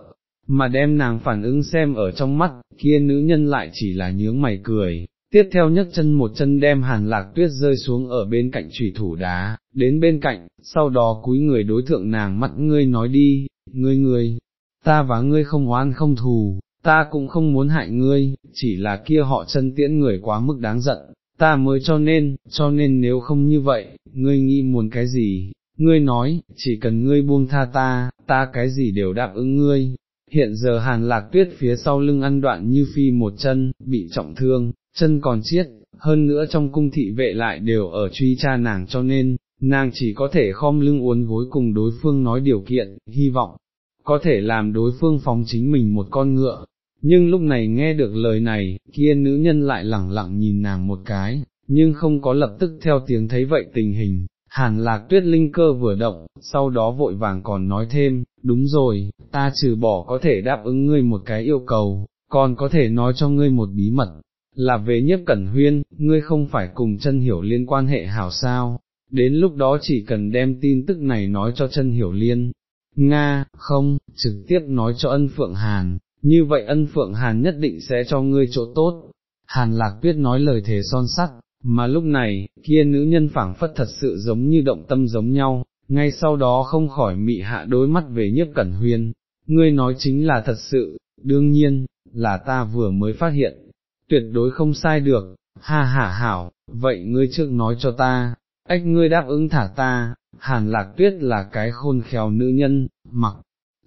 A: mà đem nàng phản ứng xem ở trong mắt, kia nữ nhân lại chỉ là nhướng mày cười, tiếp theo nhấc chân một chân đem hàn lạc tuyết rơi xuống ở bên cạnh trùy thủ đá, đến bên cạnh, sau đó cúi người đối thượng nàng mắt ngươi nói đi, ngươi ngươi, ta và ngươi không oan không thù, ta cũng không muốn hại ngươi, chỉ là kia họ chân tiễn người quá mức đáng giận, ta mới cho nên, cho nên nếu không như vậy, ngươi nghĩ muốn cái gì, ngươi nói, chỉ cần ngươi buông tha ta, ta cái gì đều đáp ứng ngươi. Hiện giờ hàn lạc tuyết phía sau lưng ăn đoạn như phi một chân, bị trọng thương, chân còn chiết, hơn nữa trong cung thị vệ lại đều ở truy tra nàng cho nên, nàng chỉ có thể khom lưng uốn gối cùng đối phương nói điều kiện, hy vọng, có thể làm đối phương phóng chính mình một con ngựa. Nhưng lúc này nghe được lời này, kia nữ nhân lại lẳng lặng nhìn nàng một cái, nhưng không có lập tức theo tiếng thấy vậy tình hình, hàn lạc tuyết linh cơ vừa động, sau đó vội vàng còn nói thêm, đúng rồi, ta trừ bỏ có thể đáp ứng ngươi một cái yêu cầu, còn có thể nói cho ngươi một bí mật, là về nhiếp cẩn huyên, ngươi không phải cùng chân hiểu liên quan hệ hảo sao, đến lúc đó chỉ cần đem tin tức này nói cho chân hiểu liên, Nga, không, trực tiếp nói cho ân Phượng Hàn, như vậy ân Phượng Hàn nhất định sẽ cho ngươi chỗ tốt. Hàn Lạc Tuyết nói lời thề son sắt, mà lúc này, kia nữ nhân phảng phất thật sự giống như động tâm giống nhau, ngay sau đó không khỏi mị hạ đối mắt về nhiếp cẩn huyên, ngươi nói chính là thật sự, đương nhiên, là ta vừa mới phát hiện, tuyệt đối không sai được, ha ha hảo, vậy ngươi trước nói cho ta, ách ngươi đáp ứng thả ta, hàn lạc tuyết là cái khôn khéo nữ nhân, mặc,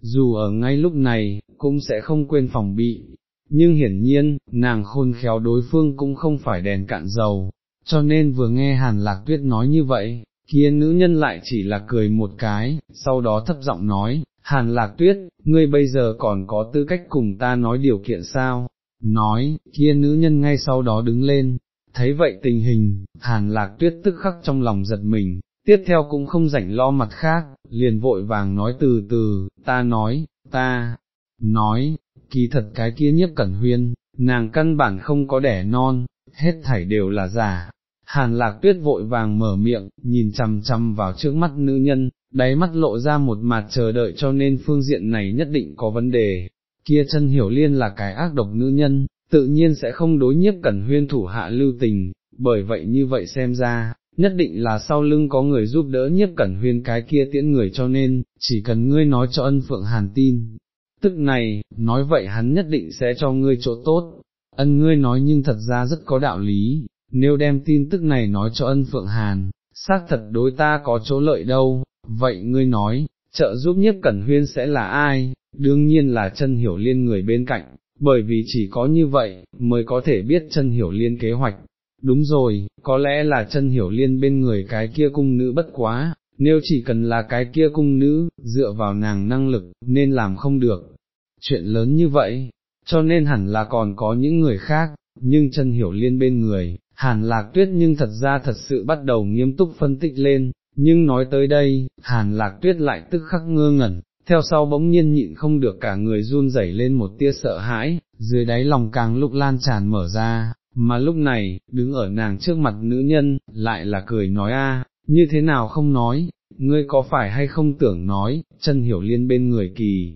A: dù ở ngay lúc này, cũng sẽ không quên phòng bị, nhưng hiển nhiên, nàng khôn khéo đối phương cũng không phải đèn cạn dầu, cho nên vừa nghe hàn lạc tuyết nói như vậy, kia nữ nhân lại chỉ là cười một cái, sau đó thấp giọng nói, hàn lạc tuyết, ngươi bây giờ còn có tư cách cùng ta nói điều kiện sao, nói, kia nữ nhân ngay sau đó đứng lên, thấy vậy tình hình, hàn lạc tuyết tức khắc trong lòng giật mình, tiếp theo cũng không rảnh lo mặt khác, liền vội vàng nói từ từ, ta nói, ta, nói, kỳ thật cái kia nhiếp cẩn huyên, nàng căn bản không có đẻ non, hết thảy đều là giả. Hàn lạc tuyết vội vàng mở miệng, nhìn chằm chằm vào trước mắt nữ nhân, đáy mắt lộ ra một mặt chờ đợi cho nên phương diện này nhất định có vấn đề, kia chân hiểu liên là cái ác độc nữ nhân, tự nhiên sẽ không đối nhiếp cẩn huyên thủ hạ lưu tình, bởi vậy như vậy xem ra, nhất định là sau lưng có người giúp đỡ nhiếp cẩn huyên cái kia tiễn người cho nên, chỉ cần ngươi nói cho ân phượng hàn tin. Tức này, nói vậy hắn nhất định sẽ cho ngươi chỗ tốt, ân ngươi nói nhưng thật ra rất có đạo lý, nếu đem tin tức này nói cho ân Phượng Hàn, xác thật đối ta có chỗ lợi đâu, vậy ngươi nói, trợ giúp nhất Cẩn Huyên sẽ là ai, đương nhiên là chân hiểu liên người bên cạnh, bởi vì chỉ có như vậy, mới có thể biết chân hiểu liên kế hoạch. Đúng rồi, có lẽ là chân hiểu liên bên người cái kia cung nữ bất quá, nếu chỉ cần là cái kia cung nữ, dựa vào nàng năng lực, nên làm không được. Chuyện lớn như vậy, cho nên hẳn là còn có những người khác, nhưng chân hiểu liên bên người, hàn lạc tuyết nhưng thật ra thật sự bắt đầu nghiêm túc phân tích lên, nhưng nói tới đây, hàn lạc tuyết lại tức khắc ngơ ngẩn, theo sau bỗng nhiên nhịn không được cả người run rẩy lên một tia sợ hãi, dưới đáy lòng càng lúc lan tràn mở ra, mà lúc này, đứng ở nàng trước mặt nữ nhân, lại là cười nói a, như thế nào không nói, ngươi có phải hay không tưởng nói, chân hiểu liên bên người kỳ,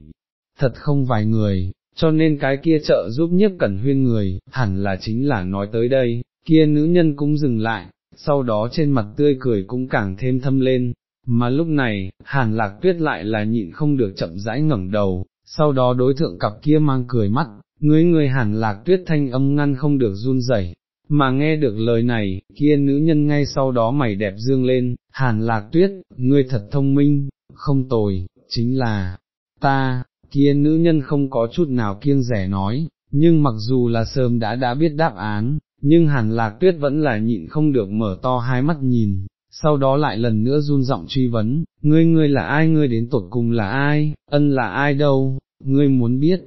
A: thật không vài người, cho nên cái kia trợ giúp nhiếp cẩn huyên người, hẳn là chính là nói tới đây, kia nữ nhân cũng dừng lại, sau đó trên mặt tươi cười cũng càng thêm thâm lên, mà lúc này, hàn lạc tuyết lại là nhịn không được chậm rãi ngẩng đầu, sau đó đối thượng cặp kia mang cười mắt, ngươi người hẳn lạc tuyết thanh âm ngăn không được run rẩy. Mà nghe được lời này, kia nữ nhân ngay sau đó mày đẹp dương lên, hàn lạc tuyết, ngươi thật thông minh, không tồi, chính là, ta, kia nữ nhân không có chút nào kiêng rẻ nói, nhưng mặc dù là sớm đã đã biết đáp án, nhưng hàn lạc tuyết vẫn là nhịn không được mở to hai mắt nhìn, sau đó lại lần nữa run giọng truy vấn, ngươi ngươi là ai ngươi đến tột cùng là ai, ân là ai đâu, ngươi muốn biết,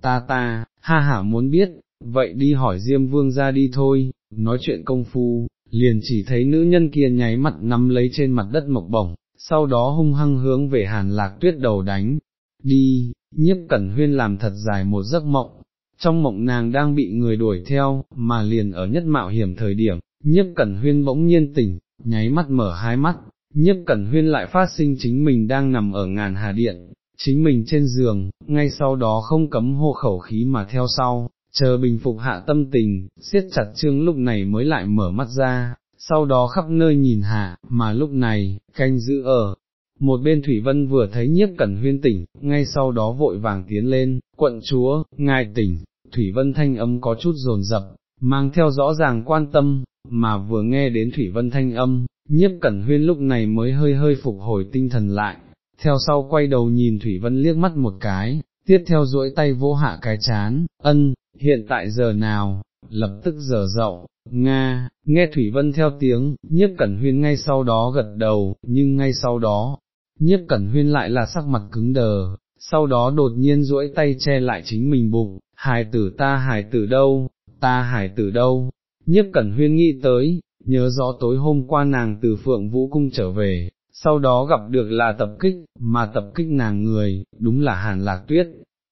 A: ta ta, ha hả muốn biết, vậy đi hỏi Diêm Vương ra đi thôi, nói chuyện công phu, liền chỉ thấy nữ nhân kia nháy mặt nắm lấy trên mặt đất mộc bổng, sau đó hung hăng hướng về hàn lạc tuyết đầu đánh, đi, nhiếp cẩn huyên làm thật dài một giấc mộng, trong mộng nàng đang bị người đuổi theo, mà liền ở nhất mạo hiểm thời điểm, nhiếp cẩn huyên bỗng nhiên tỉnh, nháy mắt mở hai mắt, nhiếp cẩn huyên lại phát sinh chính mình đang nằm ở ngàn hà điện, chính mình trên giường, ngay sau đó không cấm hô khẩu khí mà theo sau, chờ bình phục hạ tâm tình, siết chặt trương lúc này mới lại mở mắt ra, sau đó khắp nơi nhìn hạ, mà lúc này, canh giữ ở. Một bên Thủy Vân vừa thấy nhiếp cẩn huyên tỉnh, ngay sau đó vội vàng tiến lên, quận chúa, ngài tỉnh, Thủy Vân thanh âm có chút rồn rập, mang theo rõ ràng quan tâm, mà vừa nghe đến Thủy Vân thanh âm, nhiếp cẩn huyên lúc này mới hơi hơi phục hồi tinh thần lại, theo sau quay đầu nhìn Thủy Vân liếc mắt một cái, tiếp theo duỗi tay vô hạ cái chán, ân, hiện tại giờ nào, lập tức giờ dậu, Nga, nghe Thủy Vân theo tiếng, nhiếp cẩn huyên ngay sau đó gật đầu, nhưng ngay sau đó, nhiếp cẩn huyên lại là sắc mặt cứng đờ, sau đó đột nhiên duỗi tay che lại chính mình bụng, hài tử ta hài tử đâu, ta hài tử đâu, nhiếp cẩn huyên nghĩ tới, nhớ rõ tối hôm qua nàng từ phượng vũ cung trở về, sau đó gặp được là tập kích, mà tập kích nàng người, đúng là hàn lạc tuyết,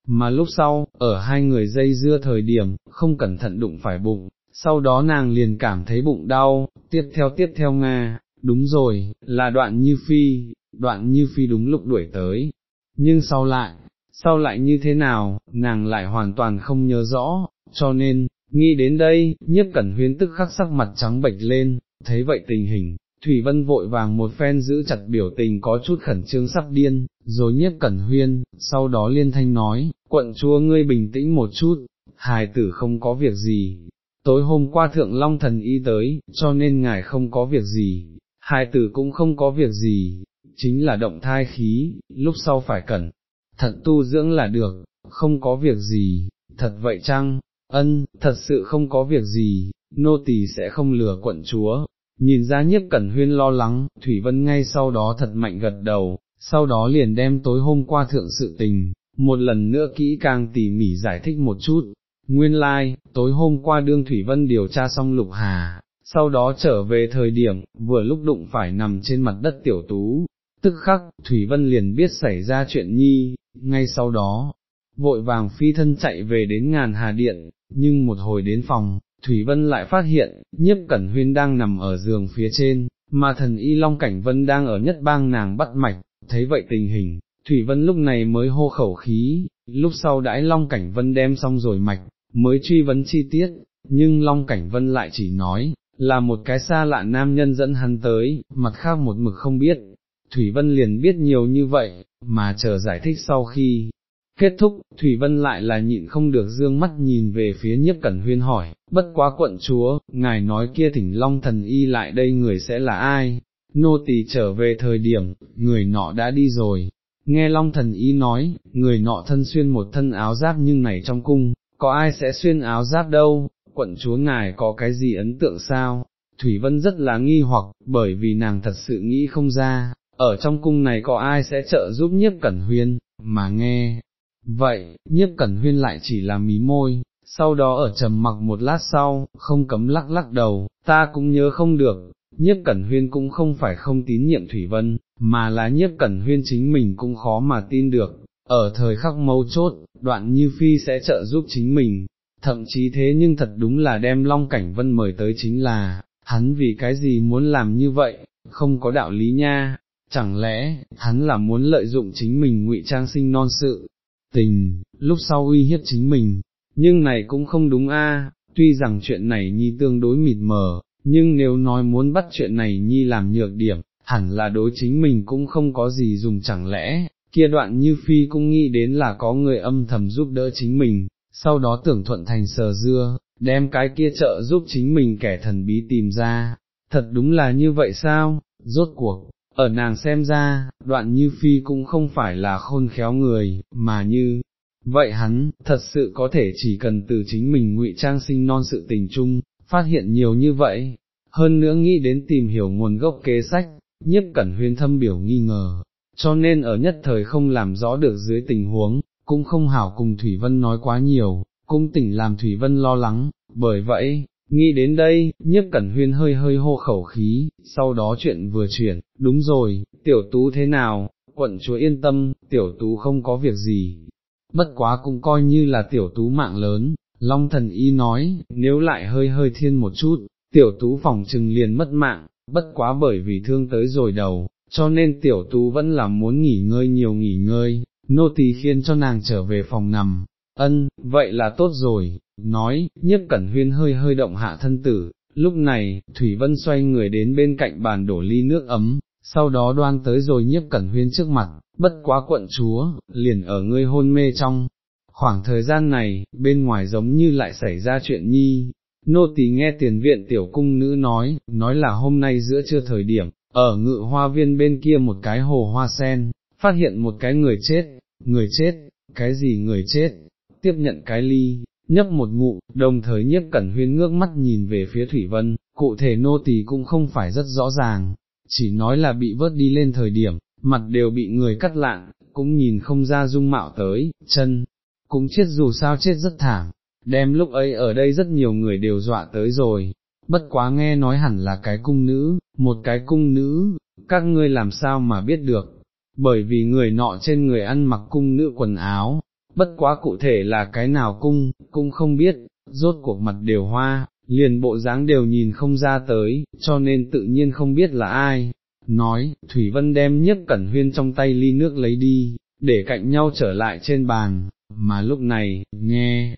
A: mà lúc sau, ở hai người dây dưa thời điểm, không cẩn thận đụng phải bụng, sau đó nàng liền cảm thấy bụng đau, tiếp theo tiếp theo Nga, đúng rồi, là đoạn như phi, đoạn như phi đúng lúc đuổi tới, nhưng sau lại, sau lại như thế nào, nàng lại hoàn toàn không nhớ rõ, cho nên, nghĩ đến đây, nhiếp cẩn huyến tức khắc sắc mặt trắng bệch lên, thấy vậy tình hình, Thủy Vân vội vàng một phen giữ chặt biểu tình có chút khẩn trương sắp điên, rồi nhiếp cẩn huyên, sau đó liên thanh nói, quận chúa ngươi bình tĩnh một chút, hài tử không có việc gì, tối hôm qua thượng long thần y tới, cho nên ngài không có việc gì, hài tử cũng không có việc gì, chính là động thai khí, lúc sau phải cẩn. Thận tu dưỡng là được, không có việc gì, thật vậy chăng, ân, thật sự không có việc gì, nô tỳ sẽ không lừa quận chúa. Nhìn ra nhiếp cẩn huyên lo lắng, Thủy Vân ngay sau đó thật mạnh gật đầu, sau đó liền đem tối hôm qua thượng sự tình, một lần nữa kỹ càng tỉ mỉ giải thích một chút. Nguyên lai, like, tối hôm qua đương Thủy Vân điều tra xong Lục Hà, sau đó trở về thời điểm, vừa lúc đụng phải nằm trên mặt đất tiểu tú, tức khắc, Thủy Vân liền biết xảy ra chuyện nhi, ngay sau đó, vội vàng phi thân chạy về đến ngàn hà điện, nhưng một hồi đến phòng, Thủy Vân lại phát hiện, nhiếp cẩn huyên đang nằm ở giường phía trên, mà thần y Long Cảnh Vân đang ở nhất bang nàng bắt mạch, thấy vậy tình hình, Thủy Vân lúc này mới hô khẩu khí, lúc sau đãi Long Cảnh Vân đem xong rồi mạch, mới truy vấn chi tiết, nhưng Long Cảnh Vân lại chỉ nói, là một cái xa lạ nam nhân dẫn hắn tới, mặt khác một mực không biết, Thủy Vân liền biết nhiều như vậy, mà chờ giải thích sau khi Kết thúc, Thủy Vân lại là nhịn không được dương mắt nhìn về phía nhiếp cẩn huyên hỏi, bất quá quận chúa, ngài nói kia thỉnh long thần y lại đây người sẽ là ai? Nô tỳ trở về thời điểm, người nọ đã đi rồi. Nghe long thần y nói, người nọ thân xuyên một thân áo giáp nhưng này trong cung, có ai sẽ xuyên áo giáp đâu, quận chúa ngài có cái gì ấn tượng sao? Thủy Vân rất là nghi hoặc, bởi vì nàng thật sự nghĩ không ra, ở trong cung này có ai sẽ trợ giúp nhiếp cẩn huyên, mà nghe. Vậy, nhiếp cẩn huyên lại chỉ là mí môi, sau đó ở trầm mặc một lát sau, không cấm lắc lắc đầu, ta cũng nhớ không được, nhiếp cẩn huyên cũng không phải không tín nhiệm Thủy Vân, mà là nhiếp cẩn huyên chính mình cũng khó mà tin được, ở thời khắc mấu chốt, đoạn như phi sẽ trợ giúp chính mình, thậm chí thế nhưng thật đúng là đem Long Cảnh Vân mời tới chính là, hắn vì cái gì muốn làm như vậy, không có đạo lý nha, chẳng lẽ, hắn là muốn lợi dụng chính mình ngụy trang sinh non sự, tình, lúc sau uy hiếp chính mình, nhưng này cũng không đúng a. tuy rằng chuyện này nhi tương đối mịt mờ, nhưng nếu nói muốn bắt chuyện này nhi làm nhược điểm, hẳn là đối chính mình cũng không có gì dùng chẳng lẽ, kia đoạn như phi cũng nghĩ đến là có người âm thầm giúp đỡ chính mình, sau đó tưởng thuận thành sờ dưa, đem cái kia trợ giúp chính mình kẻ thần bí tìm ra, thật đúng là như vậy sao, rốt cuộc, ở nàng xem ra, đoạn như phi cũng không phải là khôn khéo người, mà như, vậy hắn, thật sự có thể chỉ cần từ chính mình ngụy trang sinh non sự tình chung, phát hiện nhiều như vậy, hơn nữa nghĩ đến tìm hiểu nguồn gốc kế sách, nhiếp cẩn huyên thâm biểu nghi ngờ, cho nên ở nhất thời không làm rõ được dưới tình huống, cũng không hảo cùng Thủy Vân nói quá nhiều, cũng tỉnh làm Thủy Vân lo lắng, bởi vậy, nghĩ đến đây, nhiếp cẩn huyên hơi hơi hô khẩu khí, sau đó chuyện vừa chuyển, đúng rồi, tiểu tú thế nào, quận chúa yên tâm, tiểu tú không có việc gì, bất quá cũng coi như là tiểu tú mạng lớn, Long thần y nói, nếu lại hơi hơi thiên một chút, tiểu tú phòng trừng liền mất mạng, bất quá bởi vì thương tới rồi đầu, cho nên tiểu tú vẫn là muốn nghỉ ngơi nhiều nghỉ ngơi, nô tỳ khiến cho nàng trở về phòng nằm, ân, vậy là tốt rồi, nói, nhiếp cẩn huyên hơi hơi động hạ thân tử, lúc này, Thủy Vân xoay người đến bên cạnh bàn đổ ly nước ấm, sau đó đoan tới rồi nhiếp cẩn huyên trước mặt, bất quá quận chúa, liền ở ngươi hôn mê trong. Khoảng thời gian này, bên ngoài giống như lại xảy ra chuyện nhi, nô tỳ nghe tiền viện tiểu cung nữ nói, nói là hôm nay giữa trưa thời điểm, ở ngự hoa viên bên kia một cái hồ hoa sen, phát hiện một cái người chết, người chết, cái gì người chết, tiếp nhận cái ly, nhấp một ngụ, đồng thời nhiếp cẩn huyên ngước mắt nhìn về phía Thủy Vân, cụ thể nô tỳ cũng không phải rất rõ ràng, chỉ nói là bị vớt đi lên thời điểm, mặt đều bị người cắt lạng, cũng nhìn không ra dung mạo tới, chân, cũng chết dù sao chết rất thảm, đem lúc ấy ở đây rất nhiều người đều dọa tới rồi, bất quá nghe nói hẳn là cái cung nữ, một cái cung nữ, các ngươi làm sao mà biết được, bởi vì người nọ trên người ăn mặc cung nữ quần áo, bất quá cụ thể là cái nào cung, cũng không biết, rốt cuộc mặt đều hoa, liền bộ dáng đều nhìn không ra tới, cho nên tự nhiên không biết là ai. Nói, Thủy Vân đem nhất cẩn huyên trong tay ly nước lấy đi, để cạnh nhau trở lại trên bàn, mà lúc này, nghe,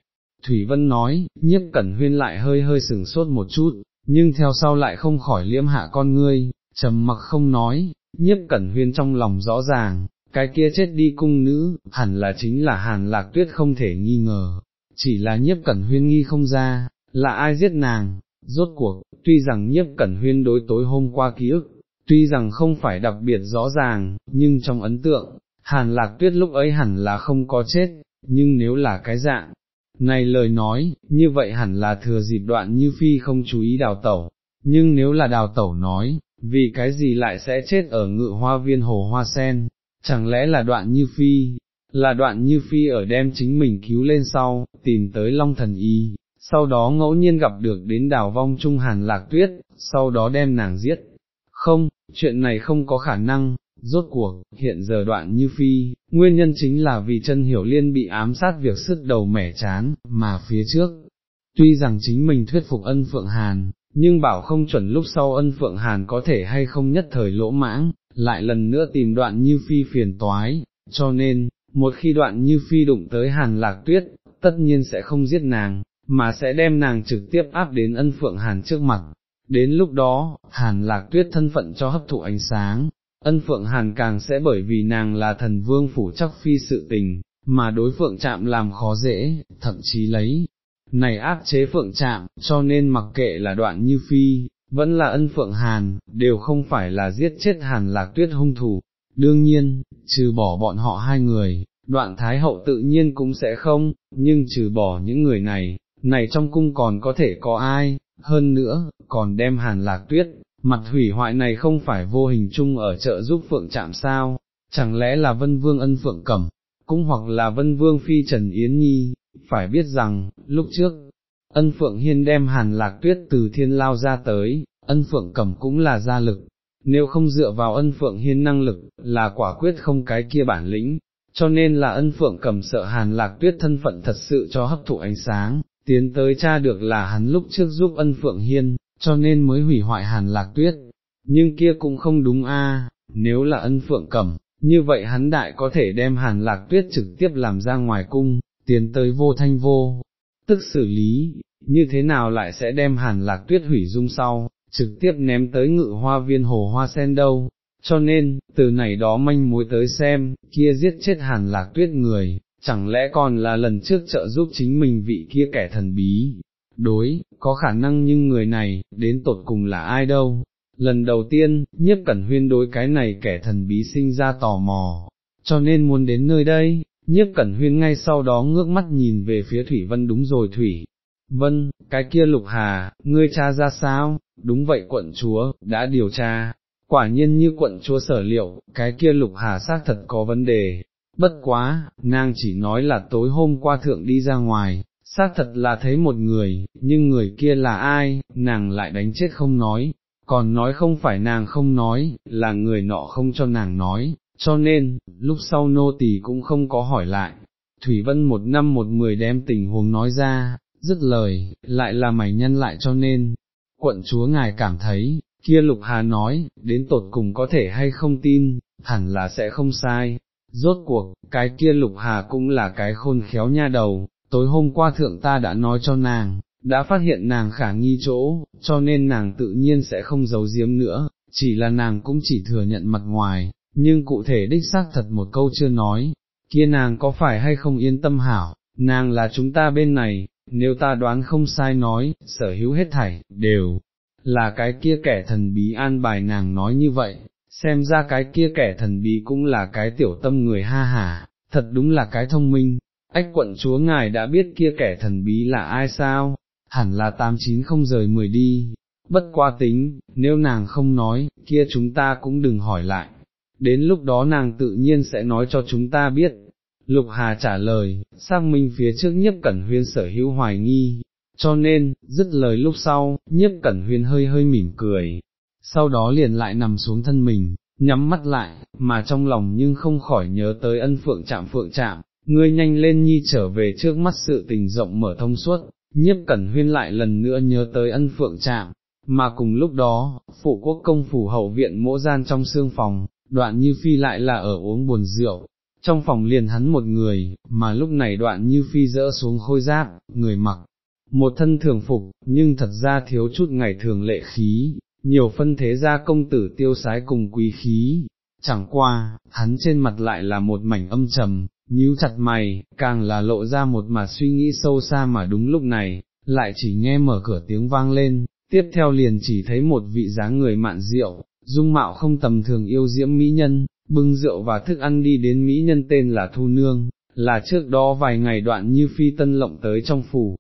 A: Thủy Vân nói, nhiếp cẩn huyên lại hơi hơi sừng sốt một chút, nhưng theo sau lại không khỏi liễm hạ con ngươi, trầm mặc không nói, nhiếp cẩn huyên trong lòng rõ ràng, cái kia chết đi cung nữ, hẳn là chính là hàn lạc tuyết không thể nghi ngờ, chỉ là nhiếp cẩn huyên nghi không ra, là ai giết nàng, rốt cuộc, tuy rằng nhiếp cẩn huyên đối tối hôm qua ký ức, tuy rằng không phải đặc biệt rõ ràng, nhưng trong ấn tượng, hàn lạc tuyết lúc ấy hẳn là không có chết, nhưng nếu là cái dạng, này lời nói, như vậy hẳn là thừa dịp đoạn như phi không chú ý đào tẩu, nhưng nếu là đào tẩu nói, vì cái gì lại sẽ chết ở ngự hoa viên hồ hoa sen, chẳng lẽ là đoạn như phi, là đoạn như phi ở đem chính mình cứu lên sau, tìm tới long thần y, sau đó ngẫu nhiên gặp được đến đào vong trung hàn lạc tuyết, sau đó đem nàng giết. Không, chuyện này không có khả năng, rốt cuộc, hiện giờ đoạn như phi, nguyên nhân chính là vì chân hiểu liên bị ám sát việc sức đầu mẻ chán, mà phía trước, tuy rằng chính mình thuyết phục ân phượng hàn, nhưng bảo không chuẩn lúc sau ân phượng hàn có thể hay không nhất thời lỗ mãng, lại lần nữa tìm đoạn như phi phiền toái, cho nên, một khi đoạn như phi đụng tới hàn lạc tuyết, tất nhiên sẽ không giết nàng, mà sẽ đem nàng trực tiếp áp đến ân phượng hàn trước mặt. Đến lúc đó, hàn lạc tuyết thân phận cho hấp thụ ánh sáng, ân phượng hàn càng sẽ bởi vì nàng là thần vương phủ chắc phi sự tình, mà đối phượng chạm làm khó dễ, thậm chí lấy, này áp chế phượng chạm, cho nên mặc kệ là đoạn như phi, vẫn là ân phượng hàn, đều không phải là giết chết hàn lạc tuyết hung thủ. Đương nhiên, trừ bỏ bọn họ hai người, đoạn thái hậu tự nhiên cũng sẽ không, nhưng trừ bỏ những người này, này trong cung còn có thể có ai, hơn nữa, còn đem hàn lạc tuyết, mặt hủy hoại này không phải vô hình chung ở chợ giúp phượng chạm sao, chẳng lẽ là vân vương ân phượng cẩm, cũng hoặc là vân vương phi Trần Yến Nhi, phải biết rằng, lúc trước, ân phượng hiên đem hàn lạc tuyết từ thiên lao ra tới, ân phượng cẩm cũng là gia lực, nếu không dựa vào ân phượng hiên năng lực, là quả quyết không cái kia bản lĩnh, cho nên là ân phượng cẩm sợ hàn lạc tuyết thân phận thật sự cho hấp thụ ánh sáng, tiến tới cha được là hắn lúc trước giúp ân phượng hiên, cho nên mới hủy hoại hàn lạc tuyết, nhưng kia cũng không đúng a. nếu là ân phượng cẩm, như vậy hắn đại có thể đem hàn lạc tuyết trực tiếp làm ra ngoài cung, tiến tới vô thanh vô, tức xử lý, như thế nào lại sẽ đem hàn lạc tuyết hủy dung sau, trực tiếp ném tới ngự hoa viên hồ hoa sen đâu, cho nên, từ này đó manh mối tới xem, kia giết chết hàn lạc tuyết người, chẳng lẽ còn là lần trước trợ giúp chính mình vị kia kẻ thần bí, đối, có khả năng nhưng người này, đến tột cùng là ai đâu. Lần đầu tiên, nhiếp cẩn huyên đối cái này kẻ thần bí sinh ra tò mò, cho nên muốn đến nơi đây, nhiếp cẩn huyên ngay sau đó ngước mắt nhìn về phía Thủy Vân. Đúng rồi Thủy. Vân, cái kia lục hà, ngươi cha ra sao, đúng vậy quận chúa, đã điều tra, quả nhiên như quận chúa sở liệu, cái kia lục hà xác thật có vấn đề, bất quá, nàng chỉ nói là tối hôm qua thượng đi ra ngoài, xác thật là thấy một người, nhưng người kia là ai, nàng lại đánh chết không nói, còn nói không phải nàng không nói, là người nọ không cho nàng nói, cho nên, lúc sau nô tỳ cũng không có hỏi lại. Thủy Vân một năm một mười đem tình huống nói ra, dứt lời, lại là mày nhân lại cho nên, quận chúa ngài cảm thấy, kia Lục Hà nói, đến tột cùng có thể hay không tin, hẳn là sẽ không sai, rốt cuộc, cái kia Lục Hà cũng là cái khôn khéo nha đầu, tối hôm qua thượng ta đã nói cho nàng, đã phát hiện nàng khả nghi chỗ, cho nên nàng tự nhiên sẽ không giấu giếm nữa, chỉ là nàng cũng chỉ thừa nhận mặt ngoài, nhưng cụ thể đích xác thật một câu chưa nói, kia nàng có phải hay không yên tâm hảo, nàng là chúng ta bên này, nếu ta đoán không sai nói, sở hữu hết thảy, đều, là cái kia kẻ thần bí an bài nàng nói như vậy, xem ra cái kia kẻ thần bí cũng là cái tiểu tâm người ha hả, thật đúng là cái thông minh, ách quận chúa ngài đã biết kia kẻ thần bí là ai sao, hẳn là tám chín không rời mười đi, bất qua tính, nếu nàng không nói, kia chúng ta cũng đừng hỏi lại, đến lúc đó nàng tự nhiên sẽ nói cho chúng ta biết. Lục Hà trả lời, sang minh phía trước nhiếp cẩn huyên sở hữu hoài nghi, cho nên, dứt lời lúc sau, nhiếp cẩn huyên hơi hơi mỉm cười, sau đó liền lại nằm xuống thân mình, nhắm mắt lại, mà trong lòng nhưng không khỏi nhớ tới ân phượng chạm phượng chạm, ngươi nhanh lên nhi trở về trước mắt sự tình rộng mở thông suốt, nhiếp cẩn huyên lại lần nữa nhớ tới ân phượng chạm, mà cùng lúc đó, phụ quốc công phủ hậu viện mỗ gian trong xương phòng, đoạn như phi lại là ở uống buồn rượu, trong phòng liền hắn một người, mà lúc này đoạn như phi dỡ xuống khôi giáp, người mặc, một thân thường phục, nhưng thật ra thiếu chút ngày thường lệ khí, nhiều phân thế gia công tử tiêu sái cùng quý khí, chẳng qua, hắn trên mặt lại là một mảnh âm trầm, nhíu chặt mày, càng là lộ ra một mà suy nghĩ sâu xa mà đúng lúc này, lại chỉ nghe mở cửa tiếng vang lên, tiếp theo liền chỉ thấy một vị dáng người mạn rượu, dung mạo không tầm thường yêu diễm mỹ nhân, bưng rượu và thức ăn đi đến mỹ nhân tên là Thu Nương, là trước đó vài ngày đoạn như phi tân lộng tới trong phủ,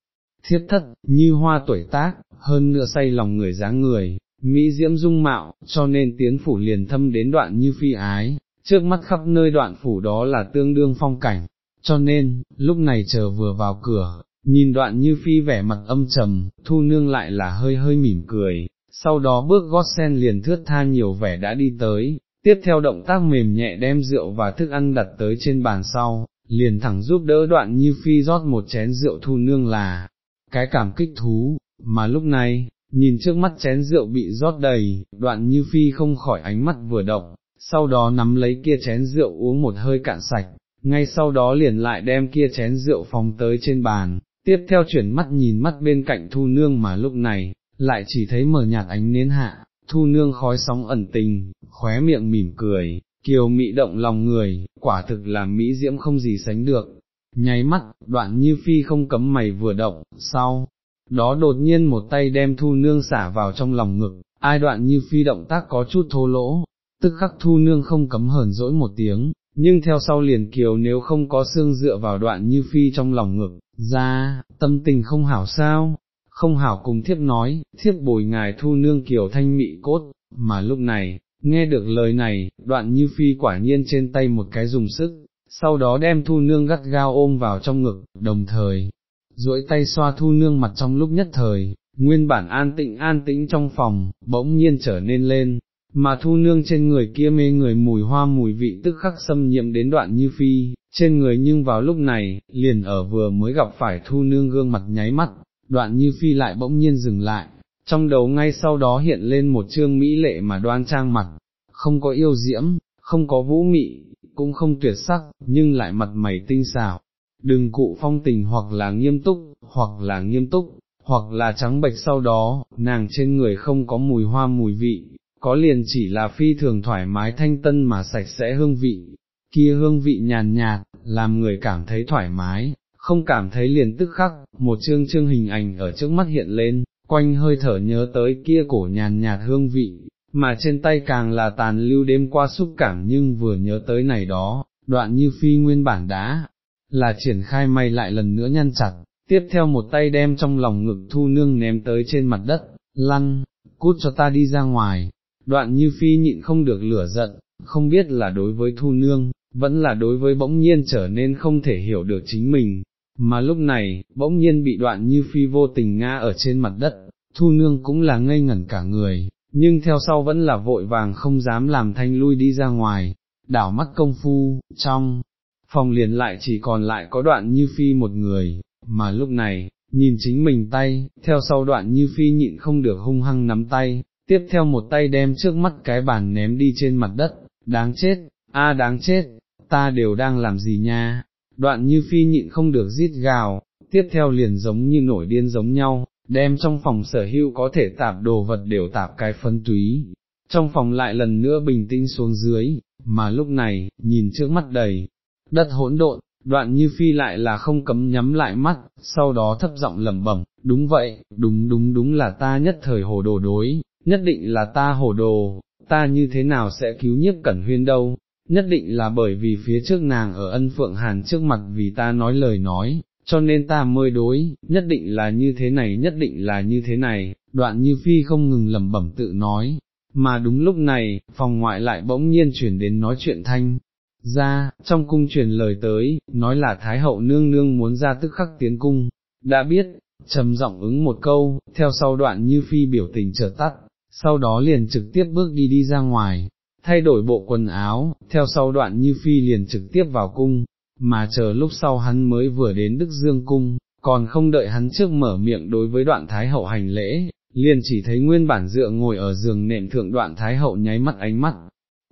A: thiết thất, như hoa tuổi tác, hơn nữa say lòng người dáng người, mỹ diễm dung mạo, cho nên tiến phủ liền thâm đến đoạn như phi ái, trước mắt khắp nơi đoạn phủ đó là tương đương phong cảnh, cho nên, lúc này chờ vừa vào cửa, nhìn đoạn như phi vẻ mặt âm trầm, thu nương lại là hơi hơi mỉm cười, sau đó bước gót sen liền thướt tha nhiều vẻ đã đi tới, tiếp theo động tác mềm nhẹ đem rượu và thức ăn đặt tới trên bàn sau, liền thẳng giúp đỡ đoạn như phi rót một chén rượu thu nương là, cái cảm kích thú, mà lúc này, nhìn trước mắt chén rượu bị rót đầy, đoạn như phi không khỏi ánh mắt vừa động, sau đó nắm lấy kia chén rượu uống một hơi cạn sạch, ngay sau đó liền lại đem kia chén rượu phóng tới trên bàn, tiếp theo chuyển mắt nhìn mắt bên cạnh thu nương mà lúc này, lại chỉ thấy mở nhạt ánh nến hạ, thu nương khói sóng ẩn tình, khóe miệng mỉm cười, kiều mị động lòng người, quả thực là mỹ diễm không gì sánh được. Nháy mắt, đoạn như phi không cấm mày vừa động, sau, đó đột nhiên một tay đem thu nương xả vào trong lòng ngực, ai đoạn như phi động tác có chút thô lỗ, tức khắc thu nương không cấm hờn dỗi một tiếng, nhưng theo sau liền kiều nếu không có xương dựa vào đoạn như phi trong lòng ngực, ra, tâm tình không hảo sao, không hảo cùng thiếp nói, thiếp bồi ngài thu nương kiều thanh mị cốt, mà lúc này, nghe được lời này, đoạn như phi quả nhiên trên tay một cái dùng sức, sau đó đem thu nương gắt gao ôm vào trong ngực, đồng thời, duỗi tay xoa thu nương mặt trong lúc nhất thời, nguyên bản an tĩnh an tĩnh trong phòng, bỗng nhiên trở nên lên, mà thu nương trên người kia mê người mùi hoa mùi vị tức khắc xâm nhiễm đến đoạn như phi, trên người nhưng vào lúc này, liền ở vừa mới gặp phải thu nương gương mặt nháy mắt, đoạn như phi lại bỗng nhiên dừng lại, trong đầu ngay sau đó hiện lên một chương mỹ lệ mà đoan trang mặt, không có yêu diễm, không có vũ mị, cũng không tuyệt sắc, nhưng lại mặt mày tinh xảo, đừng cụ phong tình hoặc là nghiêm túc, hoặc là nghiêm túc, hoặc là trắng bệch sau đó, nàng trên người không có mùi hoa mùi vị, có liền chỉ là phi thường thoải mái thanh tân mà sạch sẽ hương vị, kia hương vị nhàn nhạt, làm người cảm thấy thoải mái, không cảm thấy liền tức khắc, một chương chương hình ảnh ở trước mắt hiện lên, quanh hơi thở nhớ tới kia cổ nhàn nhạt hương vị, mà trên tay càng là tàn lưu đêm qua xúc cảm nhưng vừa nhớ tới này đó, đoạn như phi nguyên bản đá, là triển khai may lại lần nữa nhăn chặt, tiếp theo một tay đem trong lòng ngực thu nương ném tới trên mặt đất, lăn, cút cho ta đi ra ngoài, đoạn như phi nhịn không được lửa giận, không biết là đối với thu nương, vẫn là đối với bỗng nhiên trở nên không thể hiểu được chính mình, mà lúc này, bỗng nhiên bị đoạn như phi vô tình ngã ở trên mặt đất, thu nương cũng là ngây ngẩn cả người, nhưng theo sau vẫn là vội vàng không dám làm thanh lui đi ra ngoài, đảo mắt công phu, trong phòng liền lại chỉ còn lại có đoạn như phi một người, mà lúc này, nhìn chính mình tay, theo sau đoạn như phi nhịn không được hung hăng nắm tay, tiếp theo một tay đem trước mắt cái bàn ném đi trên mặt đất, đáng chết, a à, đáng chết, ta đều đang làm gì nha, đoạn như phi nhịn không được rít gào, tiếp theo liền giống như nổi điên giống nhau, đem trong phòng sở hữu có thể tạp đồ vật đều tạp cái phân túy, trong phòng lại lần nữa bình tĩnh xuống dưới, mà lúc này, nhìn trước mắt đầy, đất hỗn độn, đoạn như phi lại là không cấm nhắm lại mắt, sau đó thấp giọng lẩm bẩm, đúng vậy, đúng đúng đúng là ta nhất thời hồ đồ đối, nhất định là ta hồ đồ, ta như thế nào sẽ cứu nhiếp cẩn huyên đâu, nhất định là bởi vì phía trước nàng ở ân phượng hàn trước mặt vì ta nói lời nói, cho nên ta mới đối, nhất định là như thế này nhất định là như thế này, đoạn như phi không ngừng lẩm bẩm tự nói, mà đúng lúc này, phòng ngoại lại bỗng nhiên chuyển đến nói chuyện thanh. Ra, trong cung truyền lời tới, nói là Thái hậu nương nương muốn ra tức khắc tiến cung, đã biết, trầm giọng ứng một câu, theo sau đoạn như phi biểu tình trở tắt, sau đó liền trực tiếp bước đi đi ra ngoài, thay đổi bộ quần áo, theo sau đoạn như phi liền trực tiếp vào cung, mà chờ lúc sau hắn mới vừa đến Đức Dương Cung, còn không đợi hắn trước mở miệng đối với đoạn Thái Hậu hành lễ, liền chỉ thấy nguyên bản dựa ngồi ở giường nệm thượng đoạn Thái Hậu nháy mắt ánh mắt,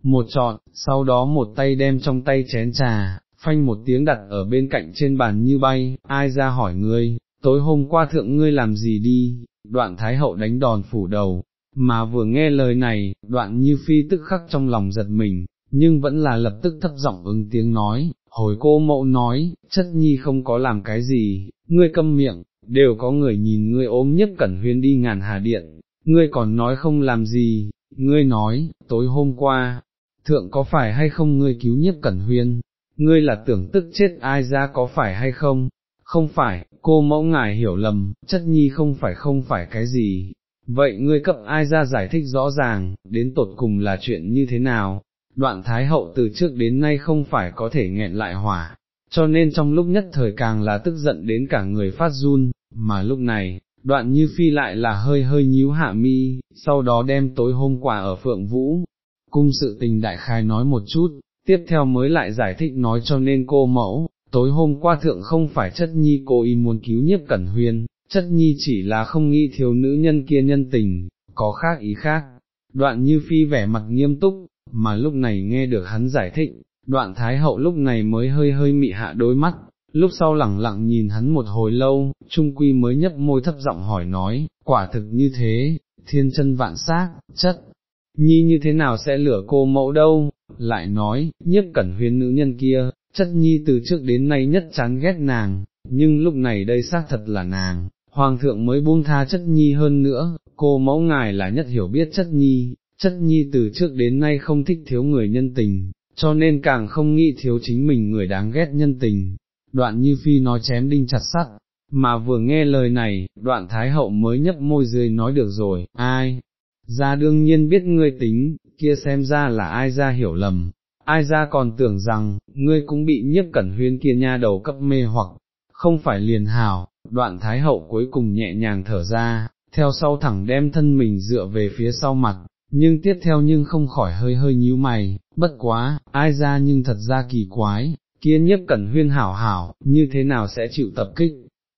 A: một trọn, sau đó một tay đem trong tay chén trà, phanh một tiếng đặt ở bên cạnh trên bàn như bay, ai ra hỏi ngươi, tối hôm qua thượng ngươi làm gì đi, đoạn Thái Hậu đánh đòn phủ đầu, mà vừa nghe lời này, đoạn như phi tức khắc trong lòng giật mình, nhưng vẫn là lập tức thấp giọng ứng tiếng nói, hồi cô mẫu nói, chất nhi không có làm cái gì, ngươi câm miệng, đều có người nhìn ngươi ốm nhất cẩn huyên đi ngàn hà điện, ngươi còn nói không làm gì, ngươi nói, tối hôm qua, thượng có phải hay không ngươi cứu nhất cẩn huyên, ngươi là tưởng tức chết ai ra có phải hay không, không phải, cô mẫu ngài hiểu lầm, chất nhi không phải không phải cái gì, vậy ngươi cấp ai ra giải thích rõ ràng, đến tột cùng là chuyện như thế nào, đoạn thái hậu từ trước đến nay không phải có thể nghẹn lại hỏa, cho nên trong lúc nhất thời càng là tức giận đến cả người phát run, mà lúc này, đoạn như phi lại là hơi hơi nhíu hạ mi, sau đó đem tối hôm qua ở phượng vũ, cung sự tình đại khai nói một chút, tiếp theo mới lại giải thích nói cho nên cô mẫu, tối hôm qua thượng không phải chất nhi cô y muốn cứu nhiếp cẩn huyên, chất nhi chỉ là không nghĩ thiếu nữ nhân kia nhân tình, có khác ý khác. Đoạn như phi vẻ mặt nghiêm túc, mà lúc này nghe được hắn giải thích, đoạn thái hậu lúc này mới hơi hơi mị hạ đôi mắt, lúc sau lẳng lặng nhìn hắn một hồi lâu, trung quy mới nhấp môi thấp giọng hỏi nói, quả thực như thế, thiên chân vạn xác, chất, nhi như thế nào sẽ lửa cô mẫu đâu, lại nói, nhất cẩn huyên nữ nhân kia, chất nhi từ trước đến nay nhất chán ghét nàng, nhưng lúc này đây xác thật là nàng, hoàng thượng mới buông tha chất nhi hơn nữa, cô mẫu ngài là nhất hiểu biết chất nhi, chất nhi từ trước đến nay không thích thiếu người nhân tình, cho nên càng không nghĩ thiếu chính mình người đáng ghét nhân tình. Đoạn như phi nói chém đinh chặt sắt, mà vừa nghe lời này, đoạn thái hậu mới nhấp môi dưới nói được rồi, ai, ra đương nhiên biết ngươi tính, kia xem ra là ai ra hiểu lầm, ai ra còn tưởng rằng, ngươi cũng bị nhiếp cẩn huyên kia nha đầu cấp mê hoặc, không phải liền hảo, đoạn thái hậu cuối cùng nhẹ nhàng thở ra, theo sau thẳng đem thân mình dựa về phía sau mặt, nhưng tiếp theo nhưng không khỏi hơi hơi nhíu mày, bất quá, ai ra nhưng thật ra kỳ quái, kia nhiếp cẩn huyên hảo hảo, như thế nào sẽ chịu tập kích,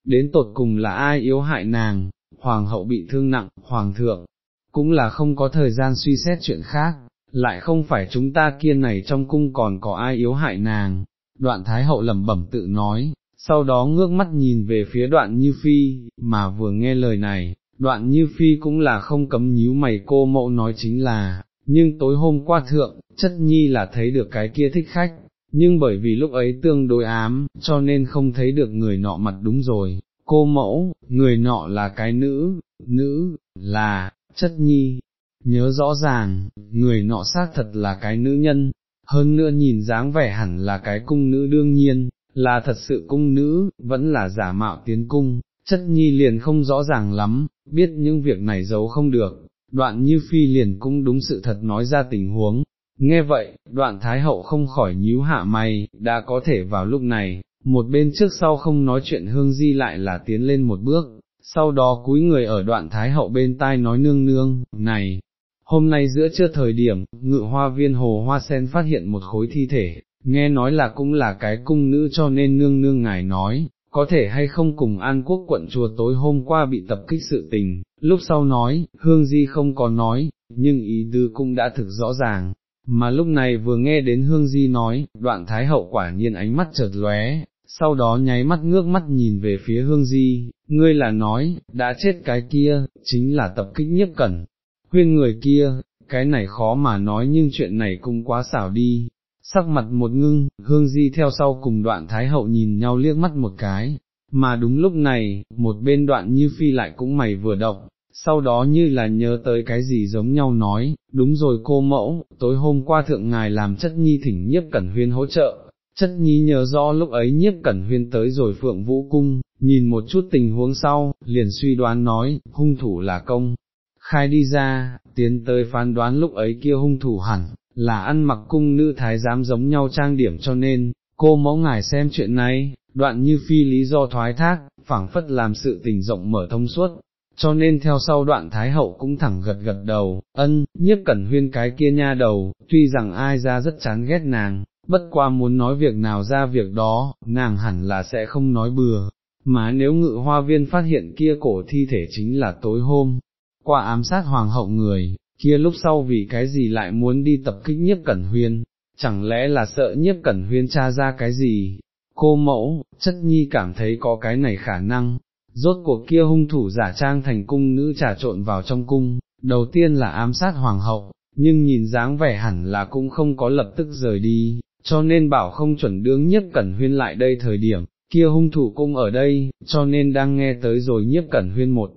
A: đến tột cùng là ai yếu hại nàng, hoàng hậu bị thương nặng, hoàng thượng, cũng là không có thời gian suy xét chuyện khác, lại không phải chúng ta kia này trong cung còn có ai yếu hại nàng, đoạn thái hậu lẩm bẩm tự nói, sau đó ngước mắt nhìn về phía đoạn như phi, mà vừa nghe lời này, đoạn như phi cũng là không cấm nhíu mày cô mẫu nói chính là, nhưng tối hôm qua thượng, chất nhi là thấy được cái kia thích khách, nhưng bởi vì lúc ấy tương đối ám, cho nên không thấy được người nọ mặt đúng rồi, cô mẫu, người nọ là cái nữ, nữ, là, chất nhi, nhớ rõ ràng, người nọ xác thật là cái nữ nhân, hơn nữa nhìn dáng vẻ hẳn là cái cung nữ đương nhiên, là thật sự cung nữ, vẫn là giả mạo tiến cung, chất nhi liền không rõ ràng lắm, biết những việc này giấu không được, đoạn như phi liền cũng đúng sự thật nói ra tình huống. Nghe vậy, đoạn thái hậu không khỏi nhíu hạ mày, đã có thể vào lúc này, một bên trước sau không nói chuyện hương di lại là tiến lên một bước, sau đó cúi người ở đoạn thái hậu bên tai nói nương nương, này, hôm nay giữa trưa thời điểm, ngự hoa viên hồ hoa sen phát hiện một khối thi thể, nghe nói là cũng là cái cung nữ cho nên nương nương ngài nói, có thể hay không cùng an quốc quận chùa tối hôm qua bị tập kích sự tình, lúc sau nói, hương di không có nói, nhưng ý tư cũng đã thực rõ ràng, mà lúc này vừa nghe đến hương di nói, đoạn thái hậu quả nhiên ánh mắt chợt lóe, sau đó nháy mắt ngước mắt nhìn về phía hương di, ngươi là nói, đã chết cái kia, chính là tập kích nhiếp cẩn, huyên người kia, cái này khó mà nói nhưng chuyện này cũng quá xảo đi, sắc mặt một ngưng, hương di theo sau cùng đoạn thái hậu nhìn nhau liếc mắt một cái, mà đúng lúc này, một bên đoạn như phi lại cũng mày vừa động, sau đó như là nhớ tới cái gì giống nhau nói, đúng rồi cô mẫu, tối hôm qua thượng ngài làm chất nhi thỉnh nhiếp cẩn huyên hỗ trợ, chất nhi nhớ rõ lúc ấy nhiếp cẩn huyên tới rồi phượng vũ cung, nhìn một chút tình huống sau, liền suy đoán nói, hung thủ là công. Khai đi ra, tiến tới phán đoán lúc ấy kia hung thủ hẳn, là ăn mặc cung nữ thái giám giống nhau trang điểm cho nên, cô mẫu ngài xem chuyện này, đoạn như phi lý do thoái thác, phảng phất làm sự tình rộng mở thông suốt, cho nên theo sau đoạn thái hậu cũng thẳng gật gật đầu, ân, nhiếp cẩn huyên cái kia nha đầu, tuy rằng ai ra rất chán ghét nàng, bất qua muốn nói việc nào ra việc đó, nàng hẳn là sẽ không nói bừa, mà nếu ngự hoa viên phát hiện kia cổ thi thể chính là tối hôm, qua ám sát hoàng hậu người, kia lúc sau vì cái gì lại muốn đi tập kích nhiếp cẩn huyên, chẳng lẽ là sợ nhiếp cẩn huyên tra ra cái gì, cô mẫu, chất nhi cảm thấy có cái này khả năng, rốt cuộc kia hung thủ giả trang thành cung nữ trà trộn vào trong cung, đầu tiên là ám sát hoàng hậu, nhưng nhìn dáng vẻ hẳn là cũng không có lập tức rời đi, cho nên bảo không chuẩn đương nhiếp cẩn huyên lại đây thời điểm, kia hung thủ cung ở đây, cho nên đang nghe tới rồi nhiếp cẩn huyên một.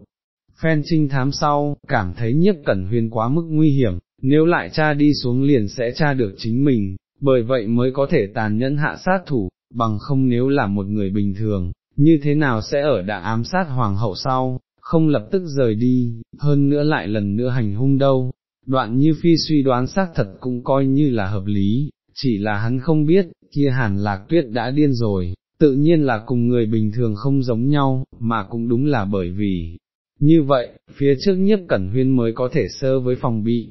A: Phen trinh thám sau, cảm thấy nhiếp cẩn huyên quá mức nguy hiểm, nếu lại cha đi xuống liền sẽ tra được chính mình, bởi vậy mới có thể tàn nhẫn hạ sát thủ, bằng không nếu là một người bình thường, như thế nào sẽ ở đã ám sát hoàng hậu sau, không lập tức rời đi, hơn nữa lại lần nữa hành hung đâu. Đoạn như phi suy đoán xác thật cũng coi như là hợp lý, chỉ là hắn không biết, kia hàn lạc tuyết đã điên rồi, tự nhiên là cùng người bình thường không giống nhau, mà cũng đúng là bởi vì, như vậy, phía trước nhất cẩn huyên mới có thể sơ với phòng bị,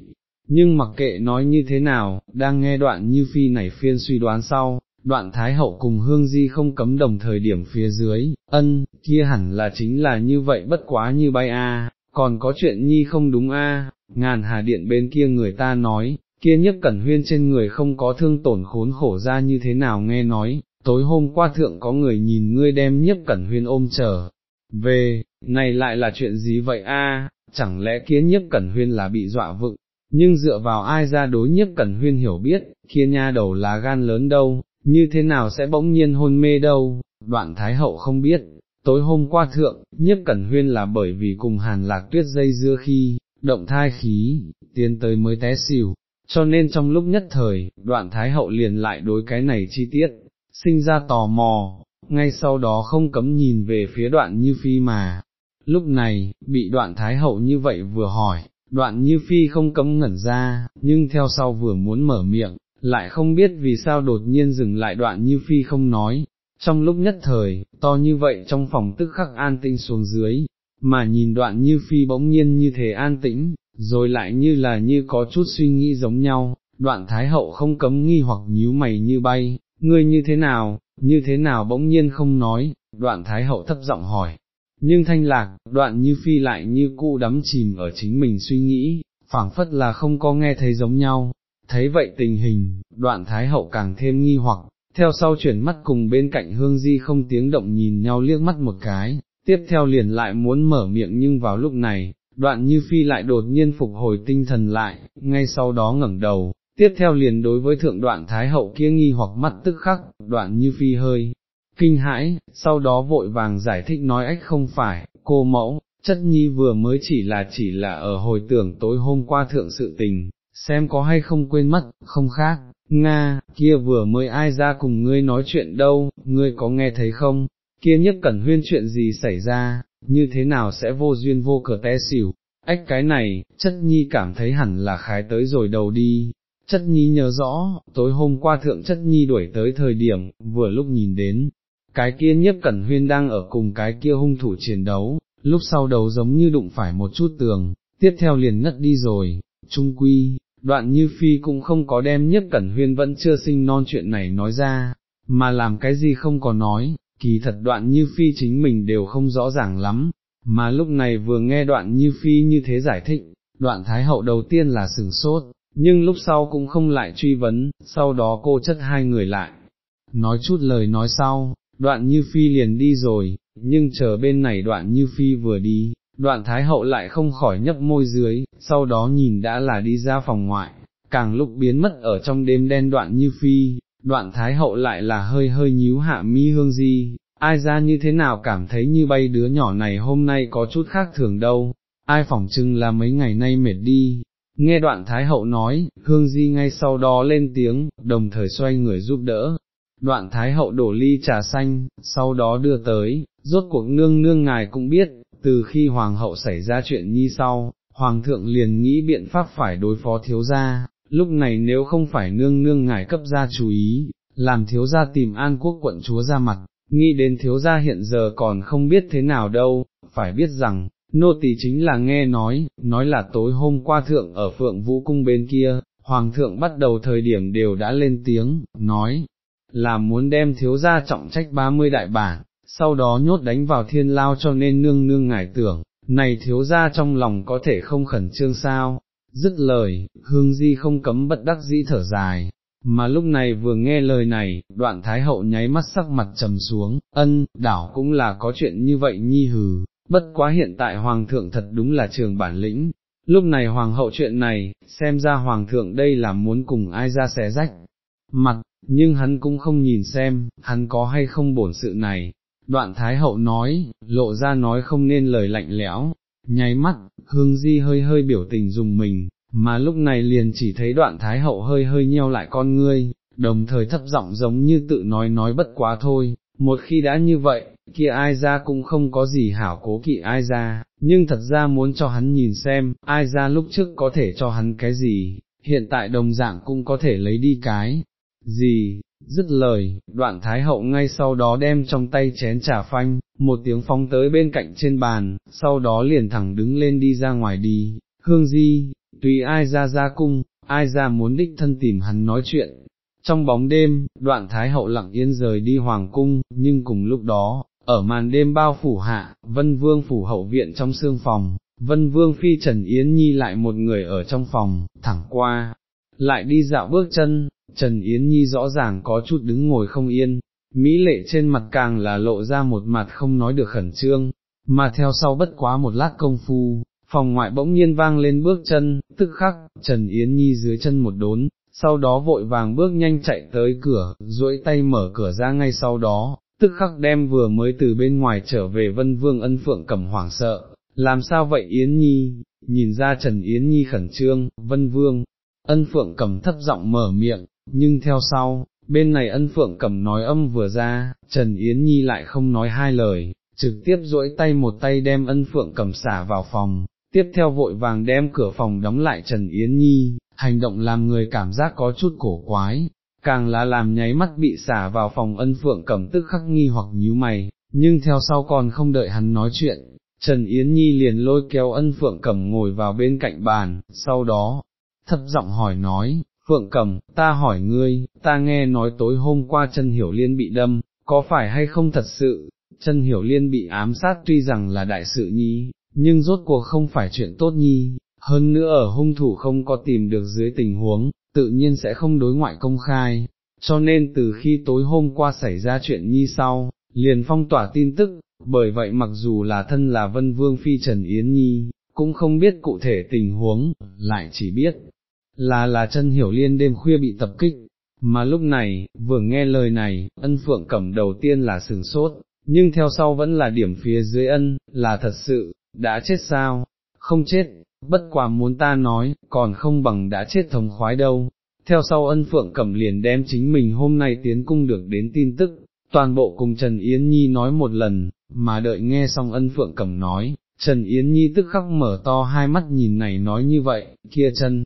A: nhưng mặc kệ nói như thế nào, đang nghe đoạn như phi này phiên suy đoán sau, đoạn thái hậu cùng hương di không cấm đồng thời điểm phía dưới, ân, kia hẳn là chính là như vậy bất quá như bay a, còn có chuyện nhi không đúng a, ngàn hà điện bên kia người ta nói, kia nhất cẩn huyên trên người không có thương tổn khốn khổ ra như thế nào nghe nói, tối hôm qua thượng có người nhìn ngươi đem nhất cẩn huyên ôm trở về, này lại là chuyện gì vậy a? chẳng lẽ kia nhất cẩn huyên là bị dọa vựng, nhưng dựa vào ai ra đối nhiếp cẩn huyên hiểu biết, kia nha đầu là gan lớn đâu, như thế nào sẽ bỗng nhiên hôn mê đâu, đoạn thái hậu không biết, tối hôm qua thượng, nhiếp cẩn huyên là bởi vì cùng hàn lạc tuyết dây dưa khi, động thai khí, tiến tới mới té xỉu, cho nên trong lúc nhất thời, đoạn thái hậu liền lại đối cái này chi tiết, sinh ra tò mò, ngay sau đó không cấm nhìn về phía đoạn như phi mà. Lúc này, bị đoạn thái hậu như vậy vừa hỏi, đoạn như phi không cấm ngẩn ra, nhưng theo sau vừa muốn mở miệng, lại không biết vì sao đột nhiên dừng lại đoạn như phi không nói. Trong lúc nhất thời, to như vậy trong phòng tức khắc an tĩnh xuống dưới, mà nhìn đoạn như phi bỗng nhiên như thế an tĩnh, rồi lại như là như có chút suy nghĩ giống nhau, đoạn thái hậu không cấm nghi hoặc nhíu mày như bay, ngươi như thế nào, như thế nào bỗng nhiên không nói, đoạn thái hậu thấp giọng hỏi. Nhưng thanh lạc, đoạn như phi lại như cụ đắm chìm ở chính mình suy nghĩ, phảng phất là không có nghe thấy giống nhau, thấy vậy tình hình, đoạn thái hậu càng thêm nghi hoặc, theo sau chuyển mắt cùng bên cạnh hương di không tiếng động nhìn nhau liếc mắt một cái, tiếp theo liền lại muốn mở miệng nhưng vào lúc này, đoạn như phi lại đột nhiên phục hồi tinh thần lại, ngay sau đó ngẩng đầu, tiếp theo liền đối với thượng đoạn thái hậu kia nghi hoặc mắt tức khắc, đoạn như phi hơi, kinh hãi, sau đó vội vàng giải thích nói ách không phải, cô mẫu, chất nhi vừa mới chỉ là chỉ là ở hồi tưởng tối hôm qua thượng sự tình, xem có hay không quên mất, không khác, Nga, kia vừa mới ai ra cùng ngươi nói chuyện đâu, ngươi có nghe thấy không, kia nhất cẩn huyên chuyện gì xảy ra, như thế nào sẽ vô duyên vô cờ té xỉu, ách cái này, chất nhi cảm thấy hẳn là khái tới rồi đầu đi. Chất nhi nhớ rõ, tối hôm qua thượng chất nhi đuổi tới thời điểm, vừa lúc nhìn đến, cái kia nhiếp cẩn huyên đang ở cùng cái kia hung thủ chiến đấu, lúc sau đầu giống như đụng phải một chút tường, tiếp theo liền ngất đi rồi, trung quy, đoạn như phi cũng không có đem nhiếp cẩn huyên vẫn chưa sinh non chuyện này nói ra, mà làm cái gì không có nói, kỳ thật đoạn như phi chính mình đều không rõ ràng lắm, mà lúc này vừa nghe đoạn như phi như thế giải thích, đoạn thái hậu đầu tiên là sừng sốt, nhưng lúc sau cũng không lại truy vấn, sau đó cô chất hai người lại, nói chút lời nói sau, đoạn như phi liền đi rồi, nhưng chờ bên này đoạn như phi vừa đi, đoạn thái hậu lại không khỏi nhấp môi dưới, sau đó nhìn đã là đi ra phòng ngoại, càng lúc biến mất ở trong đêm đen đoạn như phi, đoạn thái hậu lại là hơi hơi nhíu hạ mi hương di, ai ra như thế nào cảm thấy như bay đứa nhỏ này hôm nay có chút khác thường đâu, ai phỏng chừng là mấy ngày nay mệt đi. Nghe đoạn Thái Hậu nói, Hương Di ngay sau đó lên tiếng, đồng thời xoay người giúp đỡ. Đoạn Thái Hậu đổ ly trà xanh, sau đó đưa tới, rốt cuộc nương nương ngài cũng biết, từ khi Hoàng hậu xảy ra chuyện nhi sau, Hoàng thượng liền nghĩ biện pháp phải đối phó thiếu gia, lúc này nếu không phải nương nương ngài cấp ra chú ý, làm thiếu gia tìm an quốc quận chúa ra mặt, nghĩ đến thiếu gia hiện giờ còn không biết thế nào đâu, phải biết rằng, nô tỳ chính là nghe nói, nói là tối hôm qua thượng ở phượng vũ cung bên kia, hoàng thượng bắt đầu thời điểm đều đã lên tiếng, nói, là muốn đem thiếu gia trọng trách 30 đại bản, sau đó nhốt đánh vào thiên lao cho nên nương nương ngài tưởng, này thiếu gia trong lòng có thể không khẩn trương sao, dứt lời, hương di không cấm bất đắc dĩ thở dài, mà lúc này vừa nghe lời này, đoạn thái hậu nháy mắt sắc mặt trầm xuống, ân, đảo cũng là có chuyện như vậy nhi hừ, bất quá hiện tại hoàng thượng thật đúng là trường bản lĩnh, lúc này hoàng hậu chuyện này, xem ra hoàng thượng đây là muốn cùng ai ra xé rách, mặt, nhưng hắn cũng không nhìn xem, hắn có hay không bổn sự này, đoạn thái hậu nói, lộ ra nói không nên lời lạnh lẽo, nháy mắt, hương di hơi hơi biểu tình dùng mình, mà lúc này liền chỉ thấy đoạn thái hậu hơi hơi nheo lại con ngươi, đồng thời thấp giọng giống như tự nói nói bất quá thôi, một khi đã như vậy, kia ai ra cũng không có gì hảo cố kỵ ai ra, nhưng thật ra muốn cho hắn nhìn xem, ai ra lúc trước có thể cho hắn cái gì, hiện tại đồng dạng cũng có thể lấy đi cái gì, dứt lời, đoạn thái hậu ngay sau đó đem trong tay chén trà phanh, một tiếng phong tới bên cạnh trên bàn, sau đó liền thẳng đứng lên đi ra ngoài đi, hương di, tùy ai ra ra cung, ai ra muốn đích thân tìm hắn nói chuyện. Trong bóng đêm, đoạn thái hậu lặng yên rời đi hoàng cung, nhưng cùng lúc đó, ở màn đêm bao phủ hạ, vân vương phủ hậu viện trong xương phòng, vân vương phi Trần Yến Nhi lại một người ở trong phòng, thẳng qua, lại đi dạo bước chân, Trần Yến Nhi rõ ràng có chút đứng ngồi không yên, Mỹ lệ trên mặt càng là lộ ra một mặt không nói được khẩn trương, mà theo sau bất quá một lát công phu, phòng ngoại bỗng nhiên vang lên bước chân, tức khắc, Trần Yến Nhi dưới chân một đốn, sau đó vội vàng bước nhanh chạy tới cửa, duỗi tay mở cửa ra ngay sau đó, tức khắc đem vừa mới từ bên ngoài trở về vân vương ân phượng cầm hoảng sợ, làm sao vậy Yến Nhi, nhìn ra Trần Yến Nhi khẩn trương, vân vương, ân phượng cầm thấp giọng mở miệng, nhưng theo sau, bên này ân phượng cầm nói âm vừa ra, Trần Yến Nhi lại không nói hai lời, trực tiếp duỗi tay một tay đem ân phượng cầm xả vào phòng, tiếp theo vội vàng đem cửa phòng đóng lại Trần Yến Nhi, hành động làm người cảm giác có chút cổ quái, càng là làm nháy mắt bị xả vào phòng ân phượng cầm tức khắc nghi hoặc nhíu mày, nhưng theo sau còn không đợi hắn nói chuyện, Trần Yến Nhi liền lôi kéo ân phượng cầm ngồi vào bên cạnh bàn, sau đó, thấp giọng hỏi nói, Phượng cầm, ta hỏi ngươi, ta nghe nói tối hôm qua chân hiểu liên bị đâm, có phải hay không thật sự, chân hiểu liên bị ám sát tuy rằng là đại sự nhi, nhưng rốt cuộc không phải chuyện tốt nhi, hơn nữa ở hung thủ không có tìm được dưới tình huống, tự nhiên sẽ không đối ngoại công khai, cho nên từ khi tối hôm qua xảy ra chuyện nhi sau, liền phong tỏa tin tức, bởi vậy mặc dù là thân là vân vương phi Trần Yến Nhi, cũng không biết cụ thể tình huống, lại chỉ biết là là chân hiểu liên đêm khuya bị tập kích, mà lúc này, vừa nghe lời này, ân phượng cẩm đầu tiên là sừng sốt, nhưng theo sau vẫn là điểm phía dưới ân, là thật sự, đã chết sao, không chết, bất quả muốn ta nói, còn không bằng đã chết thống khoái đâu. Theo sau ân phượng cẩm liền đem chính mình hôm nay tiến cung được đến tin tức, toàn bộ cùng Trần Yến Nhi nói một lần, mà đợi nghe xong ân phượng cẩm nói, Trần Yến Nhi tức khắc mở to hai mắt nhìn này nói như vậy, kia chân,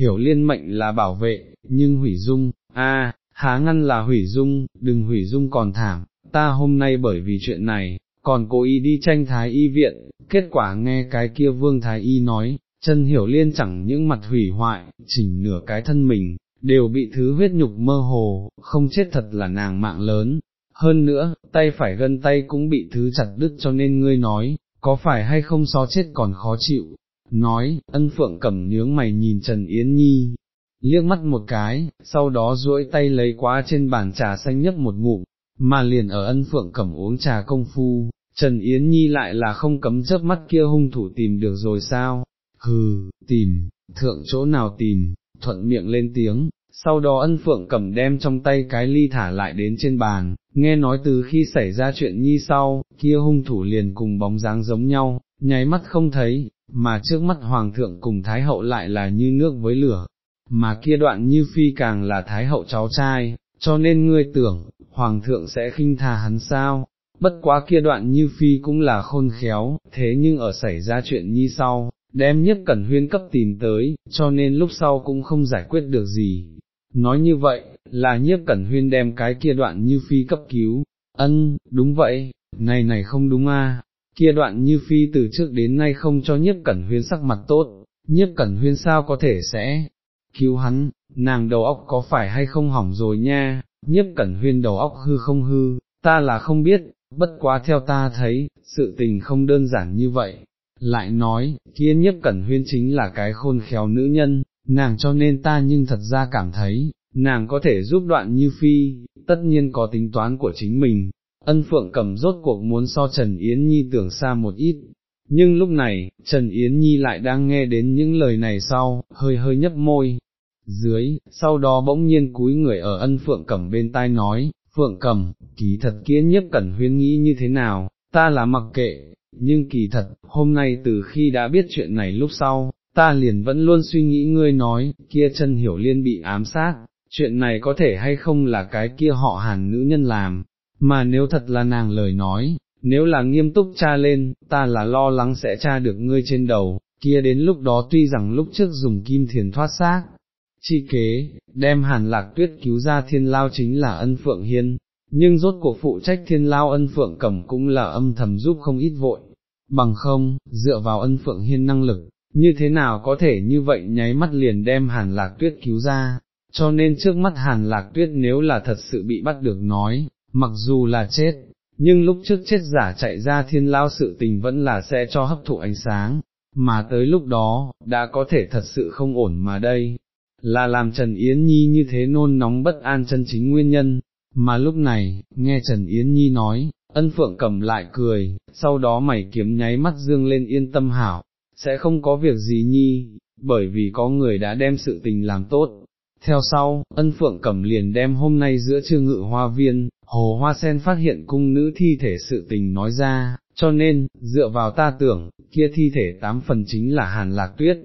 A: hiểu liên mệnh là bảo vệ, nhưng hủy dung, a, há ngăn là hủy dung, đừng hủy dung còn thảm, ta hôm nay bởi vì chuyện này, còn cố ý đi tranh thái y viện, kết quả nghe cái kia vương thái y nói, chân hiểu liên chẳng những mặt hủy hoại, chỉnh nửa cái thân mình, đều bị thứ huyết nhục mơ hồ, không chết thật là nàng mạng lớn. Hơn nữa, tay phải gân tay cũng bị thứ chặt đứt cho nên ngươi nói, có phải hay không so chết còn khó chịu, nói, ân phượng cầm nhướng mày nhìn Trần Yến Nhi, liếc mắt một cái, sau đó duỗi tay lấy quá trên bàn trà xanh nhấp một ngụm, mà liền ở ân phượng cầm uống trà công phu, Trần Yến Nhi lại là không cấm chớp mắt kia hung thủ tìm được rồi sao, hừ, tìm, thượng chỗ nào tìm, thuận miệng lên tiếng, sau đó ân phượng cầm đem trong tay cái ly thả lại đến trên bàn, nghe nói từ khi xảy ra chuyện Nhi sau, kia hung thủ liền cùng bóng dáng giống nhau, nháy mắt không thấy, mà trước mắt hoàng thượng cùng thái hậu lại là như nước với lửa, mà kia đoạn như phi càng là thái hậu cháu trai, cho nên ngươi tưởng, hoàng thượng sẽ khinh tha hắn sao, bất quá kia đoạn như phi cũng là khôn khéo, thế nhưng ở xảy ra chuyện như sau, đem nhất cẩn huyên cấp tìm tới, cho nên lúc sau cũng không giải quyết được gì. Nói như vậy, là nhiếp cẩn huyên đem cái kia đoạn như phi cấp cứu, ân, đúng vậy, này này không đúng a kia đoạn như phi từ trước đến nay không cho nhiếp cẩn huyên sắc mặt tốt, nhiếp cẩn huyên sao có thể sẽ cứu hắn, nàng đầu óc có phải hay không hỏng rồi nha, nhiếp cẩn huyên đầu óc hư không hư, ta là không biết, bất quá theo ta thấy, sự tình không đơn giản như vậy. Lại nói, kia nhiếp cẩn huyên chính là cái khôn khéo nữ nhân, nàng cho nên ta nhưng thật ra cảm thấy, nàng có thể giúp đoạn như phi, tất nhiên có tính toán của chính mình, ân phượng cầm rốt cuộc muốn so Trần Yến Nhi tưởng xa một ít, nhưng lúc này, Trần Yến Nhi lại đang nghe đến những lời này sau, hơi hơi nhấp môi, dưới, sau đó bỗng nhiên cúi người ở ân phượng cầm bên tai nói, phượng cầm, kỳ thật kiến nhất cẩn huyên nghĩ như thế nào, ta là mặc kệ, nhưng kỳ thật, hôm nay từ khi đã biết chuyện này lúc sau, ta liền vẫn luôn suy nghĩ ngươi nói, kia chân hiểu liên bị ám sát, chuyện này có thể hay không là cái kia họ hàn nữ nhân làm, mà nếu thật là nàng lời nói, nếu là nghiêm túc tra lên, ta là lo lắng sẽ tra được ngươi trên đầu, kia đến lúc đó tuy rằng lúc trước dùng kim thiền thoát xác, chi kế, đem hàn lạc tuyết cứu ra thiên lao chính là ân phượng hiên, nhưng rốt cuộc phụ trách thiên lao ân phượng Cẩm cũng là âm thầm giúp không ít vội, bằng không, dựa vào ân phượng hiên năng lực, như thế nào có thể như vậy nháy mắt liền đem hàn lạc tuyết cứu ra, cho nên trước mắt hàn lạc tuyết nếu là thật sự bị bắt được nói, mặc dù là chết, nhưng lúc trước chết giả chạy ra thiên lao sự tình vẫn là sẽ cho hấp thụ ánh sáng, mà tới lúc đó, đã có thể thật sự không ổn mà đây, là làm Trần Yến Nhi như thế nôn nóng bất an chân chính nguyên nhân, mà lúc này, nghe Trần Yến Nhi nói, ân phượng cầm lại cười, sau đó mày kiếm nháy mắt dương lên yên tâm hảo, sẽ không có việc gì nhi, bởi vì có người đã đem sự tình làm tốt. Theo sau, ân phượng cầm liền đem hôm nay giữa trưa ngự hoa viên, hồ hoa sen phát hiện cung nữ thi thể sự tình nói ra, cho nên, dựa vào ta tưởng, kia thi thể tám phần chính là hàn lạc tuyết,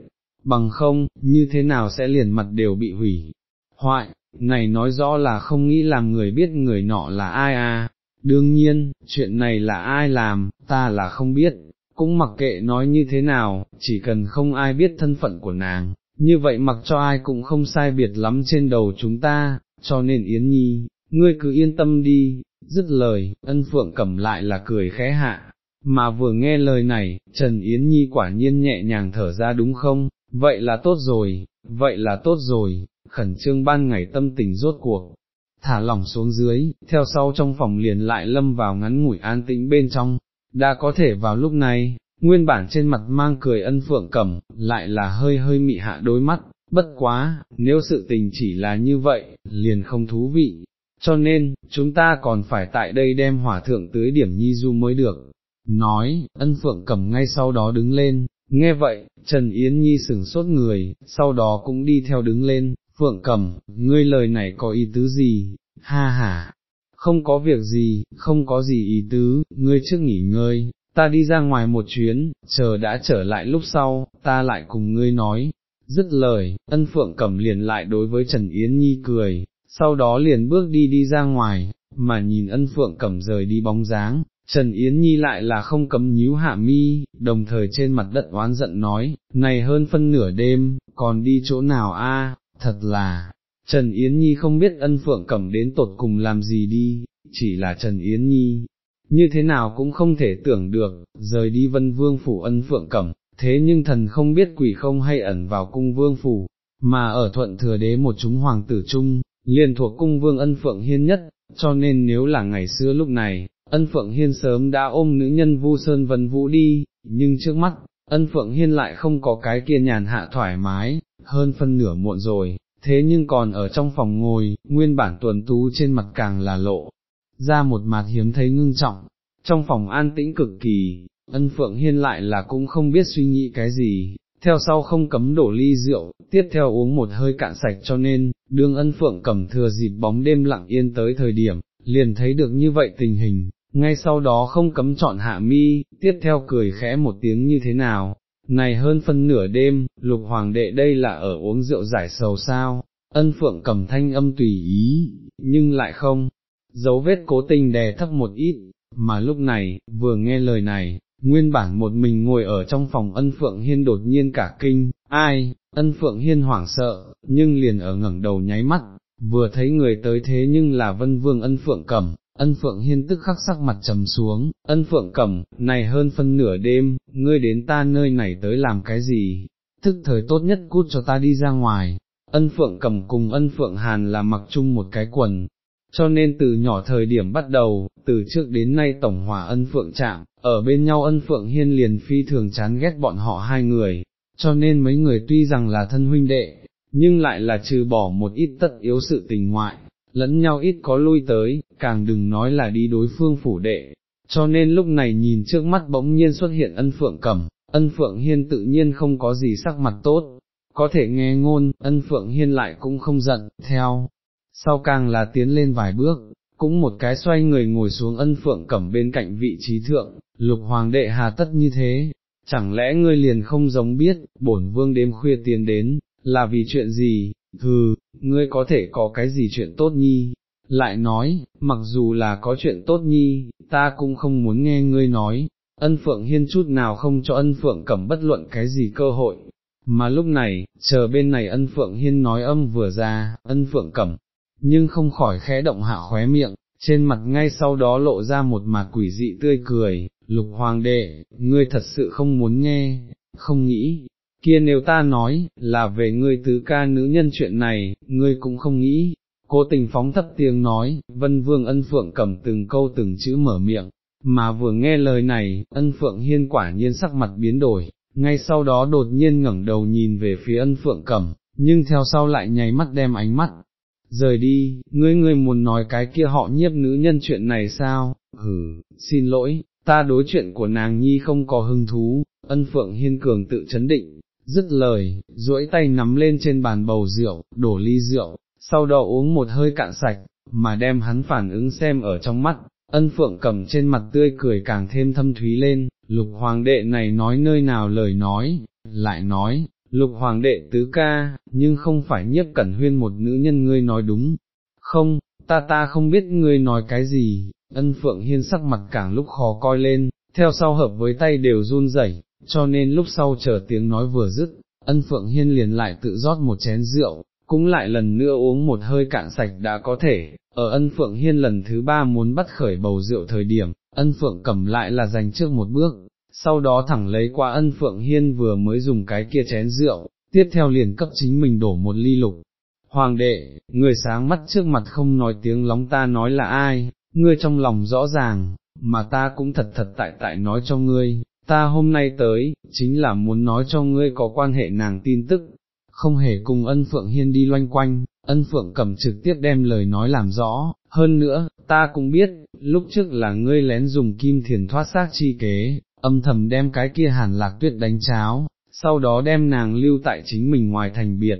A: bằng không, như thế nào sẽ liền mặt đều bị hủy. Hoại, này nói rõ là không nghĩ làm người biết người nọ là ai à, đương nhiên, chuyện này là ai làm, ta là không biết, cũng mặc kệ nói như thế nào, chỉ cần không ai biết thân phận của nàng, như vậy mặc cho ai cũng không sai biệt lắm trên đầu chúng ta, cho nên Yến Nhi, ngươi cứ yên tâm đi, dứt lời, ân phượng cầm lại là cười khẽ hạ, mà vừa nghe lời này, Trần Yến Nhi quả nhiên nhẹ nhàng thở ra đúng không, vậy là tốt rồi, vậy là tốt rồi, khẩn trương ban ngày tâm tình rốt cuộc, thả lỏng xuống dưới, theo sau trong phòng liền lại lâm vào ngắn ngủi an tĩnh bên trong, đã có thể vào lúc này, nguyên bản trên mặt mang cười ân phượng cẩm, lại là hơi hơi mị hạ đôi mắt, bất quá, nếu sự tình chỉ là như vậy, liền không thú vị, cho nên, chúng ta còn phải tại đây đem hỏa thượng tưới điểm nhi du mới được. Nói, ân phượng cẩm ngay sau đó đứng lên, nghe vậy, Trần Yến Nhi sửng sốt người, sau đó cũng đi theo đứng lên, phượng cẩm, ngươi lời này có ý tứ gì, ha ha, không có việc gì, không có gì ý tứ, ngươi trước nghỉ ngơi, ta đi ra ngoài một chuyến, chờ đã trở lại lúc sau, ta lại cùng ngươi nói, dứt lời, ân phượng cẩm liền lại đối với Trần Yến Nhi cười, sau đó liền bước đi đi ra ngoài, mà nhìn ân phượng cẩm rời đi bóng dáng, Trần Yến Nhi lại là không cấm nhíu hạ mi, đồng thời trên mặt đất oán giận nói, này hơn phân nửa đêm, còn đi chỗ nào a? thật là, Trần Yến Nhi không biết ân phượng cẩm đến tột cùng làm gì đi, chỉ là Trần Yến Nhi, như thế nào cũng không thể tưởng được, rời đi vân vương phủ ân phượng cẩm, thế nhưng thần không biết quỷ không hay ẩn vào cung vương phủ, mà ở thuận thừa đế một chúng hoàng tử chung, liền thuộc cung vương ân phượng hiên nhất, cho nên nếu là ngày xưa lúc này, ân phượng hiên sớm đã ôm nữ nhân vu sơn vân vũ đi, nhưng trước mắt, ân phượng hiên lại không có cái kia nhàn hạ thoải mái, hơn phân nửa muộn rồi, thế nhưng còn ở trong phòng ngồi, nguyên bản tuần tú trên mặt càng là lộ, ra một mặt hiếm thấy ngưng trọng, trong phòng an tĩnh cực kỳ, ân phượng hiên lại là cũng không biết suy nghĩ cái gì, theo sau không cấm đổ ly rượu, tiếp theo uống một hơi cạn sạch cho nên, đương ân phượng cầm thừa dịp bóng đêm lặng yên tới thời điểm, liền thấy được như vậy tình hình, ngay sau đó không cấm chọn hạ mi, tiếp theo cười khẽ một tiếng như thế nào, này hơn phân nửa đêm, lục hoàng đệ đây là ở uống rượu giải sầu sao, ân phượng cầm thanh âm tùy ý, nhưng lại không, dấu vết cố tình đè thấp một ít, mà lúc này, vừa nghe lời này, nguyên bản một mình ngồi ở trong phòng ân phượng hiên đột nhiên cả kinh, ai, ân phượng hiên hoảng sợ, nhưng liền ở ngẩng đầu nháy mắt, vừa thấy người tới thế nhưng là vân vương ân phượng cẩm, ân phượng hiên tức khắc sắc mặt trầm xuống, ân phượng cẩm, này hơn phân nửa đêm, ngươi đến ta nơi này tới làm cái gì, thức thời tốt nhất cút cho ta đi ra ngoài, ân phượng cẩm cùng ân phượng hàn là mặc chung một cái quần, cho nên từ nhỏ thời điểm bắt đầu, từ trước đến nay tổng hòa ân phượng chạm, ở bên nhau ân phượng hiên liền phi thường chán ghét bọn họ hai người, cho nên mấy người tuy rằng là thân huynh đệ, nhưng lại là trừ bỏ một ít tất yếu sự tình ngoại, lẫn nhau ít có lui tới, càng đừng nói là đi đối phương phủ đệ, cho nên lúc này nhìn trước mắt bỗng nhiên xuất hiện ân phượng cầm, ân phượng hiên tự nhiên không có gì sắc mặt tốt, có thể nghe ngôn, ân phượng hiên lại cũng không giận, theo, sau càng là tiến lên vài bước, cũng một cái xoay người ngồi xuống ân phượng cẩm bên cạnh vị trí thượng, lục hoàng đệ hà tất như thế, chẳng lẽ ngươi liền không giống biết, bổn vương đêm khuya tiến đến, là vì chuyện gì, hừ, ngươi có thể có cái gì chuyện tốt nhi, lại nói, mặc dù là có chuyện tốt nhi, ta cũng không muốn nghe ngươi nói, ân phượng hiên chút nào không cho ân phượng cẩm bất luận cái gì cơ hội, mà lúc này, chờ bên này ân phượng hiên nói âm vừa ra, ân phượng cẩm, nhưng không khỏi khẽ động hạ khóe miệng, trên mặt ngay sau đó lộ ra một mặt quỷ dị tươi cười, lục hoàng đệ, ngươi thật sự không muốn nghe, không nghĩ, kia nếu ta nói, là về ngươi tứ ca nữ nhân chuyện này, ngươi cũng không nghĩ, cố tình phóng thấp tiếng nói, vân vương ân phượng cầm từng câu từng chữ mở miệng, mà vừa nghe lời này, ân phượng hiên quả nhiên sắc mặt biến đổi, ngay sau đó đột nhiên ngẩng đầu nhìn về phía ân phượng cầm, nhưng theo sau lại nháy mắt đem ánh mắt, rời đi, ngươi ngươi muốn nói cái kia họ nhiếp nữ nhân chuyện này sao, hử, xin lỗi, ta đối chuyện của nàng nhi không có hứng thú, ân phượng hiên cường tự chấn định, dứt lời, duỗi tay nắm lên trên bàn bầu rượu, đổ ly rượu, sau đó uống một hơi cạn sạch, mà đem hắn phản ứng xem ở trong mắt, ân phượng cầm trên mặt tươi cười càng thêm thâm thúy lên, lục hoàng đệ này nói nơi nào lời nói, lại nói, lục hoàng đệ tứ ca, nhưng không phải nhiếp cẩn huyên một nữ nhân ngươi nói đúng, không, ta ta không biết ngươi nói cái gì, ân phượng hiên sắc mặt càng lúc khó coi lên, theo sau hợp với tay đều run rẩy, cho nên lúc sau chờ tiếng nói vừa dứt, ân phượng hiên liền lại tự rót một chén rượu, cũng lại lần nữa uống một hơi cạn sạch đã có thể, ở ân phượng hiên lần thứ ba muốn bắt khởi bầu rượu thời điểm, ân phượng cầm lại là dành trước một bước, sau đó thẳng lấy qua ân phượng hiên vừa mới dùng cái kia chén rượu, tiếp theo liền cấp chính mình đổ một ly lục. Hoàng đệ, người sáng mắt trước mặt không nói tiếng lóng ta nói là ai, ngươi trong lòng rõ ràng, mà ta cũng thật thật tại tại nói cho ngươi, ta hôm nay tới, chính là muốn nói cho ngươi có quan hệ nàng tin tức, không hề cùng ân phượng hiên đi loanh quanh, ân phượng cầm trực tiếp đem lời nói làm rõ, hơn nữa, ta cũng biết, lúc trước là ngươi lén dùng kim thiền thoát xác chi kế, âm thầm đem cái kia hàn lạc tuyết đánh cháo, sau đó đem nàng lưu tại chính mình ngoài thành biệt,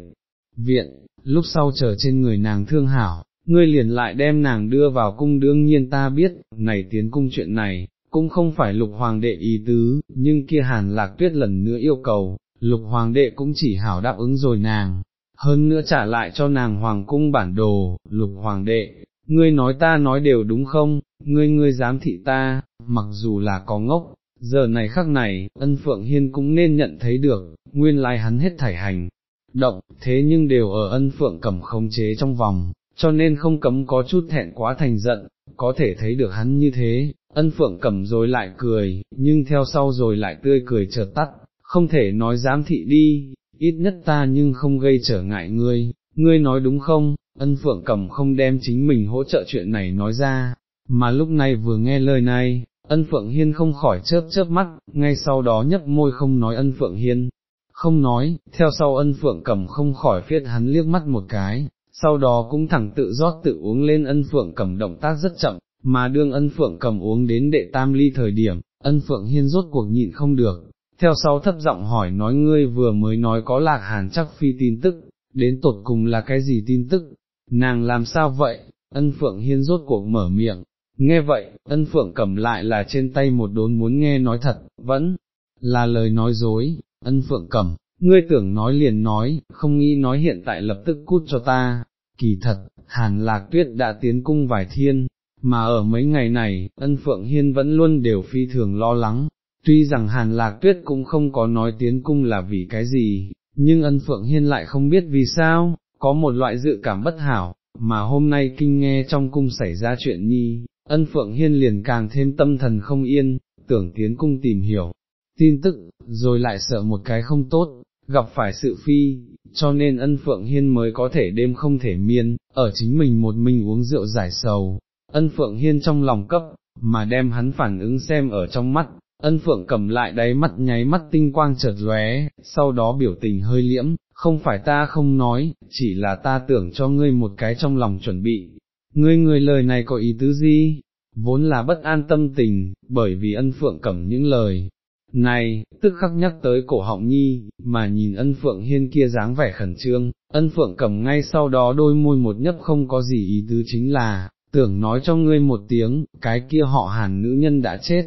A: viện, lúc sau chờ trên người nàng thương hảo, ngươi liền lại đem nàng đưa vào cung đương nhiên ta biết, này tiến cung chuyện này, cũng không phải lục hoàng đệ ý tứ, nhưng kia hàn lạc tuyết lần nữa yêu cầu, lục hoàng đệ cũng chỉ hảo đáp ứng rồi nàng, hơn nữa trả lại cho nàng hoàng cung bản đồ, lục hoàng đệ, ngươi nói ta nói đều đúng không, ngươi ngươi dám thị ta, mặc dù là có ngốc, giờ này khắc này, ân phượng hiên cũng nên nhận thấy được, nguyên lai hắn hết thảy hành, động, thế nhưng đều ở ân phượng cầm khống chế trong vòng, cho nên không cấm có chút thẹn quá thành giận, có thể thấy được hắn như thế, ân phượng cầm rồi lại cười, nhưng theo sau rồi lại tươi cười chợt tắt, không thể nói dám thị đi, ít nhất ta nhưng không gây trở ngại ngươi, ngươi nói đúng không, ân phượng cầm không đem chính mình hỗ trợ chuyện này nói ra, mà lúc này vừa nghe lời này, ân phượng hiên không khỏi chớp chớp mắt, ngay sau đó nhấp môi không nói ân phượng hiên, không nói, theo sau ân phượng cầm không khỏi phiết hắn liếc mắt một cái, sau đó cũng thẳng tự rót tự uống lên ân phượng cầm động tác rất chậm, mà đương ân phượng cầm uống đến đệ tam ly thời điểm, ân phượng hiên rốt cuộc nhịn không được, theo sau thấp giọng hỏi nói ngươi vừa mới nói có lạc hàn chắc phi tin tức, đến tột cùng là cái gì tin tức, nàng làm sao vậy, ân phượng hiên rốt cuộc mở miệng, nghe vậy, ân phượng cầm lại là trên tay một đốn muốn nghe nói thật, vẫn là lời nói dối, ân phượng cầm, ngươi tưởng nói liền nói, không nghĩ nói hiện tại lập tức cút cho ta, kỳ thật, hàn lạc tuyết đã tiến cung vài thiên, mà ở mấy ngày này, ân phượng hiên vẫn luôn đều phi thường lo lắng, tuy rằng hàn lạc tuyết cũng không có nói tiến cung là vì cái gì, nhưng ân phượng hiên lại không biết vì sao, có một loại dự cảm bất hảo, mà hôm nay kinh nghe trong cung xảy ra chuyện nhi, ân phượng hiên liền càng thêm tâm thần không yên, tưởng tiến cung tìm hiểu, tin tức, rồi lại sợ một cái không tốt, gặp phải sự phi, cho nên ân phượng hiên mới có thể đêm không thể miên, ở chính mình một mình uống rượu giải sầu, ân phượng hiên trong lòng cấp, mà đem hắn phản ứng xem ở trong mắt, ân phượng cầm lại đáy mắt nháy mắt tinh quang chợt lóe, sau đó biểu tình hơi liễm, không phải ta không nói, chỉ là ta tưởng cho ngươi một cái trong lòng chuẩn bị, ngươi người lời này có ý tứ gì, vốn là bất an tâm tình, bởi vì ân phượng cầm những lời. Này, tức khắc nhắc tới cổ họng nhi, mà nhìn ân phượng hiên kia dáng vẻ khẩn trương, ân phượng cầm ngay sau đó đôi môi một nhấp không có gì ý tứ chính là, tưởng nói cho ngươi một tiếng, cái kia họ hàn nữ nhân đã chết.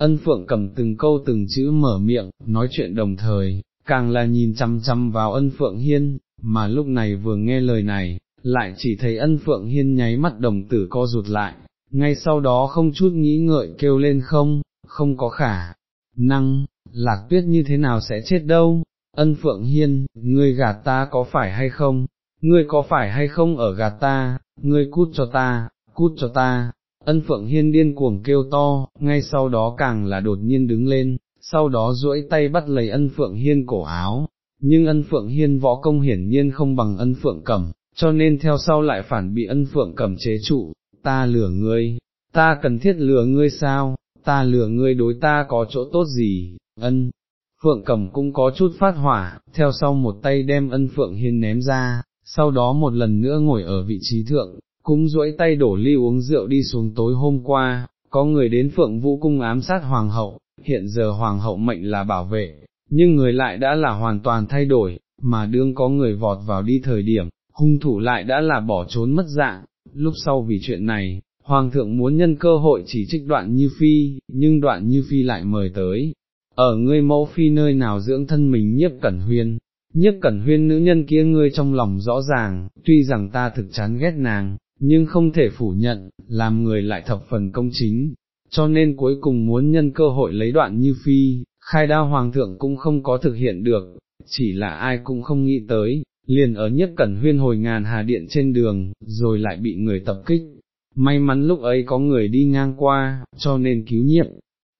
A: Ân phượng cầm từng câu từng chữ mở miệng, nói chuyện đồng thời, càng là nhìn chăm chăm vào ân phượng hiên, mà lúc này vừa nghe lời này, lại chỉ thấy ân phượng hiên nháy mắt đồng tử co rụt lại, ngay sau đó không chút nghĩ ngợi kêu lên không, không có khả năng, lạc tuyết như thế nào sẽ chết đâu, ân phượng hiên, ngươi gạt ta có phải hay không, ngươi có phải hay không ở gạt ta, ngươi cút cho ta, cút cho ta, ân phượng hiên điên cuồng kêu to, ngay sau đó càng là đột nhiên đứng lên, sau đó duỗi tay bắt lấy ân phượng hiên cổ áo, nhưng ân phượng hiên võ công hiển nhiên không bằng ân phượng cầm, cho nên theo sau lại phản bị ân phượng cầm chế trụ, ta lừa ngươi, ta cần thiết lừa ngươi sao, ta lừa ngươi đối ta có chỗ tốt gì, ân. Phượng cầm cũng có chút phát hỏa, theo sau một tay đem ân phượng hiên ném ra, sau đó một lần nữa ngồi ở vị trí thượng, cũng duỗi tay đổ ly uống rượu đi xuống tối hôm qua, có người đến phượng vũ cung ám sát hoàng hậu, hiện giờ hoàng hậu mệnh là bảo vệ, nhưng người lại đã là hoàn toàn thay đổi, mà đương có người vọt vào đi thời điểm, hung thủ lại đã là bỏ trốn mất dạng, lúc sau vì chuyện này, Hoàng thượng muốn nhân cơ hội chỉ trích đoạn như phi, nhưng đoạn như phi lại mời tới, ở ngươi mẫu phi nơi nào dưỡng thân mình nhiếp cẩn huyên, nhiếp cẩn huyên nữ nhân kia ngươi trong lòng rõ ràng, tuy rằng ta thực chán ghét nàng, nhưng không thể phủ nhận, làm người lại thập phần công chính, cho nên cuối cùng muốn nhân cơ hội lấy đoạn như phi, khai đao hoàng thượng cũng không có thực hiện được, chỉ là ai cũng không nghĩ tới, liền ở nhất cẩn huyên hồi ngàn hà điện trên đường, rồi lại bị người tập kích. May mắn lúc ấy có người đi ngang qua, cho nên cứu nhiệm.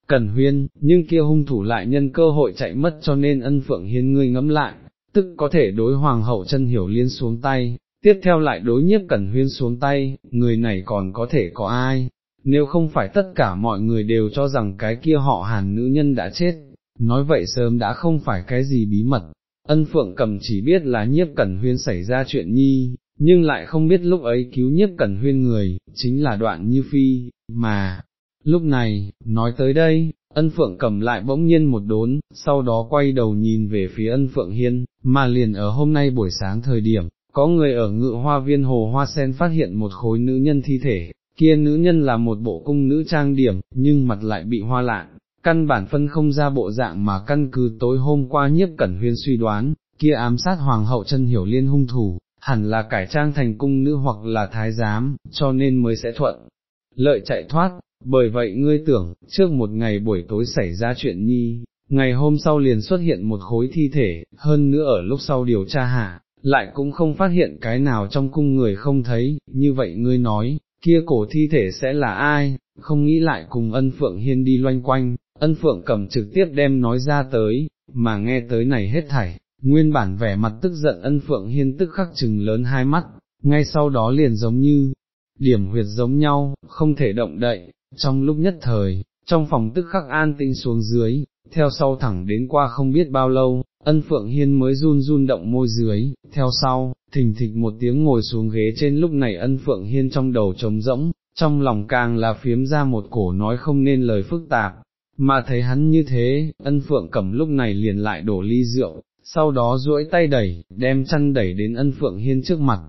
A: Cẩn huyên, nhưng kia hung thủ lại nhân cơ hội chạy mất cho nên ân phượng hiên ngươi ngẫm lại, tức có thể đối hoàng hậu chân hiểu liên xuống tay, tiếp theo lại đối nhiếp cẩn huyên xuống tay, người này còn có thể có ai, nếu không phải tất cả mọi người đều cho rằng cái kia họ hàn nữ nhân đã chết, nói vậy sớm đã không phải cái gì bí mật, ân phượng cầm chỉ biết là nhiếp cẩn huyên xảy ra chuyện nhi, nhưng lại không biết lúc ấy cứu nhiếp cẩn huyên người, chính là đoạn như phi, mà, lúc này, nói tới đây, ân phượng cầm lại bỗng nhiên một đốn, sau đó quay đầu nhìn về phía ân phượng hiên, mà liền ở hôm nay buổi sáng thời điểm, có người ở ngự hoa viên hồ hoa sen phát hiện một khối nữ nhân thi thể, kia nữ nhân là một bộ cung nữ trang điểm, nhưng mặt lại bị hoa lạng, căn bản phân không ra bộ dạng mà căn cứ tối hôm qua nhiếp cẩn huyên suy đoán, kia ám sát hoàng hậu chân hiểu liên hung thủ, hẳn là cải trang thành cung nữ hoặc là thái giám, cho nên mới sẽ thuận. Lợi chạy thoát, bởi vậy ngươi tưởng, trước một ngày buổi tối xảy ra chuyện nhi, ngày hôm sau liền xuất hiện một khối thi thể, hơn nữa ở lúc sau điều tra hạ, lại cũng không phát hiện cái nào trong cung người không thấy, như vậy ngươi nói, kia cổ thi thể sẽ là ai, không nghĩ lại cùng ân phượng hiên đi loanh quanh, ân phượng cầm trực tiếp đem nói ra tới, mà nghe tới này hết thảy, nguyên bản vẻ mặt tức giận ân phượng hiên tức khắc chừng lớn hai mắt, ngay sau đó liền giống như, điểm huyệt giống nhau, không thể động đậy, trong lúc nhất thời, trong phòng tức khắc an tinh xuống dưới, theo sau thẳng đến qua không biết bao lâu, ân phượng hiên mới run run động môi dưới, theo sau, thình thịch một tiếng ngồi xuống ghế trên lúc này ân phượng hiên trong đầu trống rỗng, trong lòng càng là phiếm ra một cổ nói không nên lời phức tạp, mà thấy hắn như thế, ân phượng cầm lúc này liền lại đổ ly rượu, sau đó duỗi tay đẩy, đem chăn đẩy đến ân phượng hiên trước mặt.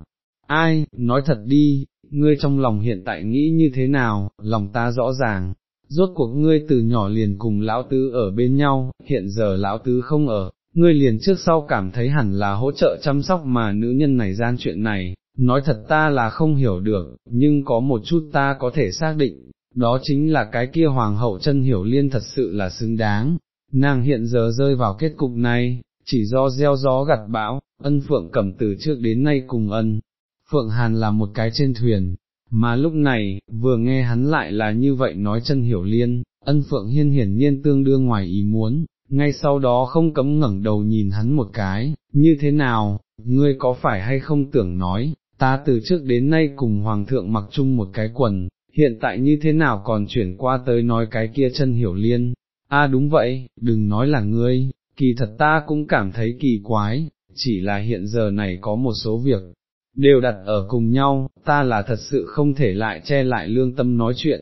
A: Ai, nói thật đi, ngươi trong lòng hiện tại nghĩ như thế nào, lòng ta rõ ràng, rốt cuộc ngươi từ nhỏ liền cùng lão tứ ở bên nhau, hiện giờ lão tứ không ở, ngươi liền trước sau cảm thấy hẳn là hỗ trợ chăm sóc mà nữ nhân này gian chuyện này, nói thật ta là không hiểu được, nhưng có một chút ta có thể xác định, đó chính là cái kia hoàng hậu chân hiểu liên thật sự là xứng đáng, nàng hiện giờ rơi vào kết cục này, chỉ do gieo gió gặt bão, ân phượng cầm từ trước đến nay cùng ân. Phượng Hàn là một cái trên thuyền, mà lúc này, vừa nghe hắn lại là như vậy nói chân hiểu liên, ân Phượng Hiên hiển nhiên tương đương ngoài ý muốn, ngay sau đó không cấm ngẩng đầu nhìn hắn một cái, như thế nào, ngươi có phải hay không tưởng nói, ta từ trước đến nay cùng Hoàng thượng mặc chung một cái quần, hiện tại như thế nào còn chuyển qua tới nói cái kia chân hiểu liên, a đúng vậy, đừng nói là ngươi, kỳ thật ta cũng cảm thấy kỳ quái, chỉ là hiện giờ này có một số việc, đều đặt ở cùng nhau, ta là thật sự không thể lại che lại lương tâm nói chuyện.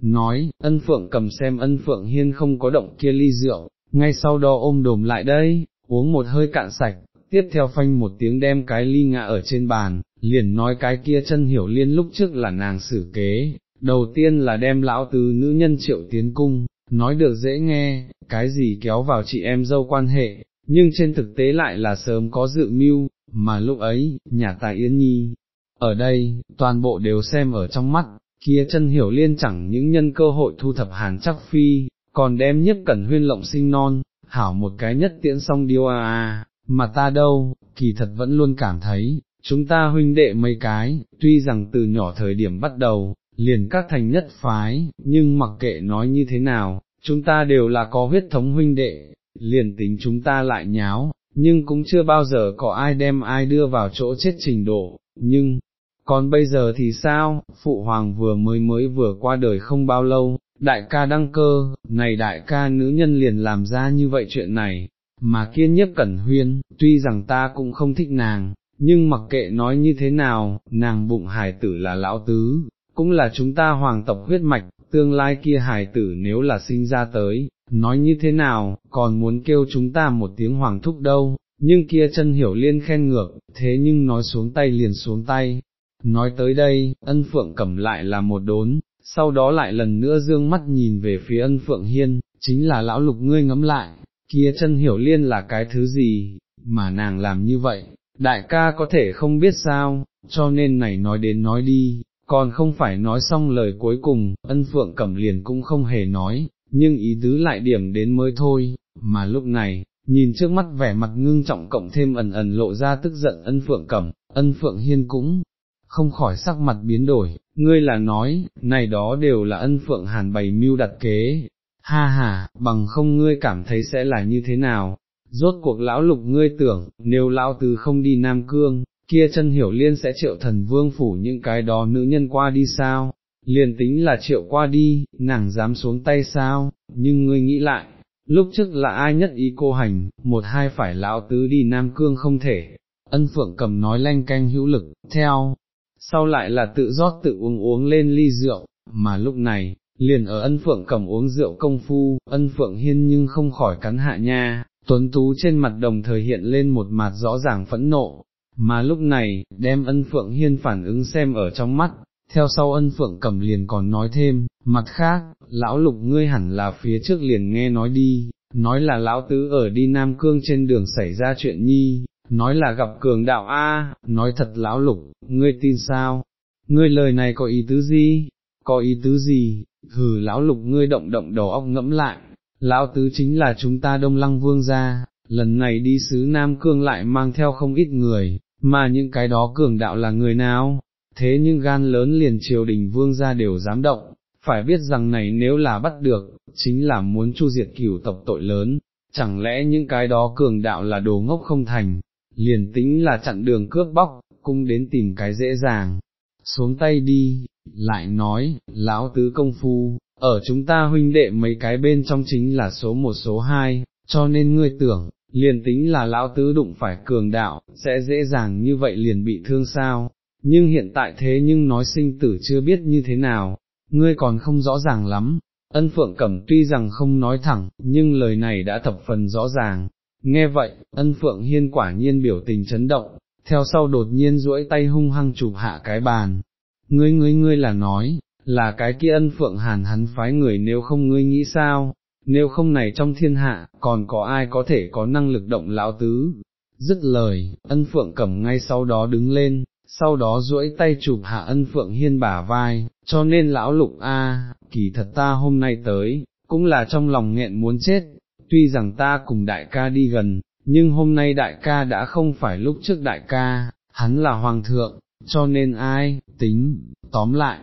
A: Nói, ân phượng cầm xem ân phượng hiên không có động kia ly rượu, ngay sau đó ôm đồm lại đây, uống một hơi cạn sạch, tiếp theo phanh một tiếng đem cái ly ngã ở trên bàn, liền nói cái kia chân hiểu liên lúc trước là nàng xử kế, đầu tiên là đem lão tứ nữ nhân triệu tiến cung, nói được dễ nghe, cái gì kéo vào chị em dâu quan hệ, nhưng trên thực tế lại là sớm có dự mưu, mà lúc ấy, nhà tài Yến Nhi, ở đây, toàn bộ đều xem ở trong mắt, kia chân hiểu liên chẳng những nhân cơ hội thu thập hàn chắc phi, còn đem nhất cẩn huyên lộng sinh non, hảo một cái nhất tiễn xong điêu à à, mà ta đâu, kỳ thật vẫn luôn cảm thấy, chúng ta huynh đệ mấy cái, tuy rằng từ nhỏ thời điểm bắt đầu, liền các thành nhất phái, nhưng mặc kệ nói như thế nào, chúng ta đều là có huyết thống huynh đệ, liền tính chúng ta lại nháo, nhưng cũng chưa bao giờ có ai đem ai đưa vào chỗ chết trình độ, nhưng, còn bây giờ thì sao, phụ hoàng vừa mới mới vừa qua đời không bao lâu, đại ca đăng cơ, này đại ca nữ nhân liền làm ra như vậy chuyện này, mà kiên nhất cẩn huyên, tuy rằng ta cũng không thích nàng, nhưng mặc kệ nói như thế nào, nàng bụng hài tử là lão tứ, cũng là chúng ta hoàng tộc huyết mạch, tương lai kia hài tử nếu là sinh ra tới, nói như thế nào, còn muốn kêu chúng ta một tiếng hoàng thúc đâu, nhưng kia chân hiểu liên khen ngược, thế nhưng nói xuống tay liền xuống tay. Nói tới đây, ân phượng cẩm lại là một đốn, sau đó lại lần nữa dương mắt nhìn về phía ân phượng hiên, chính là lão lục ngươi ngắm lại, kia chân hiểu liên là cái thứ gì, mà nàng làm như vậy, đại ca có thể không biết sao, cho nên này nói đến nói đi, còn không phải nói xong lời cuối cùng, ân phượng cẩm liền cũng không hề nói, nhưng ý tứ lại điểm đến mới thôi, mà lúc này, nhìn trước mắt vẻ mặt ngưng trọng cộng thêm ẩn ẩn lộ ra tức giận ân phượng cẩm, ân phượng hiên cũng không khỏi sắc mặt biến đổi, ngươi là nói, này đó đều là ân phượng hàn bày mưu đặt kế, ha ha, bằng không ngươi cảm thấy sẽ là như thế nào, rốt cuộc lão lục ngươi tưởng, nếu lão tứ không đi Nam Cương, kia chân hiểu liên sẽ triệu thần vương phủ những cái đó nữ nhân qua đi sao, liền tính là triệu qua đi, nàng dám xuống tay sao, nhưng ngươi nghĩ lại, lúc trước là ai nhất ý cô hành, một hai phải lão tứ đi Nam Cương không thể, ân phượng cầm nói lanh canh hữu lực, theo, sau lại là tự rót tự uống uống lên ly rượu, mà lúc này, liền ở ân phượng cầm uống rượu công phu, ân phượng hiên nhưng không khỏi cắn hạ nha, tuấn tú trên mặt đồng thời hiện lên một mặt rõ ràng phẫn nộ, mà lúc này, đem ân phượng hiên phản ứng xem ở trong mắt, theo sau ân phượng cầm liền còn nói thêm, mặt khác, lão lục ngươi hẳn là phía trước liền nghe nói đi, nói là lão tứ ở đi Nam Cương trên đường xảy ra chuyện nhi, nói là gặp cường đạo A, nói thật lão lục, ngươi tin sao, ngươi lời này có ý tứ gì, có ý tứ gì, hừ lão lục ngươi động động đầu óc ngẫm lại, lão tứ chính là chúng ta đông lăng vương gia, lần này đi xứ Nam Cương lại mang theo không ít người, mà những cái đó cường đạo là người nào, thế nhưng gan lớn liền triều đình vương gia đều dám động, phải biết rằng này nếu là bắt được, chính là muốn chu diệt cửu tộc tội lớn, chẳng lẽ những cái đó cường đạo là đồ ngốc không thành, liền tính là chặn đường cướp bóc, cũng đến tìm cái dễ dàng, xuống tay đi, lại nói, lão tứ công phu, ở chúng ta huynh đệ mấy cái bên trong chính là số một số hai, cho nên ngươi tưởng, liền tính là lão tứ đụng phải cường đạo, sẽ dễ dàng như vậy liền bị thương sao, nhưng hiện tại thế nhưng nói sinh tử chưa biết như thế nào, ngươi còn không rõ ràng lắm. Ân Phượng Cẩm tuy rằng không nói thẳng, nhưng lời này đã thập phần rõ ràng. Nghe vậy, ân Phượng Hiên quả nhiên biểu tình chấn động, theo sau đột nhiên duỗi tay hung hăng chụp hạ cái bàn. Ngươi ngươi ngươi là nói, là cái kia ân Phượng Hàn hắn phái người nếu không ngươi nghĩ sao, nếu không này trong thiên hạ, còn có ai có thể có năng lực động lão tứ. Dứt lời, ân Phượng Cẩm ngay sau đó đứng lên, sau đó duỗi tay chụp hạ ân phượng hiên bả vai, cho nên lão lục a, kỳ thật ta hôm nay tới, cũng là trong lòng nghẹn muốn chết, tuy rằng ta cùng đại ca đi gần, nhưng hôm nay đại ca đã không phải lúc trước đại ca, hắn là hoàng thượng, cho nên ai, tính, tóm lại,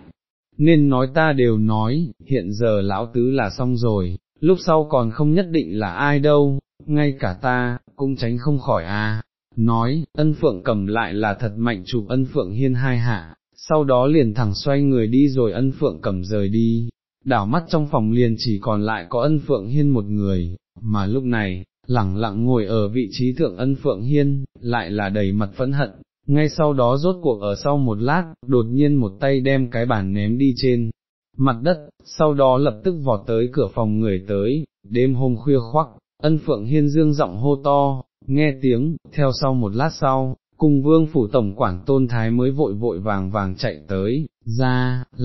A: nên nói ta đều nói, hiện giờ lão tứ là xong rồi, lúc sau còn không nhất định là ai đâu, ngay cả ta, cũng tránh không khỏi a nói, ân phượng cầm lại là thật mạnh chụp ân phượng hiên hai hạ, sau đó liền thẳng xoay người đi rồi ân phượng cầm rời đi, đảo mắt trong phòng liền chỉ còn lại có ân phượng hiên một người, mà lúc này, lẳng lặng ngồi ở vị trí thượng ân phượng hiên, lại là đầy mặt phẫn hận, ngay sau đó rốt cuộc ở sau một lát, đột nhiên một tay đem cái bàn ném đi trên mặt đất, sau đó lập tức vọt tới cửa phòng người tới, đêm hôm khuya khoắc, ân phượng hiên dương giọng hô to, nghe tiếng, theo sau một lát sau, cùng vương phủ tổng quản tôn thái mới vội vội vàng vàng chạy tới, ra, là